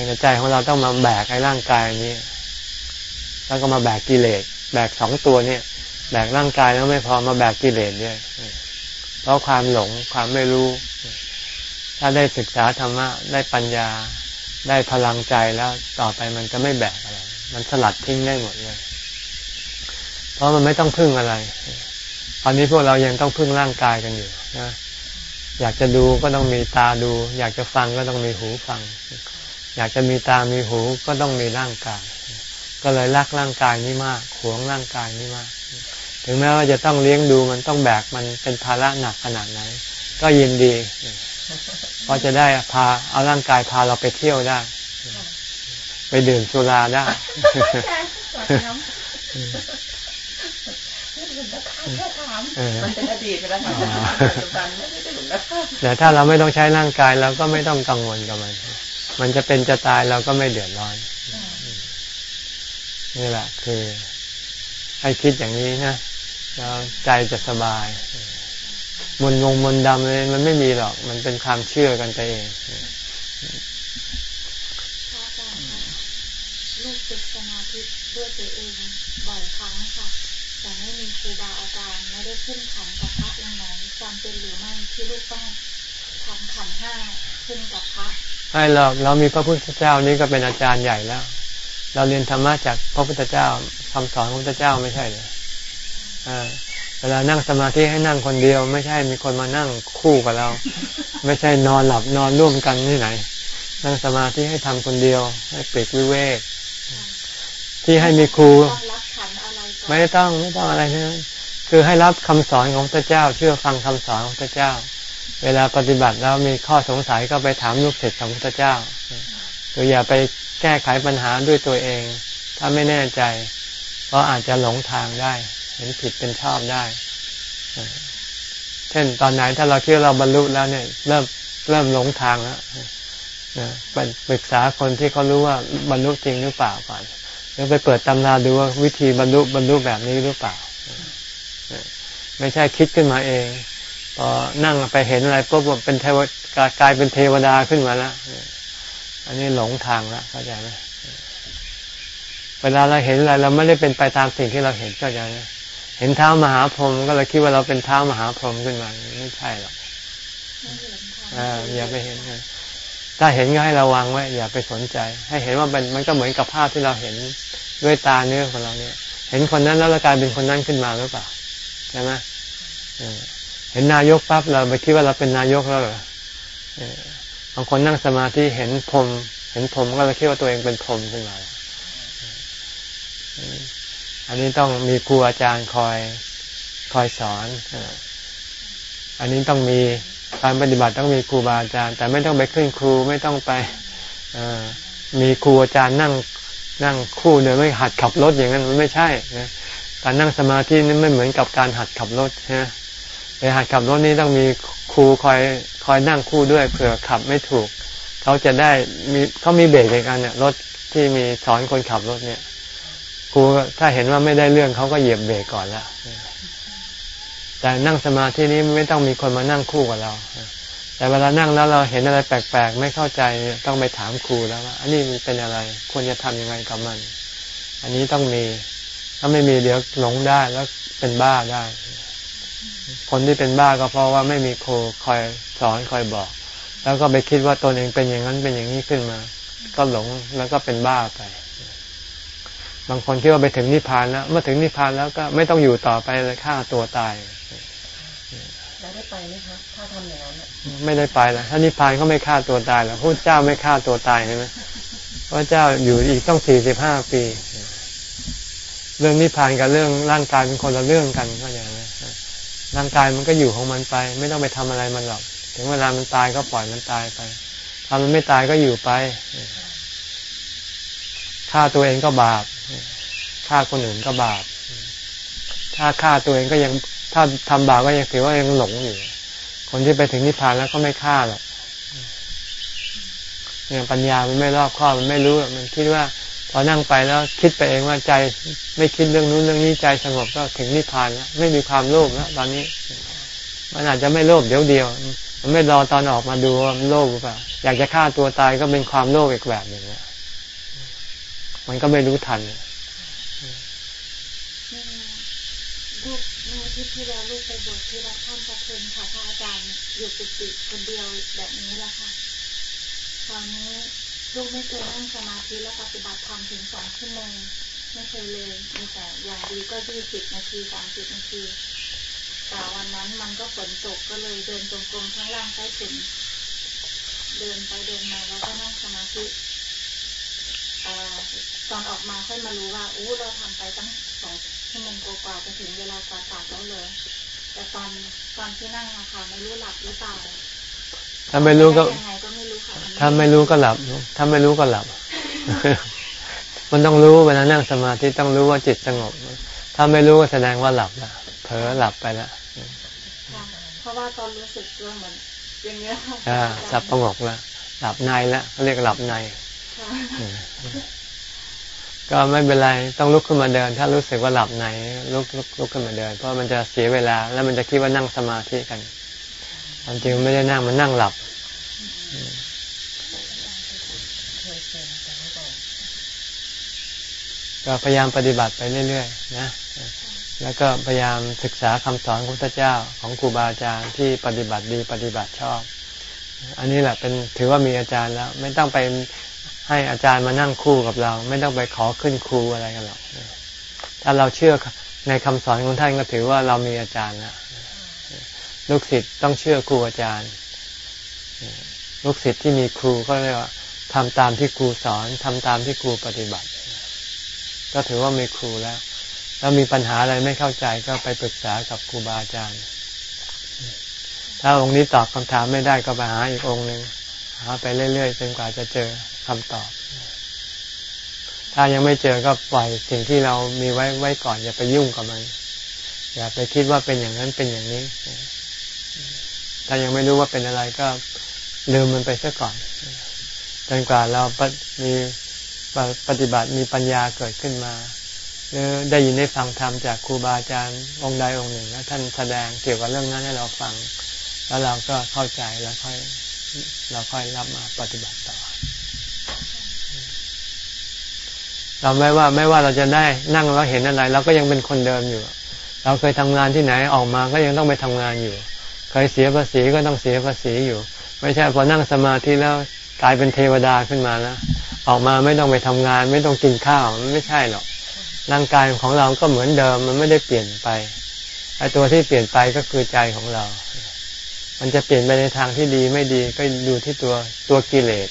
แต่ใจของเราต้องมาแบกไอ้ร่างกายนี้แล้วก็มาแบกกิเลสแบกสองตัวเนี่ย แบกร่างกายแล้วไม่พอมาแบกกิเลสด้วยเพราะความหลงความไม่รู้ ถ้าได้ศึกษาธรรมะได้ปัญญาได้พลังใจแล้วต่อไปมันจะไม่แบกอะไร มันสลัดทิ้งได้หมดเลย เพราะมันไม่ต้องพึ่งอะไร ตอนนี้พวกเรายังต้องพึ่งร่างกายกันอยู่นะอยากจะดูก็ต้องมีตาดู อยากจะฟังก็ต้องมีหูฟัง อยากจะมีตามีหูก็ต้องมีร่างกาย ก็เลยรักร่างกายนี้มากหวงร่างกายนี้มาก ถึงแม้ว่าจะต้องเลี้ยงดูมันต้องแบกมันเป็นภาระหนักขนาดไหน ก็ยินดี เพราะจะได้พาเอาร่างกายพาเราไปเที่ยวได้ ดื่มสุราได้มันเป็นอดีตไปแล้วค่ะปัจจุบันไม่ได้ถึงแล้วค่ะแต่ถ้าเราไม่ต้องใช้ร่างกายเราก็ไม่ต้องกังวลกับมัน มันจะเป็นจะตายเราก็ไม่เดือดร้อน นี่แหละคือ ให้คิดอย่างนี้นะแล้วใจจะสบายมนงงมนดำเลยมันไม่มีหรอก มันเป็นความเชื่อกันไปเอง พระอาจารย์ค่ะลูกฝึกสมาธิ ด้วยตัวเองบ่อยครั้งค่ะแต่ไม่มีครูบาอาจารย์ไม่ได้ขึ้นขันกับพระองค์ไหนจำเป็นหรือไม่ที่ลูกต้องทำขันห้าขึ้นกับพระให้เราเรามีพระพุทธเจ้านี่ก็เป็นอาจารย์ใหญ่แล้ว เราเรียนธรรมะจากพระพุทธเจ้าคำสอนของพระพุทธเจ้าไม่ใช่เลยอ่าเวลานั่งสมาธิให้นั่งคนเดียว ไม่ใช่มีคนมานั่งคู่กับเรา ไม่ใช่นอนหลับนอนร่วมกันที่ไหน นั่งสมาธิให้ทำคนเดียว ให้เปลีกวิเวก ที่ให้มีครูต้องรับขันอะไรก่อนไม่ต้องไม่ต้องอะไรทั้งนั้นคือให้รับคำสอนของพระเจ้า เชื่อฟังคำสอนของพระเจ้า เวลาปฏิบัติแล้วมีข้อสงสัยก็ไปถามลูกศิษย์ของพระเจ้าคืออย่าไปแก้ไขปัญหาด้วยตัวเอง ถ้าไม่แน่ใจ เพราะอาจจะหลงทางได้ เห็นผิดเป็นชอบได้ เช่นตอนไหนถ้าเราคิดว่าเราบรรลุแล้วเนี่ย เริ่มเริ่มหลงทางแล้วนะไปปรึกษาคนที่เขารู้ว่าบรรลุจริงหรือเปล่าก่อน แล้วไปเปิดตำราดูว่าวิธีบรรลุบรรลุแบบนี้หรือเปล่า ไม่ใช่คิดขึ้นมาเองพอนั่งไปเห็นอะไรปุ๊บเป็นเทวกลายเป็นเทวดาขึ้นมาแล้วอันนี้หลงทางแล้วเข้าใจไหมเวลาเราเห็นอะไรเราไม่ได้เป็นไปตามสิ่งที่เราเห็นเข้าใจไหมเห็นเท้ามหาพรหมก็เลยคิดว่าเราเป็นเท้ามหาพรหมขึ้นมา ไม่ใช่หรอกอ่าอย่าไปเห็นนะ ถ้าเห็นก็ให้ระวังไว้ อย่าไปสนใจ ให้เห็นว่ามันมันก็เหมือนกับภาพที่เราเห็นด้วยตาเนื้อของเราเนี่ย เห็นคนนั้นแล้วเรากลายเป็นคนนั้นขึ้นมาหรือเปล่าใช่ไหมเห็นนายกปั๊บเราไปคิดว่าเราเป็นนายกแล้วเหรอเอบางคนนั่งสมาธิเห็นพรมเห็นพรมก็เลยคิดว่าตัวเองเป็นพรมขึ้นมาอันนี้ต้องมีครูอาจารย์คอยคอยสอนอันนี้ต้องมี การปฏิบัติต้องมีครูบาอาจารย์ แต่ไม่ต้องไปขึ้นครูไม่ต้องไปมีครูอาจารย์นั่งนั่งคู่เดินไม่หัดขับรถอย่างนั้นมันไม่ใช่นะการนั่งสมาธินี่ไม่เหมือนกับการหัดขับรถนะไปหัดขับรถนี่ต้องมีครูคอยคอยนั่งคู่ด้วยเผื่อขับไม่ถูก เขาจะได้มีเขามีเบรกในการเนี่ยรถที่มีสอนคนขับรถเนี่ยครูถ้าเห็นว่าไม่ได้เรื่องเขาก็เหยียบเบรกก่อนแล้ว แต่นั่งสมาธินี้ไม่ต้องมีคนมานั่งคู่กับเรา แต่เวลานั่งแล้วเราเห็นอะไรแปลกๆ ไม่เข้าใจต้องไปถามครูแล้วว่าอันนี้มันเป็นอะไรควรจะทำยังไงกับมัน อันนี้ต้องมี ถ้าไม่มีเดี๋ยวหลงได้แล้วเป็นบ้าได้ คนที่เป็นบ้าก็เพราะว่าไม่มีครูคอยสอนคอยบอก แล้วก็ไปคิดว่าตนเองเป็นอย่างนั้นเป็นอย่างนี้ขึ้นมา ก็หลงแล้วก็เป็นบ้าไปบางคนคิดว่าไปถึงนิพพานแล้วเมื่อถึงนิพพานแล้วก็ไม่ต้องอยู่ต่อไปเลยฆ่าตัวตาย ไปไหมคะถ้าทำอย่างนั้นไม่ได้ไปแล้วถ้านิพพานก็ไม่ฆ่าตัวตายแล้วพระเจ้าไม่ฆ่าตัวตายใช่ไหมพระเจ้าอยู่อีกต้องสี่สิบห้าปี เรื่องนิพพานกับเรื่องร่างกายเป็นคนละเรื่องกันก็อย่างนี้ร่างกายมันก็อยู่ของมันไป ไม่ต้องไปทำอะไรมันหรอก ถึงเวลามันตายก็ปล่อยมันตายไปถ้ามันไม่ตายก็อยู่ไปฆ่าตัวเองก็บาปฆ่าคนอื่นก็บาปถ้าฆ่าตัวเองก็ยัง ถ้าทำบาปก็ยังถือว่ายังหลงอยู่ คนที่ไปถึงนิพพานแล้วก็ไม่ฆ่าหรอกเนี่ยปัญญามันไม่รอบคอบมันไม่รู้มันคิดว่า พอนั่งไปแล้วคิดไปเองว่าใจไม่คิดเรื่องนู้นเรื่องนี้ใจสงบก็ถึงนิพพานแล้วไม่มีความโลภแล้วตอนนี้ มันอาจจะไม่โลภเดี๋ยวเดียวมันไม่รอตอนออกมาดูว่ามันโลภหรือเปล่าอยากจะฆ่าตัวตายก็เป็นความโลภอีกแบบหนึ่งมันก็ไม่รู้ทันลูก มื่ออาทิตย์ที่แล้วลูกไปบวชที่วัดถ้ำประเคนค่ะพระอาจารย์อยู่กุฏิคนเดียวแบบนี้แหละค่ะคราวนี้ลูกไม่เคยนั่งสมาธิและปฏิบัติธรรมถึงสองชั่วโมงไม่เคยเลยมีแต่อย่างดีก็ยี่สิบนาทีสามสิบนาทีแต่วันนั้นมันก็ฝนตกก็เลยเดินจงกรมข้างล่างใต้ถุนเดินไปเดินมาแล้วก็นั่งสมาธิตอนออกมาค่อยมารู้ว่าอู้เราทำไปตั้งสอง ชั่วโมงกว่าๆจะถึงเวลากาตาแล้วเลย แต่ตอนตอนที่นั่งอะค่ะไม่รู้หลับหรือเปล่าถ้าไม่รู้ก็ด้ยังไงก็ไม่รู้ค่ะถ้าไม่รู้ก็หลับถ้าไม่รู้ก็หลับ มันต้องรู้เวลานั่งสมาธิต้องรู้ว่าจิตสงบ ถ้าไม่รู้ก็แสดงว่าหลับละเผลอหลับไปละค่ะเพราะว่าตอนรู้สึกตัวเหมือนอย่างเงี้ยค่ะอ่าสับประงกละหลับในละเขาเรียกหลับในค่ะ ก็ไม่เป็นไรต้องลุกขึ้นมาเดิน ถ้ารู้สึกว่าหลับในลุกลุกลุกขึ้นมาเดิน เพราะมันจะเสียเวลา แล้วมันจะคิดว่านั่งสมาธิกันความจริงไม่ได้นั่งมันนั่งหลับก็พยายามปฏิบัติไปเรื่อยๆนะแล้วก็พยายามศึกษาคำสอนของพระเจ้าของครูบาอาจารย์ที่ปฏิบัติดีปฏิบัติชอบ อันนี้แหละเป็นถือว่ามีอาจารย์แล้ว ไม่ต้องไป ให้อาจารย์มานั่งคู่กับเรา ไม่ต้องไปขอขึ้นครูอะไรกันหรอกถ้าเราเชื่อในคำสอนของท่านก็ถือว่าเรามีอาจารย์แล้วลูกศิษย์ต้องเชื่อครูอาจารย์ ลูกศิษย์ที่มีครูก็เรียกว่าทำตามที่ครูสอนทำตามที่ครูปฏิบัติ ก็ถือว่ามีครูแล้วแล้วมีปัญหาอะไรไม่เข้าใจก็ไปปรึกษากับครูบาอาจารย์ ถ้าองค์นี้ตอบคำถามไม่ได้ก็ไปหาอีกองค์หนึ่งหาไปเรื่อยๆจนกว่าจะเจอ คำตอบ ถ้ายังไม่เจอก็ปล่อยสิ่งที่เรามีไว้ไว้ก่อน อย่าไปยุ่งกับมัน อย่าไปคิดว่าเป็นอย่างนั้นเป็นอย่างนี้ ถ้ายังไม่รู้ว่าเป็นอะไรก็ลืมมันไปซะก่อนจนกว่าเรามีปฏิบัติมีปัญญาเกิดขึ้นมาหรือได้ยินได้ฟังธรรมจากครูบาอาจารย์องค์ใดองค์หนึ่งแล้วท่านแสดงเกี่ยวกับเรื่องนั้นให้เราฟัง แล้วเราก็เข้าใจแล้วค่อยเราค่อยรับมาปฏิบัติต่อ เราไม่ว่าไม่ว่าเราจะได้นั่งแล้วเห็นอะไรเราก็ยังเป็นคนเดิมอยู่ เราเคยทำงานที่ไหนออกมาก็ยังต้องไปทำงานอยู่ เคยเสียภาษีก็ต้องเสียภาษีอยู่ ไม่ใช่พอนั่งสมาธิแล้วกลายเป็นเทวดาขึ้นมาแล้วออกมาไม่ต้องไปทำงาน ไม่ต้องกินข้าวไม่ใช่หรอกร่างกายของเราก็เหมือนเดิมมันไม่ได้เปลี่ยนไปไอ้ตัวที่เปลี่ยนไปก็คือใจของเรา มันจะเปลี่ยนไปในทางที่ดีไม่ดีก็ดูที่ตัวตัวกิเลส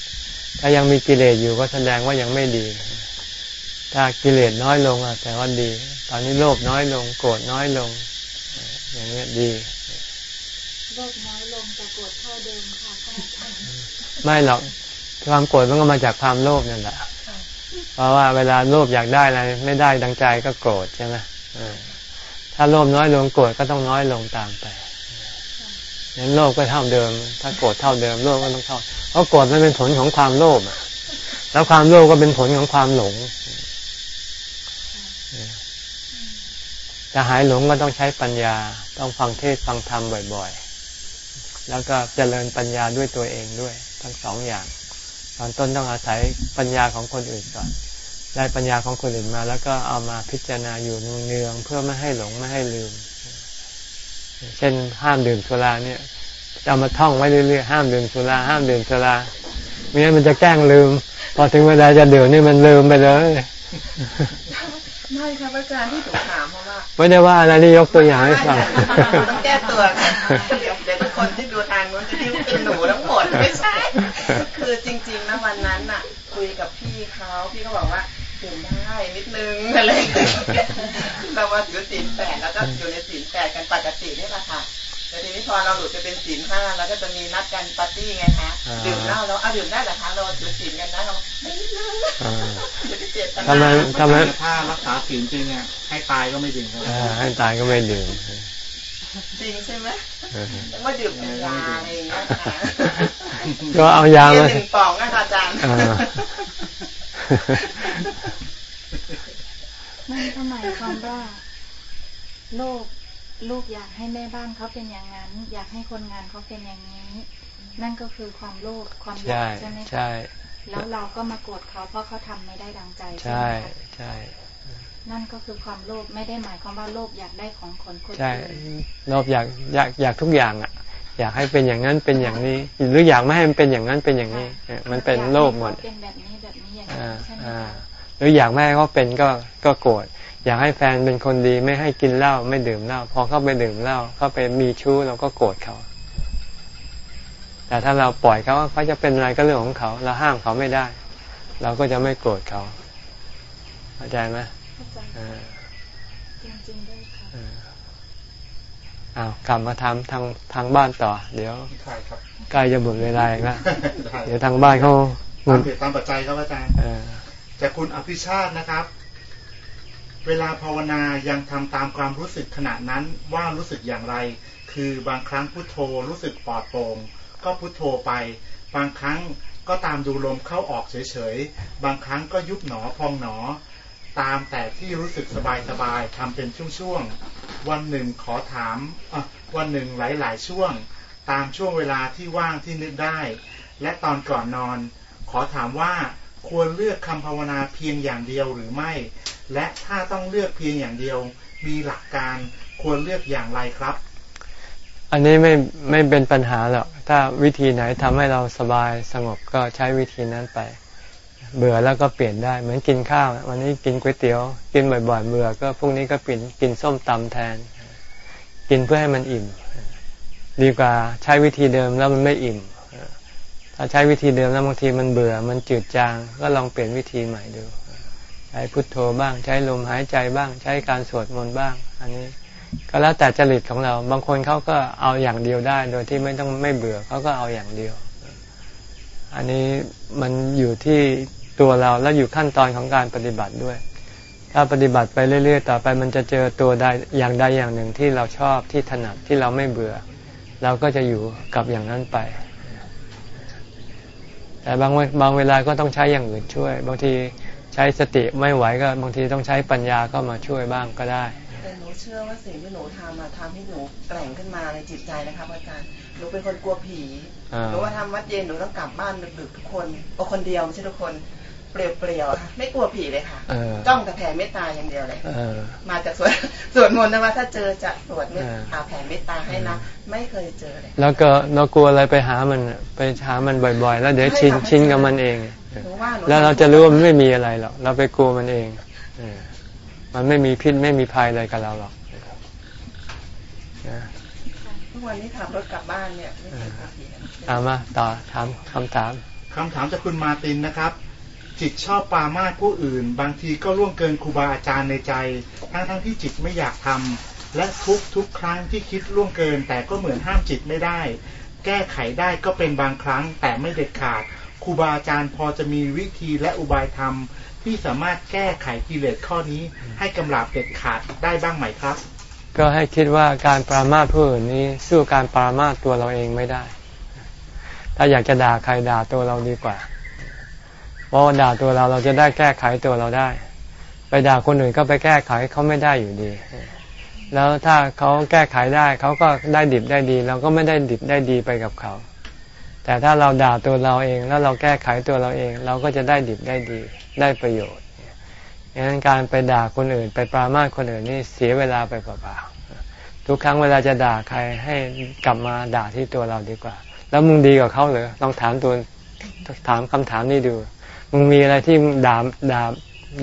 ถ้ายังมีกิเลสอยู่ก็แสดงว่ายังไม่ดี ถ้ากิเลสน้อยลงอะแต่ว่าดี ตอนนี้โลภน้อยลง โกรธน้อยลง อย่างนี้ดี โลภน้อยลงแต่โกรธเท่าเดิมค่ะท่านอาจารย์ไม่หรอกความโกรธมันก็มาจากความโลภนั่นแหละ เพราะว่าเวลาโลภอยากได้อะไรไม่ได้ดังใจก็โกรธใช่ไหมถ้าโลภน้อยลงโกรธก็ต้องน้อยลงตามไปนั้นโลภก็เท่าเดิม ถ้าโกรธเท่าเดิมโลภก็ต้องเท่า เพราะโกรธมันเป็นผลของความโลภอะแล้วความโลภก็เป็นผลของความหลง จะหายหลงก็ต้องใช้ปัญญา ต้องฟังเทศฟังธรรมบ่อยๆ แล้วก็เจริญปัญญาด้วยตัวเองด้วยทั้งสองอย่าง ตอนต้นต้องอาศัยปัญญาของคนอื่นก่อน ได้ปัญญาของคนอื่นมา แล้วก็เอามาพิจารณาอยู่เนืองๆเพื่อไม่ให้หลงไม่ให้ลืม เช่นห้ามดื่มสุราเนี่ยจะมาท่องไว้เรื่อยๆห้ามดื่มสุราห้ามดื่มสุราไม่งั้นมันจะแกล้งลืม พอถึงเวลาจะดื่มนี่มันลืมไปเลย ไม่ครับอาจารย์ที่ถูกถามเพราะว่าไม่ได้ว่าอะไรนี่ยกตัวอย่างให้ฟังต้องแก้ตัวกันเดี๋ยวเดี๋ยวทุกคนที่ดูทางนู้นจะคิดว่าเป็นหนูทั้งหมดไม่ใช่คือจริงๆนะวันนั้นน่ะ คุยกับพี่เขาพี่เขาบอกว่าดื่มได้นิดนึงอะไรเราว่าถือศีลแปดแล้วก็อยู่ในศีลแปดกันปกตินี่แหละค่ะ แต่ทีนี้พอเราหลุดไปเป็นศีลห้าเราก็จะมีนัดกันปาร์ตี้ไงคะดื่มเหล้าแล้วเอาดื่มได้เหรอคะเราถือศีลกันนะเราไม่นิดนึงอย่าไปเจตนาทำไมทำไมถ้ารักษาศีลจริงอะให้ตายก็ไม่จริงครับอ่าให้ตายก็ไม่ดื่มจริงใช่ไหมแล้วว่าดื่มเป็นยาอะไรอย่างเงี้ยค่ะก็เอายาเรียมานหนึ่งปองนะคะอาจารย์อ่านั่นก็หมายความว่าโลก ลูกอยากให้แม่บ้านเขาเป็นอย่างนั้น อยากให้คนงานเขาเป็นอย่างนี้ นั่นก็คือความโลภความอยาใช่กใช่ไหมคะใช่แล้วเราก็มาโกรธเขาเพราะเขาทำไม่ได้ดังใจใช่ไหมคะใช่นั่นก็คือความโลภไม่ได้หมายความว่าโลภอยากได้ของคนคนใช่อื่นโลภอยากอยากอยากทุกอย่างอะ อยากให้เป็นอย่างนั้นเป็นอย่างนี้ หรืออยากไม่ให้มันเป็นอย่างนั้นเป็นอย่างนี้เออมันเป็นโลภหมดอยากให้เขาเป็นแบบนี้แบบนี้อย่างอ่านี้ใช่ไหมอ่าคะหรืออยากไม่ให้เขาเป็นก็ก็โกรธ อยากให้แฟนเป็นคนดีไม่ให้กินเหล้าไม่ดื่มเหล้าพอเขาไปดื่มเหล้าเขาไปมีชู้เราก็โกรธเขา แต่ถ้าเราปล่อยเขาเขาจะเป็นอะไรก็เรื่องของเขาเราห้ามเขาไม่ได้ เราก็จะไม่โกรธเขาเข้าใจไหมเข้าใจเออจริงๆด้วยค่ะเอออ้าวกลับมาทำทางทางบ้านต่อ เดี๋ยวใช่ครับใกล้จะหมดเวลาอีกแล้วได้เดี๋ยวทางบ้านเขาตามเหตุตามปัจจัยครับอาจารย์เออจากคุณอภิชาตินะครับ เวลาภาวนายังทำตามความรู้สึกขณะนั้นว่ารู้สึกอย่างไร คือบางครั้งพุโทโธรู้สึกปลอดโปร่งก็พุโทโธไป บางครั้งก็ตามดูลมเข้าออกเฉยๆ บางครั้งก็ยุบหนอพองหนอ ตามแต่ที่รู้สึกสบายๆทำเป็นช่วงๆ วันหนึ่งขอถาม วันหนึ่งหลายๆช่วง ตามช่วงเวลาที่ว่างที่นึกได้ และตอนก่อนนอน ขอถามว่า ควรเลือกคำภาวนาเพียงอย่างเดียวหรือไม่ และถ้าต้องเลือกเพียงอย่างเดียว มีหลักการควรเลือกอย่างไรครับ อันนี้ไม่ไม่เป็นปัญหาหรอกถ้าวิธีไหนทำให้เราสบายสงบก็ใช้วิธีนั้นไป เบื่อแล้วก็เปลี่ยนได้เหมือนกินข้าว วันนี้กินก๋วยเตี๋ยว กินบ่อยๆเบื่อก็พรุ่งนี้ก็เปลี่ยนกินส้มตำแทน กินเพื่อให้มันอิ่ม ดีกว่าใช้วิธีเดิมแล้วมันไม่อิ่ม ถ้าใช้วิธีเดิมแล้วบางทีมันเบื่อ มันจืดจาง ก็ลองเปลี่ยนวิธีใหม่ดู ใช้พุทโธบ้าง ใช้ลมหายใจบ้าง ใช้การสวดมนต์บ้าง อันนี้ ก็แล้วแต่จริตของเรา บางคนเขาก็เอาอย่างเดียวได้ โดยที่ไม่ต้องไม่เบื่อเขาก็เอาอย่างเดียว อันนี้มันอยู่ที่ตัวเราแล้วอยู่ขั้นตอนของการปฏิบัติด้วย ถ้าปฏิบัติไปเรื่อย ๆ ต่อไปมันจะเจอตัวใดอย่างใดอย่างหนึ่งที่เราชอบที่ถนัดที่เราไม่เบื่อ เราก็จะอยู่กับอย่างนั้นไป แต่บางเวบางเวลาก็ต้องใช้อย่างอื่นช่วย บางทีใช้สติไม่ไหวก็ บางทีต้องใช้ปัญญาก็มาช่วยบ้างก็ได้แต่หนูเชื่อว่าสิ่งที่หนูทำมาทำให้หนูแกร่งขึ้นมาในจิตใจนะครับอาจารย์หนูเป็นคนกลัวผีอ่าหนูว่าทำวัดเย็นหนูต้องกลับบ้านดึกๆทุกคนโอคนเดียวไม่ใช่ทุกคน เปลี่ยวๆอะค่ะไม่กลัวผีเลยค่ะเออจ้องแต่แผ่เมตตาอย่างเดียวเลยเออมาจากสวดสวดมนต์นะว่าถ้าเจอจะสวดเมตเออตาแผ่เมตตาให้นะไม่เคยเจอเลยแล้วก็เรากลัวอะไรไปหามันน่ะไปหามันบ่อยๆ แล้วเดี๋ยวชินใช่ค่ะชินกับมันเองหนูว่าหนูแล้วเราจะรู้ว่ามันไม่มีอะไรหรอกเราไปกลัวมันเองเออมันไม่มีพิษไม่มีภัยอะไรกับเราหรอกนะทุกวันนี้ขับรถกลับบ้านเนี่ยไม่เคยกลับผีเลยเอามาต่อถามคำถามคำถามจากคุณมาร์ตินนะครับ จิตชอบปามาผู้อื่น บางทีก็ล่วงเกินครูบาอาจารย์ในใจ ทั้งทั้งๆที่จิตไม่อยากทำและทุกทุกครั้งที่คิดล่วงเกิน แต่ก็เหมือนห้ามจิตไม่ได้ แก้ไขได้ก็เป็นบางครั้งแต่ไม่เด็ดขาดครูบาอาจารย์พอจะมีวิธีและอุบายธรรม ที่สามารถแก้ไขกิเลสข้อนี้ ให้กำลับเด็ดขาดได้บ้างไหมครับ ก็ให้คิดว่าการปรามาสผู้อื่นนี้สู้การปรามาสตัวเราเองไม่ได้ ถ้าอยากจะด่าใครด่าตัวเราดีกว่า ราะด่าตัวเราเราจะได้แก้ไขตัวเราได้ ไปด่าคนอื่นก็ไปแก้ไขเขาไม่ได้อยู่ดี แล้วถ้าเขาแก้ไขได้เขาก็ได้ดิบได้ดี เราก็ไม่ได้ดิบได้ดีไปกับเขา แต่ถ้าเราด่าตัวเราเองแล้วเราแก้ไขตัวเราเอง เราก็จะได้ดิบได้ดีได้ประโยชน์ดังนั้นการไปด่าคนอื่น ไปปรามาสคนอื่นนี่เสียเวลาไปเปล่าๆทุกครั้งเวลาจะด่าใครให้กลับมาด่าที่ตัวเราดีกว่า แล้วมึงดีกว่าเขาเหรอลองถามตัวถามคำถามนี้ดู มึงมีอะไรที่ด่าด่า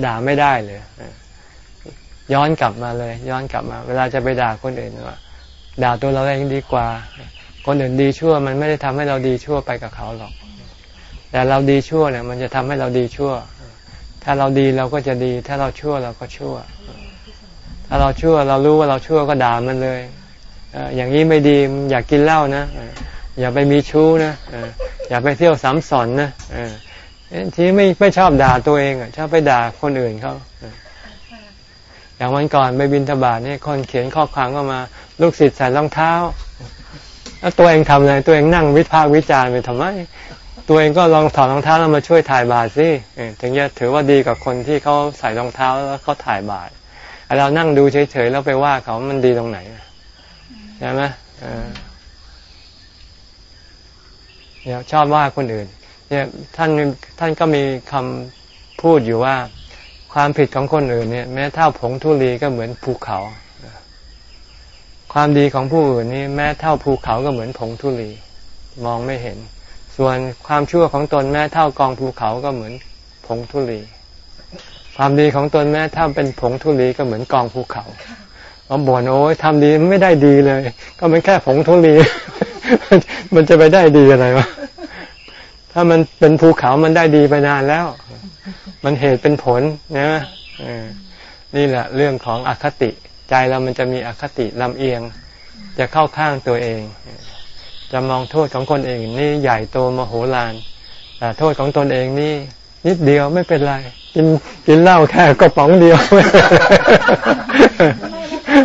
ด่าไม่ได้เลยย้อนกลับมาเลย ย้อนกลับมา เวลาจะไปด่าคนอื่นว่าด่าตัวเราเองดีกว่า คนอื่นดีชั่ว มันไม่ได้ทำให้เราดีชั่วไปกับเขาหรอก แต่เราดีชั่วเนี่ย มันจะทำให้เราดีชั่ว ถ้าเราดีเราก็จะดี ถ้าเราชั่วเราก็ชั่ว ถ้าเราชั่วเรารู้ว่าเราชั่วก็ด่ามันเลยอย่างนี้ไม่ดีอยากกินเหล้านะอย่าไปมีชู้นะอย่าไปเที่ยวสามสอนนะ ทีไม่ไม่ชอบด่าตัวเองอะชอบไปด่าคนอื่นเขาเอออย่างวันก่อนไปบินทบาทเนี่ยคนเขียนข้อความก็มา ลูกศิษย์ใส่รองเท้า แล้วตัวเองทำอะไรตัวเองนั่งวิพากษ์วิจารณ์ไปทำไม ตัวเองก็ลองถอดรองเท้าแล้วมาช่วยถ่ายบาตรสิเออถึงจะถือว่าดีกับคนที่เขาใส่รองเท้าแล้วเขาถ่ายบาตรไอ้เรานั่งดูเฉยๆแล้วไปว่าเขามันดีตรงไหนอะใช่ไหมเออเนี่ยชอบว่าคนอื่น เนี่ยท่านท่านก็มีคำพูดอยู่ว่า ความผิดของคนอื่นเนี่ย แม้เท่าผงทุลีก็เหมือนภูเขา ความดีของผู้อื่นนี่แม้เท่าภูเขาก็เหมือนผงทุลีมองไม่เห็น ส่วนความชั่วของตนแม้เท่ากองภูเขาก็เหมือนผงทุลีความดีของตนแม้เท่าเป็นผงทุลีก็เหมือนกองภูเขาเราบ่นโอ้ยทำดีไม่ได้ดีเลย ก็มันแค่ผงทุลีมันจะไปได้ดีอะไรวะ ถ้ามันเป็นภูเขามันได้ดีไปนานแล้ว มันเหตุเป็นผลนะนี่แหละเรื่องของอคติ ใจเรามันจะมีอคติลำเอียง จะเข้าข้างตัวเอง จะมองโทษของคนเองนี่ใหญ่โตมโหฬารแต่โทษของตนเองนี่นิดเดียวไม่เป็นไร กินกินเหล้าแค่กระป๋องเดียว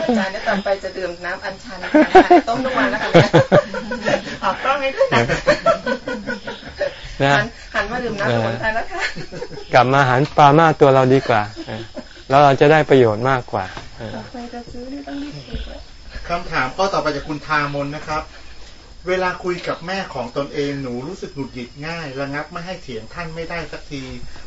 อาจารย์เนี่ยต่อไปจะดื่มน้ำอัญชันต้มทุกวันแล้วค่ะออกกล้องให้ด้วย นะหันมาดื่มน้ำสมุนไพรแล้วค่ะกลับมาหันปลามาตัวเราดีกว่า แล้วเราจะได้ประโยชน์มากกว่าไปจะซื้อนี่ต้องรีบคำถามข้อต่อไปจากคุณทามนนะครับ เวลาคุยกับแม่ของตนเองหนูรู้สึกหงุดหงิดง่าย ระงับไม่ให้เถียงท่านไม่ได้สักที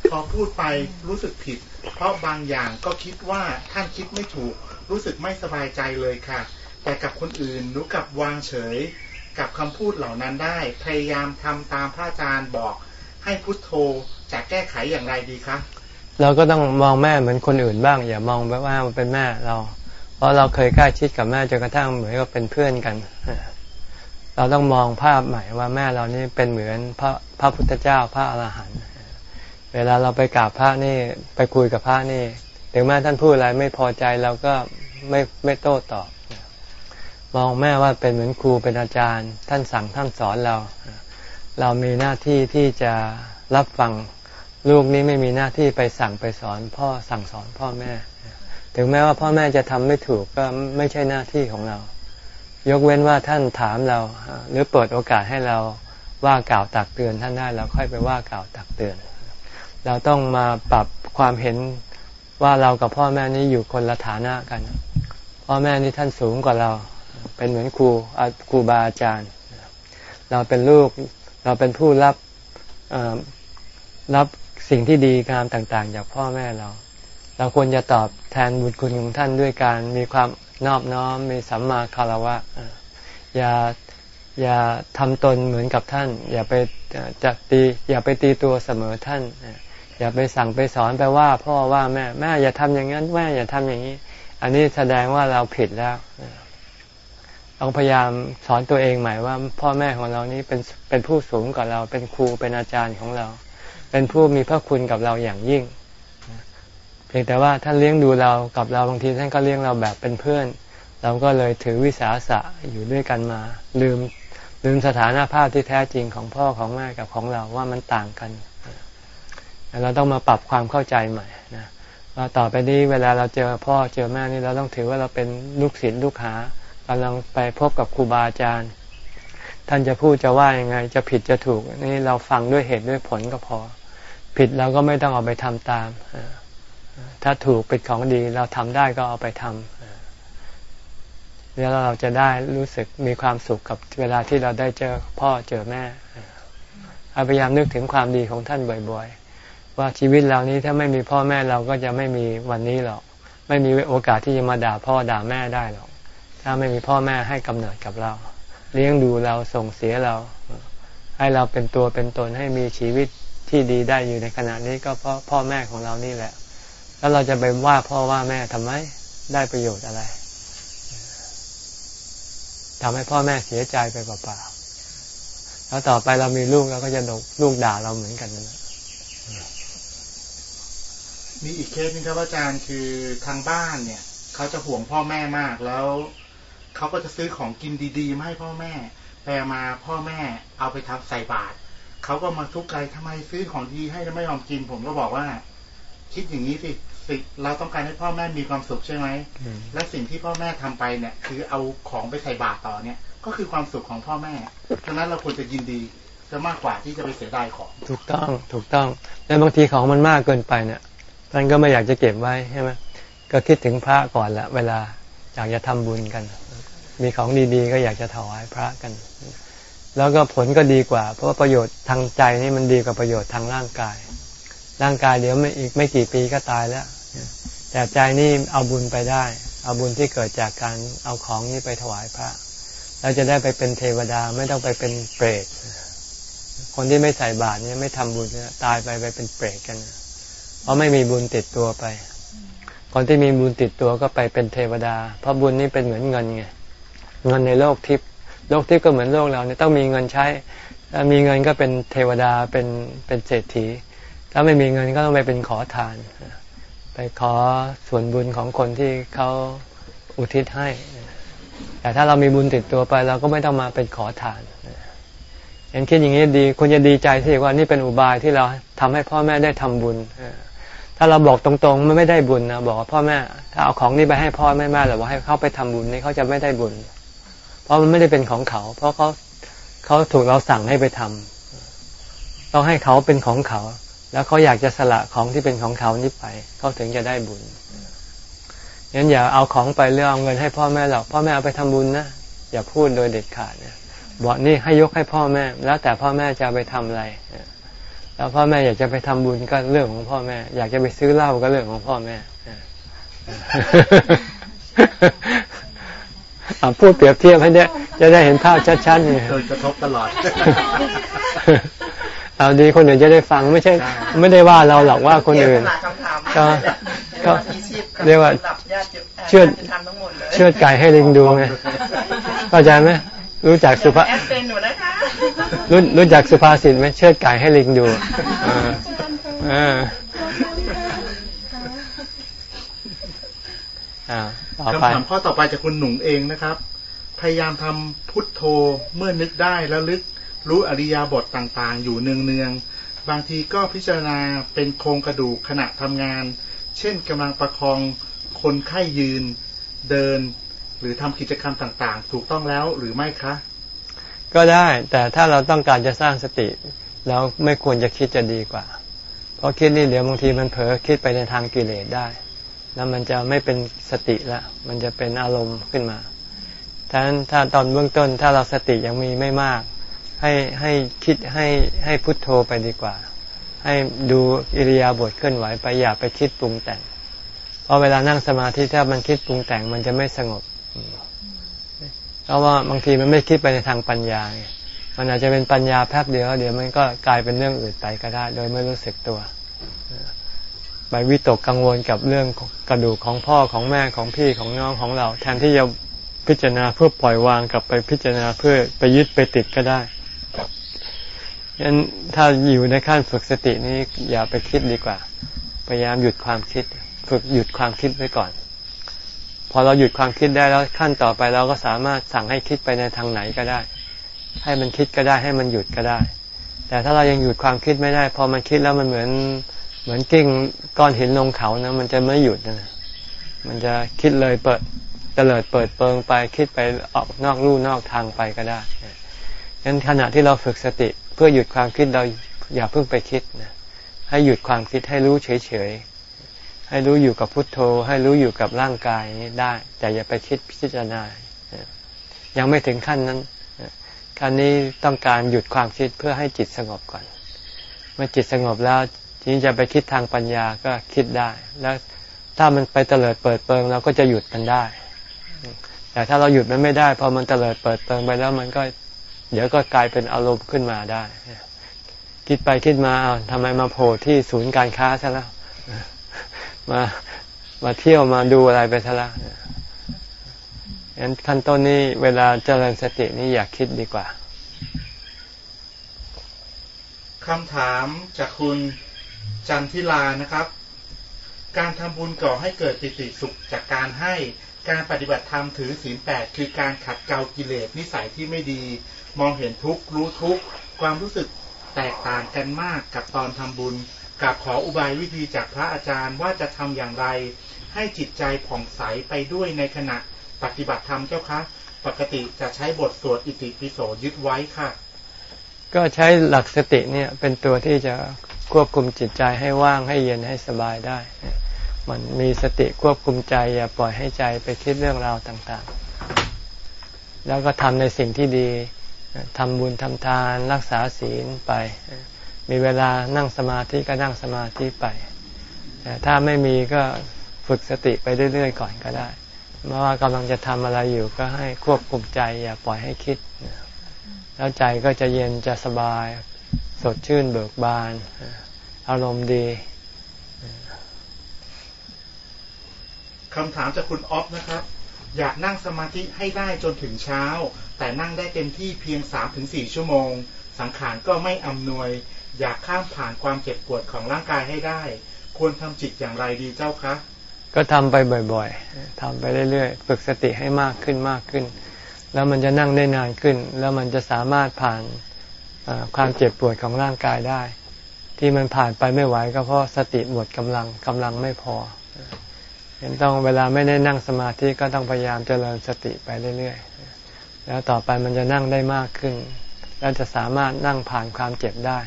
พอพูดไปรู้สึกผิด เพราะบางอย่างก็คิดว่าท่านคิดไม่ถูก รู้สึกไม่สบายใจเลยค่ะ แต่กับคนอื่นหนูกับวางเฉย กับคำพูดเหล่านั้นได้ พยายามทำตามพระอาจารย์บอก ให้พุทโธจะแก้ไขอย่างไรดีคะเราก็ต้องมองแม่เหมือนคนอื่นบ้าง อย่ามองแบบว่ามันเป็นแม่เรา เพราะเราเคยใกล้ชิดกับแม่จนกระทั่งเหมือนกับเป็นเพื่อนกัน เราต้องมองภาพใหม่ว่าแม่เรานี่เป็นเหมือนพระพระพุทธเจ้าพระอรหันต์เวลาเราไปกราบพระนี่ไปคุยกับพระนี่ถึงแม้ท่านพูดอะไรไม่พอใจเราก็ไม่ไม่โต้ตอบ มองแม่ว่าเป็นเหมือนครูเป็นอาจารย์ ท่านสั่งท่านสอนเรา เรามีหน้าที่ที่จะรับฟังลูกนี้ไม่มีหน้าที่ไปสั่งไปสอนพ่อสั่งสอนพ่อแม่ ถึงแม้ว่าพ่อแม่จะทำไม่ถูกก็ไม่ใช่หน้าที่ของเรา ยกเว้นว่าท่านถามเรา หรือเปิดโอกาสให้เราว่ากล่าวตักเตือนท่านได้เราค่อยไปว่ากล่าวตักเตือน เราต้องมาปรับความเห็นว่าเรากับพ่อแม่นี้อยู่คนละฐานะกัน พ่อแม่นี่ท่านสูงกว่าเรา เป็นเหมือนครูครูบาอาจารย์ เราเป็นลูกเราเป็นผู้รับรับสิ่งที่ดีงามต่างๆ จากพ่อแม่เรา เราควรจะตอบแทนบุญคุณของท่านด้วยการมีความนอบน้อมมีสัมมาคารวะอย่าอย่าทำตนเหมือนกับท่าน อย่าไปจะตีอย่าไปตีตัวเสมอท่าน อย่าไปสั่งไปสอนไปว่า พ่อว่าแม่แม่อย่าทำอย่างนั้นแม่อย่าทำอย่างนี้ อันนี้แสดงว่าเราผิดแล้ว ต้องพยายามสอนตัวเองใหม่ว่า พ่อแม่ของเรานี้เป็นเป็นผู้สูงกว่าเรา เป็นครูเป็นอาจารย์ของเรา เป็นผู้มีพระคุณกับเราอย่างยิ่ง เพียงแต่ว่าท่านเลี้ยงดูเรากับเราบางทีท่านก็เลี้ยงเราแบบเป็นเพื่อน เราก็เลยถือวิสาสะอยู่ด้วยกันมา ลืมลืมสถานภาพที่แท้จริงของพ่อของแม่กับของเราว่ามันต่างกันเราต้องมาปรับความเข้าใจใหม่นะว่าต่อไปนี้เวลาเราเจอพ่อเจอแม่นี่เราต้องถือว่าเราเป็นลูกศิษย์ลูกหา กำลังไปพบกับครูบาอาจารย์ ท่านจะพูดจะว่ายังไง จะผิดจะถูกนี่เราฟังด้วยเหตุด้วยผลก็พอ ผิดเราก็ไม่ต้องเอาไปทำตาม ถ้าถูกเป็นของดีเราทำได้ก็เอาไปทำแล้วเราจะได้รู้สึกมีความสุขกับเวลาที่เราได้เจอพ่อเจอแม่พยายามนึกถึงความดีของท่านบ่อย ๆ ว่าชีวิตเรานี้ถ้าไม่มีพ่อแม่เราก็จะไม่มีวันนี้หรอก ไม่มีโอกาสที่จะมาด่าพ่อด่าแม่ได้หรอก ถ้าไม่มีพ่อแม่ให้กำเนิดกับเรา เลี้ยงดูเราส่งเสียเรา ให้เราเป็นตัวเป็นตนให้มีชีวิตที่ดีได้อยู่ในขณะนี้ก็เพราะพ่อแม่ของเรานี่แหละ แล้วเราจะไปว่าพ่อว่าแม่ทำไมได้ประโยชน์อะไรทำให้พ่อแม่เสียใจไปเปล่าๆแล้วต่อไปเรามีลูกเราก็จะลูกด่าเราเหมือนกันนะ มีอีกเคสนึงครับอาจารย์คือทางบ้านเนี่ย เขาจะห่วงพ่อแม่มากแล้ว เขาก็จะซื้อของกินดีๆมาให้พ่อแม่ แปลมาพ่อแม่เอาไปทำใส่บาตรเขาก็มาทุกข์ใจทำไมซื้อของดีให้แล้วไม่ยอมกิน ผมก็บอกว่า คิดอย่างนี้สิสิเราต้องการให้พ่อแม่มีความสุขใช่ไหมและสิ่งที่พ่อแม่ทำไปเนี่ย คือเอาของไปใส่บาตรต่อเนี่ย ก็คือความสุขของพ่อแม่ฉะนั้นเราควรจะยินดีจะมากกว่าที่จะไปเสียดายของ ถูกต้องถูกต้องแต่บางทีของมันมากเกินไปเนี่ยท่านก็ไม่อยากจะเก็บไว้ใช่ไหมก็คิดถึงพระก่อนละเวลาอยากจะทำบุญกัน มีของดีๆ ก็อยากจะถวายพระกัน แล้วก็ผลก็ดีกว่า เพราะประโยชน์ทางใจนี่มันดีกว่าประโยชน์ทางร่างกาย ร่างกายเดี๋ยวไม่อีกไม่กี่ปีก็ตายแล้วแต่ใจนี่เอาบุญไปได้ เอาบุญที่เกิดจากการเอาของนี้ไปถวายพระแล้วจะได้ไปเป็นเทวดาไม่ต้องไปเป็นเปรตคนที่ไม่ใส่บาตรเนี่ยไม่ทำบุญตายไปไปเป็นเปรตกัน เพราะไม่มีบุญติดตัวไป คนที่มีบุญติดตัวก็ไปเป็นเทวดา เพราะบุญนี่เป็นเหมือนเงินไง เงินในโลกทิพย์โลกทิพย์ก็เหมือนโลกเราเนี่ยต้องมีเงินใช้ถ้ามีเงินก็เป็นเทวดาเป็นเป็นเศรษฐี ถ้าไม่มีเงินก็ต้องไปเป็นขอทาน ไปขอส่วนบุญของคนที่เขาอุทิศให้ แต่ถ้าเรามีบุญติดตัวไปเราก็ไม่ต้องมาเป็นขอทานเห็นคิดอย่างนี้ดีคุณจะดีใจที่ว่านี่เป็นอุบายที่เราทำให้พ่อแม่ได้ทำบุญถ้าเราบอกตรงๆมันไม่ได้บุญนะบอกว่าพ่อแม่ถ้าเอาของนี้ไปให้พ่อแม่แม่หรือว่าให้เขาไปทำบุญนี่เขาจะไม่ได้บุญ ราะมันไม่ได้เป็นของเขา เพราะเขาเขาถูกเราสั่งให้ไปทำต้องให้เขาเป็นของเขา แล้วเขาอยากจะสละของที่เป็นของเขานี้ไป เขาถึงจะได้บุญงั้นอย่าเอาของไปเรื่องเอาเงินให้พ่อแม่หรอกพ่อแม่เอาไปทำบุญนะอย่าพูดโดยเด็ดขาดเนี่ยบอกนี่ให้ยกให้พ่อแม่ แล้วแต่พ่อแม่จะไปทำอะไรแล้วพ่อแม่อยากจะไปทำบุญก็เรื่องของพ่อแม่ อยากจะไปซื้อเหล้าก็เรื่องของพ่อแม่ พูดเปรียบเทียบให้เนี่ยจะได้เห็นภาพชัดๆเนี่ยโดนกระทบตลอดเอาดีคนอื่นจะได้ฟังไม่ใช่ ไม่ได้ว่าเราหรอกว่าคนอื่นก็ก็เรียกว่าเชื่อเชื่อไก่ให้ลิงดูไงเข้าใจไหมรู้จักสุภารู้รู้จักสุภาษิตไหมเชื่อไก่ให้ลิงดู คำถามข้อต่อไปจากคุณหนุ่งเองนะครับ พยายามทำพุทโธเมื่อนึกได้แล้วลึกรู้อริยบทต่างๆ อยู่เนืองๆ บางทีก็พิจารณาเป็นโครงกระดูกขณะทำงาน เช่นกำลังประคองคนไข้ยืนเดิน หรือทำกิจกรรมต่างๆ ถูกต้องแล้วหรือไม่คะ ก็ได้แต่ถ้าเราต้องการจะสร้างสติ เราไม่ควรจะคิดจะดีกว่า เพราะคิดนี่เดี๋ยวบางทีมันเผลอคิดไปในทางกิเลสได้ แล้วมันจะไม่เป็นสติละ มันจะเป็นอารมณ์ขึ้นมาถ้าถ้าตอนเบื้องต้นถ้าเราสติยังมีไม่มาก ให้ให้คิดให้ให้พุทโธไปดีกว่า ให้ดูอิริยาบถเคลื่อนไหวไปอย่าไปคิดปรุงแต่ง เพราะเวลานั่งสมาธิถ้ามันคิดปรุงแต่งมันจะไม่สงบ เพราะว่าบางทีมันไม่คิดไปในทางปัญญามันอาจจะเป็นปัญญาแป๊บเดียวเดี๋ยวมันก็กลายเป็นเรื่องอื่นไปก็ได้ โดยไม่รู้สึกตัว ไปวิตกกังวลกับเรื่องกระดูกของพ่อของแม่ของพี่ของน้องของเรา แทนที่จะพิจารณาเพื่อปล่อยวางกลับไปพิจารณาเพื่อไปยึดไปติดก็ได้ฉะนั้นถ้าอยู่ในขั้นฝึกสตินี้อย่าไปคิดดีกว่า พยายามหยุดความคิด ฝึกหยุดความคิดไว้ก่อน พอเราหยุดความคิดได้แล้วขั้นต่อไปเราก็สามารถสั่งให้คิดไปในทางไหนก็ได้ ให้มันคิดก็ได้ให้มันหยุดก็ได้ แต่ถ้าเรายังหยุดความคิดไม่ได้ พอมันคิดแล้วมันเหมือน เหมือนกิ้งก้อนหินลงเขานะมันจะไม่หยุดนะมันจะคิดเลยเปิดเตลิดเปิดเปิงไปคิดไปออกนอกลู่นอกทางไปก็ได้งั้นขณะที่เราฝึกสติเพื่อหยุดความคิดเราอย่าเพิ่งไปคิดนะให้หยุดความคิดให้รู้เฉยๆให้รู้อยู่กับพุทโธ ให้รู้อยู่กับร่างกายนี้ได้ แต่อย่าไปคิดพิจารณายังไม่ถึงขั้นนั้นขั้นนี้ต้องการหยุดความคิดเพื่อให้จิตสงบก่อน เมื่อจิตสงบแล้ว ทีนี้จะไปคิดทางปัญญาก็คิดได้ แล้วถ้ามันไปเตลิดเปิดเปิงเราก็จะหยุดมันได้ แต่ถ้าเราหยุดมันไม่ได้พอมันเตลิดเปิดเปิงไปแล้วมันก็ เดี๋ยวก็กลายเป็นอารมณ์ขึ้นมาได้ คิดไปคิดมาเอาทำไมมาโผล่ที่ศูนย์การค้าซะแล้วมามาเที่ยวมาดูอะไรไปซะแล้วงั้นขั้นต้นนี้เวลาเจริญสตินี่อยากคิดดีกว่าคำถามจากคุณ จันทิลานะครับ การทำบุญก่อให้เกิดปิติสุขจากการให้การปฏิบัติธรรมถือศีลแปดคือการขัดเกลากิเลสนิสัยที่ไม่ดี มองเห็นทุกข์รู้ทุกข์ความรู้สึกแตกต่างกันมากกับตอนทำบุญกับขออุบายวิธีจากพระอาจารย์ว่าจะทำอย่างไร ให้จิตใจผ่องใสไปด้วยในขณะปฏิบัติธรรมเจ้าคะ ปกติจะใช้บทสวดอิติปิโสยึดไว้ค่ะ ก็ใช้หลักสติเนี่ยเป็นตัวที่จะ ควบคุมจิตใจให้ว่างให้เย็นให้สบายได้ มันมีสติควบคุมใจ อย่าปล่อยให้ใจไปคิดเรื่องราวต่างๆ แล้วก็ทำในสิ่งที่ดีทำบุญทำทานรักษาศีลไป มีเวลานั่งสมาธิก็นั่งสมาธิไป แต่ถ้าไม่มีก็ฝึกสติไปเรื่อยๆก่อนก็ได้เมื่อว่ากำลังจะทำอะไรอยู่ก็ให้ควบคุมใจ อย่าปล่อยให้คิด แล้วใจก็จะเย็นจะสบาย สดชื่นเบิกบาน อารมณ์ดีคำถามจากคุณออฟนะครับ อยากนั่งสมาธิให้ได้จนถึงเช้า แต่นั่งได้เต็มที่เพียงสามถึงสี่ชั่วโมง สังขารก็ไม่อำนวย อยากข้ามผ่านความเจ็บปวดของร่างกายให้ได้ ควรทำจิตอย่างไรดีเจ้าคะก็ทำไปบ่อยๆทำไปเรื่อยๆ ฝึกสติให้มากขึ้นมากขึ้น แล้วมันจะนั่งได้นานขึ้น แล้วมันจะสามารถผ่าน ความเจ็บปวดของร่างกายได้ ที่มันผ่านไปไม่ไหวก็เพราะสติหมดกำลังกำลังไม่พอเห็นต้องเวลาไม่ได้นั่งสมาธิก็ต้องพยายามเจริญสติไปเรื่อยๆแล้วต่อไปมันจะนั่งได้มากขึ้น แล้วจะสามารถนั่งผ่านความเจ็บได้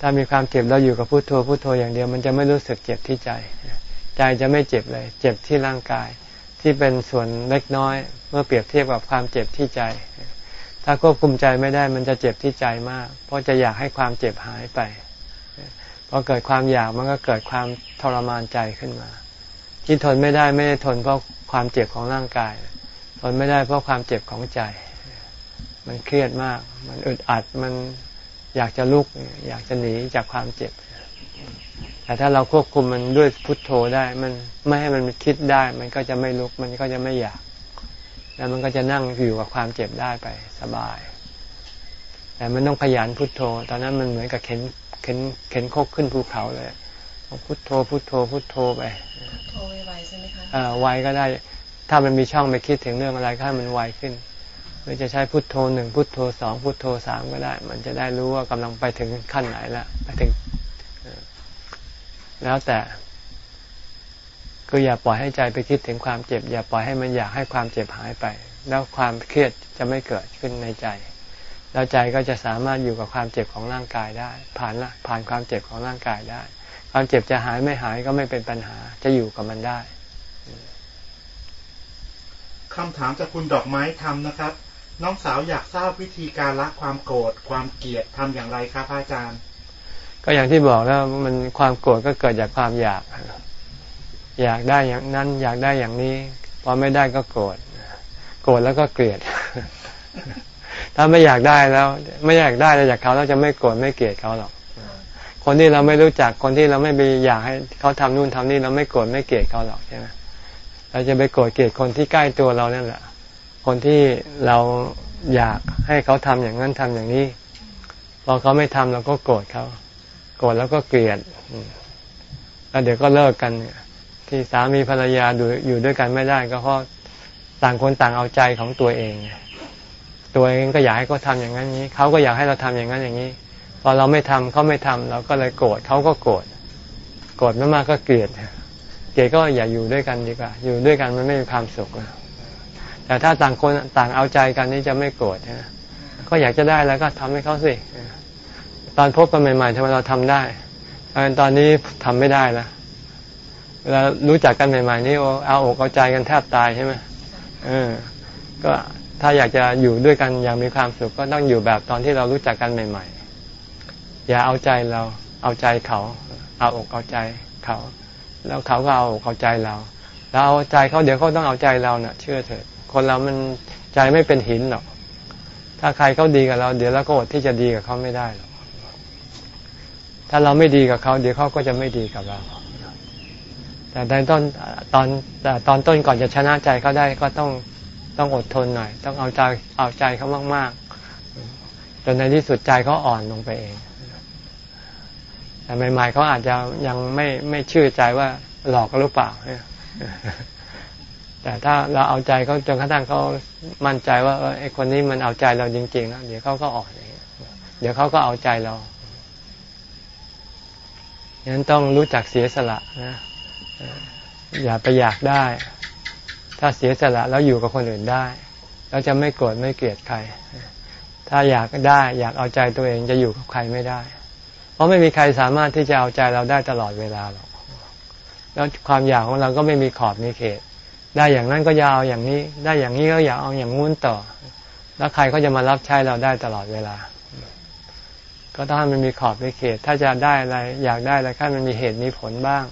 ถ้ามีความเจ็บเราอยู่กับพุโทโธพุโทโธอย่างเดียวมันจะไม่รู้สึกเจ็บที่ใจ ใจจะไม่เจ็บเลย เจ็บที่ร่างกายที่เป็นส่วนเล็กน้อย เมื่อเปรียบเทียบกับความเจ็บที่ใจ ถ้าควบคุมใจไม่ได้มันจะเจ็บที่ใจมาก เพราะจะอยากให้ความเจ็บหายไปพอเกิดความอยากมันก็เกิดความทรมานใจขึ้นมา ที่ทนไม่ได้ไม่ได้ทนเพราะความเจ็บของร่างกาย ทนไม่ได้เพราะความเจ็บของใจ มันเครียดมาก มันอึดอัดมันอยากจะลุก อยากจะหนีจากความเจ็บ แต่ถ้าเราควบคุมมันด้วยพุทโธได้ มันไม่ให้มันคิดได้ มันก็จะไม่ลุก มันก็จะไม่อยาก แล้วมันก็จะนั่งอยู่กับความเจ็บได้ไปสบาย แต่มันต้องขยันพุทโธ ตอนนั้นมันเหมือนกับเข็นเข็นเข็นโคกขึ้นภูเขาเลยพุทโธพุทโธพุทโธไปโทรไวใช่ไหมคะอ่าไวก็ได้ ถ้ามันมีช่องไปคิดถึงเรื่องอะไรก็ให้มันไวขึ้นหรือจะใช้พุทโธหนึ่งพุทโธสองพุทโธสามก็ได้ มันจะได้รู้ว่ากำลังไปถึงขั้นไหนแล้วไปถึงแล้วแต่ ก็อย่าปล่อยให้ใจไปคิดถึงความเจ็บ อย่าปล่อยให้มันอยากให้ความเจ็บหายไป แล้วความเครียดจะไม่เกิดขึ้นในใจ แล้วใจก็จะสามารถอยู่กับความเจ็บของร่างกายได้ ผ่านละผ่านความเจ็บของร่างกายได้ ความเจ็บจะหายไม่หายก็ไม่เป็นปัญหาจะอยู่กับมันได้คำถามจากคุณดอกไม้ทำนะครับ น้องสาวอยากทราบวิธีการละความโกรธความเกลียดทำอย่างไรครับอาจารย์ ก็อย่างที่บอกแล้วมันความโกรธก็เกิดจากความอยาก อยากได้อย่างนั้น อยากได้อย่างนี้ พอไม่ได้ก็โกรธโกรธแล้วก็เกลียด ถ้าไม่อยากได้แล้ว ไม่อยากได้เลยจากเขาเราจะไม่โกรธไม่เกลียดเขาหรอก คนที่เราไม่รู้จักคนที่เราไม่ไปอยากให้เขาทำนู่นทำนี่เราไม่โกรธไม่เกลียดเขาหรอกใช่ไหมเราจะไปโกรธเกลียดคนที่ใกล้ตัวเรานั่นแหละ คนที่เราอยากให้เขาทำอย่างนั้นทำอย่างนี้พอเขาไม่ทำเราก็โกรธเขาโกรธแล้วก็เกลียดแล้วเดี๋ยวก็เลิกกัน ที่สามีภรรยาอยู่ด้วยกันไม่ได้ ก็เพราะต่างคนต่างเอาใจของตัวเอง ตัวเองก็อยากให้เขาทาอย่างนั้นนี้ เขาก็อยากให้เราทำอย่างนั้นอย่างนี้ พอเราไม่ทำเขาไม่ทำเราก็เลยโกรธเขาก็โกรธ โกรธมากๆก็เกลียด เกลียดก็อย่าอยู่ด้วยกันดีกว่า อยู่ด้วยกันมันไม่มีความสุขแต่ถ้าต่างคนต่างเอาใจกันนี่จะไม่โกรธนะก็อยากจะได้แล้วก็ทำให้เขาสิ ตอนพบกันใหม่ๆทำไมเราทำได้ ตอนนี้ทำไม่ได้แล้ว วลารู้จักกันใหม่ ๆ นี่เอาอกเอาใจกันแทบตายใช่ไหมเออ ก็ถ้าอยากจะอยู่ด้วยกันอย่างมีความสุขก็ต้องอยู่แบบตอนที่เรารู้จักกันใหม่ ๆ อย่าเอาใจเรา เอาใจเขา เอาอกเอาใจเขา แล้วเขาก็เอาอกเอาใจเราเราเอาใจเขาเดี๋ยวเขาต้องเอาใจเราเนะ่ะ เชื่อเถิดคนเรามันใจไม่เป็นหินหรอก ถ้าใครเขาดีกับเรา เดี๋ยวเราก็อดที่จะดีกับเขาไม่ได้หรอก ถ้าเราไม่ดีกับเขา เดี๋ยวเขาก็จะไม่ดีกับเรา แต่ในต้นตอนแต่ตอนต้นก่อนจะชนะใจเขาได้ก็ต้องต้องอดทนหน่อย ต้องเอาใจเอาใจเขามาก ๆ จนในที่สุดใจเขาอ่อนลงไปเองแต่ใหม่ๆเขาอาจจะยังไม่ไม่เชื่อใจว่าหลอกหรือเปล่าแต่ถ้าเราเอาใจเขาจนกระทั่งเขามั่นใจว่าเออไอคนนี้มันเอาใจเราจริงๆแล้วเดี๋ยวเขาก็อ่อกเดี๋ยวเขาก็เอาใจเราฉะนั้นต้องรู้จักเสียสละนะ อย่าไปอยากได้ ถ้าเสียสละแล้วอยู่กับคนอื่นได้เราจะไม่โกรธไม่เกลียดใคร ถ้าอยากได้ อยากเอาใจตัวเองจะอยู่กับใครไม่ได้ เพราะไม่มีใครสามารถที่จะเอาใจเราได้ตลอดเวลาหรอกแล้วความอยากของเราก็ไม่มีขอบมีเขต ได้อย่างนั้นก็ยาวอย่างนี้ ได้อย่างนี้ก็อยากเอาอย่างงู้นต่อ แล้วใครก็จะมารับใช้เราได้ตลอดเวลา ก็ต้องให้มันมีขอบมีเขต ถ้าจะได้อะไร อยากได้อะไรแค่มันมีเหตุมีผลบ้าง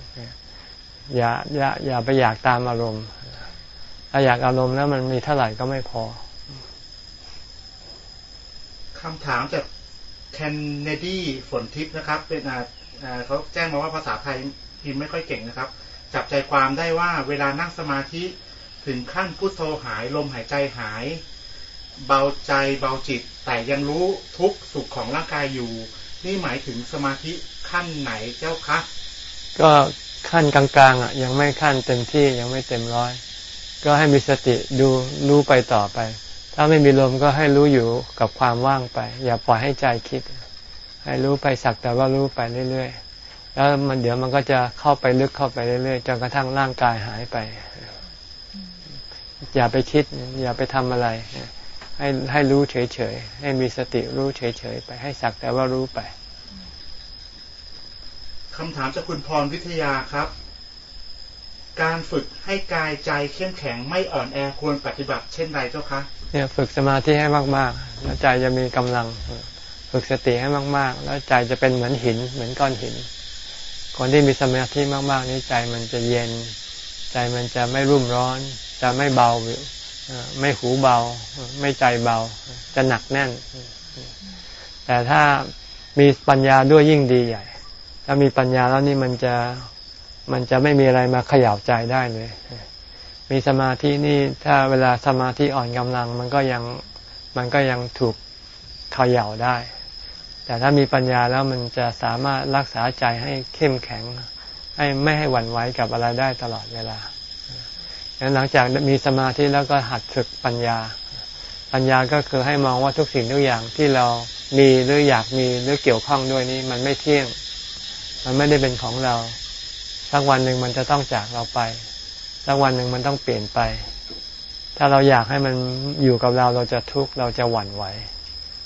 อย่าอย่าอย่าไปอยากตามอารมณ์ ถ้าอยากอารมณ์แล้วมันมีเท่าไหร่ก็ไม่พอคำถามจากแคนเนดีฝนทิพย์นะครับ เป็นเขาแจ้งมาว่าภาษาไทยพิมพ์ไม่ค่อยเก่งนะครับ จับใจความได้ว่าเวลานั่งสมาธิถึงขั้นพุทโธหายลมหายใจหาย เบาใจเบาจิต แต่ยังรู้ทุกข์สุขของร่างกายอยู่ นี่หมายถึงสมาธิขั้นไหนเจ้าคะก็ ขั้นกลางๆอะยังไม่ขั้นเต็มที่ยังไม่เต็มร้อย ก็ให้มีสติดูรู้ไปต่อไป ถ้าไม่มีลมก็ให้รู้อยู่กับความว่างไป อย่าปล่อยให้ใจคิด ให้รู้ไปสักแต่ว่ารู้ไปเรื่อยๆ แล้วมันเดี๋ยวมันก็จะเข้าไปลึกเข้าไปเรื่อยๆจนกระทั่งร่างกายหายไป อย่าไปคิด อย่าไปทำอะไร ให้ให้รู้เฉยๆให้มีสติรู้เฉยๆไป ให้สักแต่ว่ารู้ไป คำถามจากคุณพรวิทยาครับ การฝึกให้กายใจเข้มแข็งไม่อ่อนแอควรปฏิบัติเช่นไรเจ้าคะเนี่ยฝึกสมาธิให้มากๆแล้วใจจะมีกำลัง ฝึกสติให้มาก ๆ แล้วใจจะเป็นเหมือนหิน เหมือนก้อนหินคนที่มีสมาธิมาก ๆ นี้ใจมันจะเย็น ใจมันจะไม่รุ่มร้อน จะไม่เบาไม่หูเบา ไม่ใจเบา จะหนักแน่น แต่ถ้ามีปัญญาด้วยยิ่งดีใหญ่ ถ้ามีปัญญาแล้วนี่มันจะมันจะไม่มีอะไรมาขย่าใจได้เลย มีสมาธินี่ถ้าเวลาสมาธิอ่อนกำลัง มันก็ยังมันก็ยังถูกเขย่าได้ แต่ถ้ามีปัญญาแล้วมันจะสามารถรักษาใจให้เข้มแข็ง ให้ไม่ให้หวั่นไหวกับอะไรได้ตลอดเวลาดังนั้นหลังจากมีสมาธิแล้วก็หัดฝึกปัญญา ปัญญาก็คือให้มองว่าทุกสิ่งทุกอย่างที่เรามีหรืออยากมีหรือเกี่ยวข้องด้วยนี้มันไม่เที่ยง มันไม่ได้เป็นของเรา สักวันหนึ่งมันจะต้องจากเราไป สักวันหนึ่งมันต้องเปลี่ยนไป ถ้าเราอยากให้มันอยู่กับเราเราจะทุกข์เราจะหวั่นไหว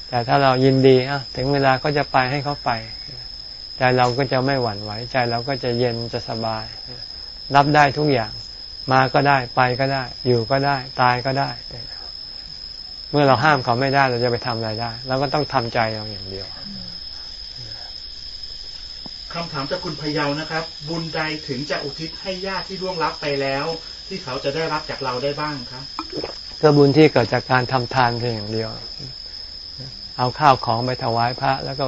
แต่ถ้าเรายินดีอะถึงเวลาก็จะไปให้เขาไป ใจเราก็จะไม่หวั่นไหว ใจเราก็จะเย็นจะสบาย รับได้ทุกอย่าง มาก็ได้ไปก็ได้ อยู่ก็ได้ ตายก็ได้ เมื่อเราห้ามเขาไม่ได้เราจะไปทำอะไรได้เราก็ต้องทำใจเราอย่างเดียว คำถามจากคุณพะเยานะครับ บุญใดถึงจะอุทิศให้ญาติที่ล่วงลับไปแล้ว ที่เขาจะได้รับจากเราได้บ้างครับก็บุญที่เกิดจากการทำทานเพียงอย่างเดียว เอาข้าวของไปถวายพระ แล้วก็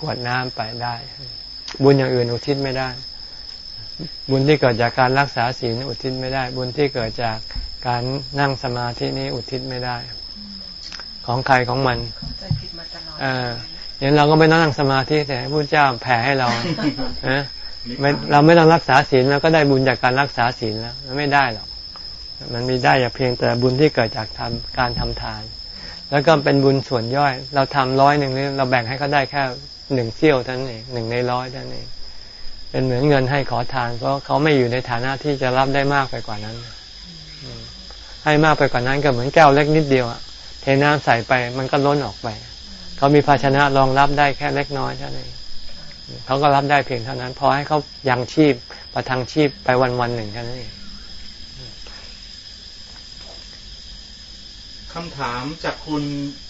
กรวดน้ำไปได้ บุญอย่างอื่นอุทิศไม่ได้ บุญที่เกิดจากการรักษาศีลอุทิศไม่ได้ บุญที่เกิดจากการนั่งสมาธินี้อุทิศไม่ได้ ของใครของมันใจผิดมาตลอดเอออย่างเราก็ไม่ต้องนั่งสมาธิแต่ให้พระเจ้าแผ่ให้เรานะไม่เราไม่ต้องรักษาศีลเราก็ได้บุญจากการรักษาศีลแล้วมันไม่ได้หรอก มันมีได้อย่าเพียงแต่บุญที่เกิดจากทำการทำทาน แล้วก็เป็นบุญส่วนย่อย เราทำร้อยหนึ่งนี่เราแบ่งให้เขาได้แค่หนึ่งเที่ยวเท่านั้นเองหนึ่งในร้อยเท่านั้นเองเป็นเหมือนเงินให้ขอทาน เพราะเขาไม่อยู่ในฐานะที่จะรับได้มากไปกว่านั้นอืมให้มากไปกว่านั้นก็เหมือนแก้วเล็กนิดเดียวอะเทน้ำใส่ไปมันก็ล้นออกไป เขามีภาชนะรองรับได้แค่เล็กน้อยเท่านั้นเองเขาก็รับได้เพียงเท่านั้น พอให้เขายังชีพประทังชีพไปวันวันๆหนึ่งเท่านั้นเองคำถามจากคุณ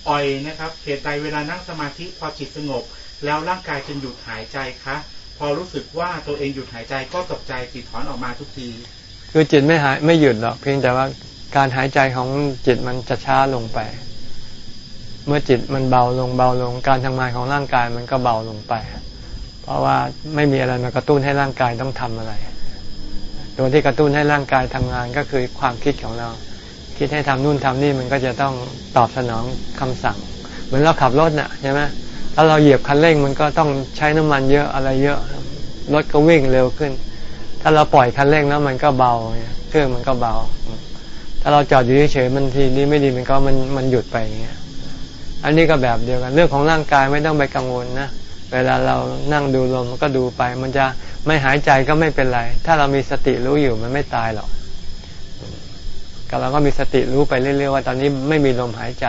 ออยนะครับเหตุใดเวลานั่งสมาธิพอจิตสงบ แล้วร่างกายจึงหยุดหายใจคะพอรู้สึกว่าตัวเองหยุดหายใจก็ตกใจจิตถอนออกมาทุกทีคือจิตไม่หายไม่หยุดหรอกเพียงแต่ว่าการหายใจของจิตมันจะช้าลงไป เมื่อจิตมันเบาลงเบาลง การทำงานของร่างกายมันก็เบาลงไป เพราะว่าไม่มีอะไรมากระตุ้นให้ร่างกายต้องทำอะไร ตัวที่กระตุ้นให้ร่างกายทำงานก็คือความคิดของเรา คิดให้ทำนู่นทำนี่มันก็จะต้องตอบสนองคำสั่ง เหมือนเราขับรถน่ะใช่ไหมถ้าเราเหยียบคันเร่งมันก็ต้องใช้น้ำมันเยอะอะไรเยอะรถก็วิ่งเร็วขึ้น ถ้าเราปล่อยคันเร่งแล้วมันก็เบาเครื่องมันก็เบา ถ้าเราจอดอยู่เฉยๆมันทีนี้ไม่ดีมันก็มันมันหยุดไปอย่างเงี้ย อันนี้ก็แบบเดียวกัน เรื่องของร่างกายไม่ต้องไปกังวลนะเวลาเรานั่งดูลมก็ดูไป มันจะไม่หายใจก็ไม่เป็นไร ถ้าเรามีสติรู้อยู่มันไม่ตายหรอกก็เราก็มีสติรู้ไปเรื่อยๆว่าตอนนี้ไม่มีลมหายใจ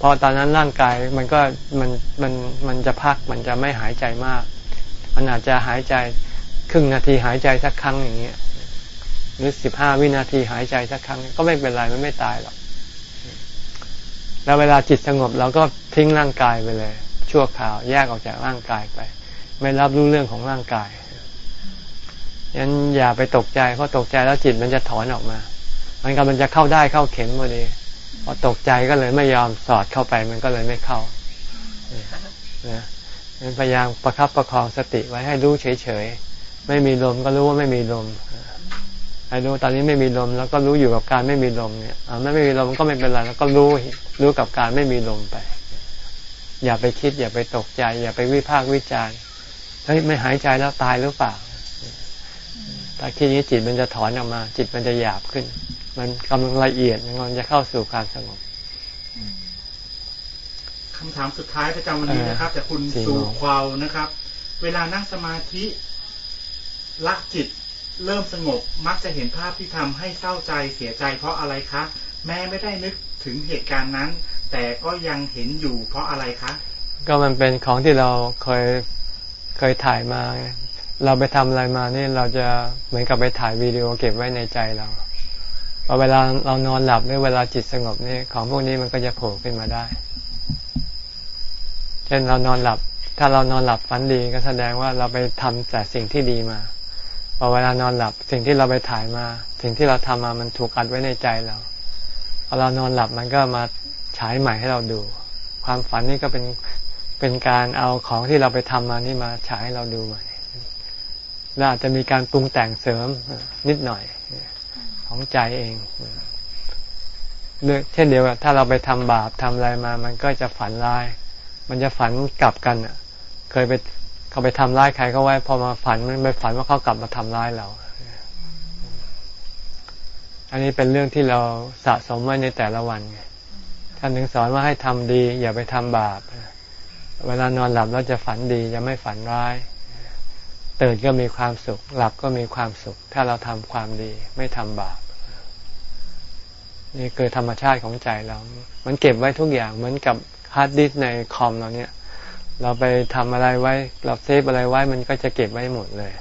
พอตอนนั้นร่างกายมันก็มันมันมันจะพักมันจะไม่หายใจมาก มันอาจจะหายใจครึ่งนาทีหายใจสักครั้งอย่างเงี้ยหรือสิบห้าวินาทีหายใจสักครั้งก็ไม่เป็นไรมันไม่ตายหรอก แล้วเวลาจิตสงบเราก็ทิ้งร่างกายไปเลย ชั่วคราวแยกออกจากร่างกายไป ไม่รับรู้เรื่องของร่างกายยันอย่าไปตกใจเพราะตกใจแล้วจิตมันจะถอนออกมา มันกำลังจะเข้าได้เข้าเข็มพอดีพอตกใจก็เลยไม่ยอมสอดเข้าไปมันก็เลยไม่เข้านะพยายามประคับประคองสติไว้ให้รู้เฉยๆ ไม่มีลมก็รู้ว่าไม่มีลม ใให้รู้ตอนนี้ไม่มีลมแล้วก็รู้อยู่กับการไม่มีลมเนี่ยอ่าไม่ไม่มีลมก็ไม่เป็นไรแล้วก็รู้รู้กับการไม่มีลมไป อย่าไปคิด อย่าไปตกใจ อย่าไปวิพากษ์วิจารณ์เฮ้ยไม่หายใจแล้วตายหรือเปล่าถ้าคิดนี้จิตมันจะถอนออกมา จิตมันจะหยาบขึ้น มันกำลังละเอียดมันจะเข้าสู่ความสงบคำถามสุดท้ายประจำวันนี้นะครับจากคุณสี่โมงสู่ควาวนะครับ เวลานั่งสมาธิละจิต เริ่มสงบมักจะเห็นภาพที่ทำให้เศร้าใจเสียใจเพราะอะไรคะ แม้ไม่ได้นึกถึงเหตุการณ์นั้น แต่ก็ยังเห็นอยู่เพราะอะไรคะ ก็มันเป็นของที่เราเคยเคยถ่ายมา เราไปทำอะไรมานี่เราจะเหมือนกับไปถ่ายวีดีโอเก็บไว้ในใจเราพอเวลาเรานอนหลับหรือเวลาจิตสงบนี่ของพวกนี้มันก็จะโผล่ขึ้นมาได้ เช่นเรานอนหลับ ถ้าเรานอนหลับฝันดีก็แสดงว่าเราไปทำแต่สิ่งที่ดีมา พอเวลานอนหลับสิ่งที่เราไปถ่ายมา สิ่งที่เราทำมามันถูกอัดไว้ในใจเราพอเรานอนหลับมันก็มาฉายใหม่ให้เราดู ความฝันนี่ก็เป็นเป็นการเอาของที่เราไปทำมานี่มาฉายให้เราดูใหม่แล้วอาจจะมีการปรุงแต่งเสริมนิดหน่อยของใจเองเรื่อเช่นเดียวกับถ้าเราไปทำบาปทำอะไรมา มันก็จะฝันร้าย มันจะฝันกลับกันอะเคยไป เขาไปทำร้ายใครเขาไว้ พอมาฝันมันไปฝันว่าเขากลับมาทำร้ายเรา อันนี้เป็นเรื่องที่เราสะสมไว้ในแต่ละวันไงท่านถึงสอนว่าให้ทำดี อย่าไปทำบาป เวลานอนหลับเราจะฝันดีจะไม่ฝันร้ายตื่นก็มีความสุข หลับก็มีความสุข ถ้าเราทำความดีไม่ทำบาปนี่คือธรรมชาติของใจเรา มันเก็บไว้ทุกอย่างเหมือนกับฮาร์ดดิสก์ในคอมเราเนี่ย เราไปทำอะไรไว้ เราเซฟอะไรไว้ มันก็จะเก็บไว้หมดเลย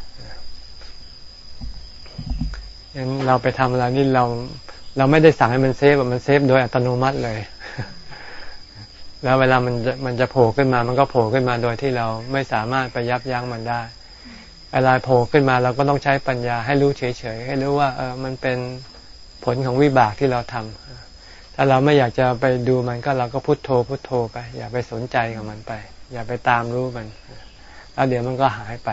งั้นเราไปทำอะไรนี่เราเราไม่ได้สั่งให้มันเซฟมันเซฟโดยอัตโนมัติเลย แล้วเวลามันจะมันจะโผล่ขึ้นมา มันก็โผล่ขึ้นมาโดยที่เราไม่สามารถไปยับยั้งมันได้เวลาโผล่ขึ้นมาเราก็ต้องใช้ปัญญาให้รู้เฉยๆให้รู้ว่าเออมันเป็นผลของวิบากที่เราทำถ้าเราไม่อยากจะไปดูมันก็เราก็พุโทโธพุโทโธไป อย่าไปสนใจกับมันไป อย่าไปตามรู้มัน แล้วเดี๋ยวมันก็หายไป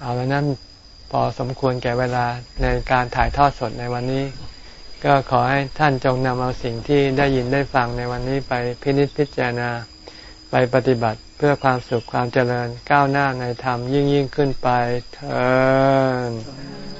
เอาแล้วนั้นพอสมควรแก่เวลาในการถ่ายทอดสดในวันนี้ ก็ขอให้ท่านจงนำเอาสิ่งที่ได้ยินได้ฟังในวันนี้ไปพินิจพิจารณาไปปฏิบัติเพื่อความสุขความเจริญก้าวหน้าในธรรมยิ่งยิ่งขึ้นไปเถิด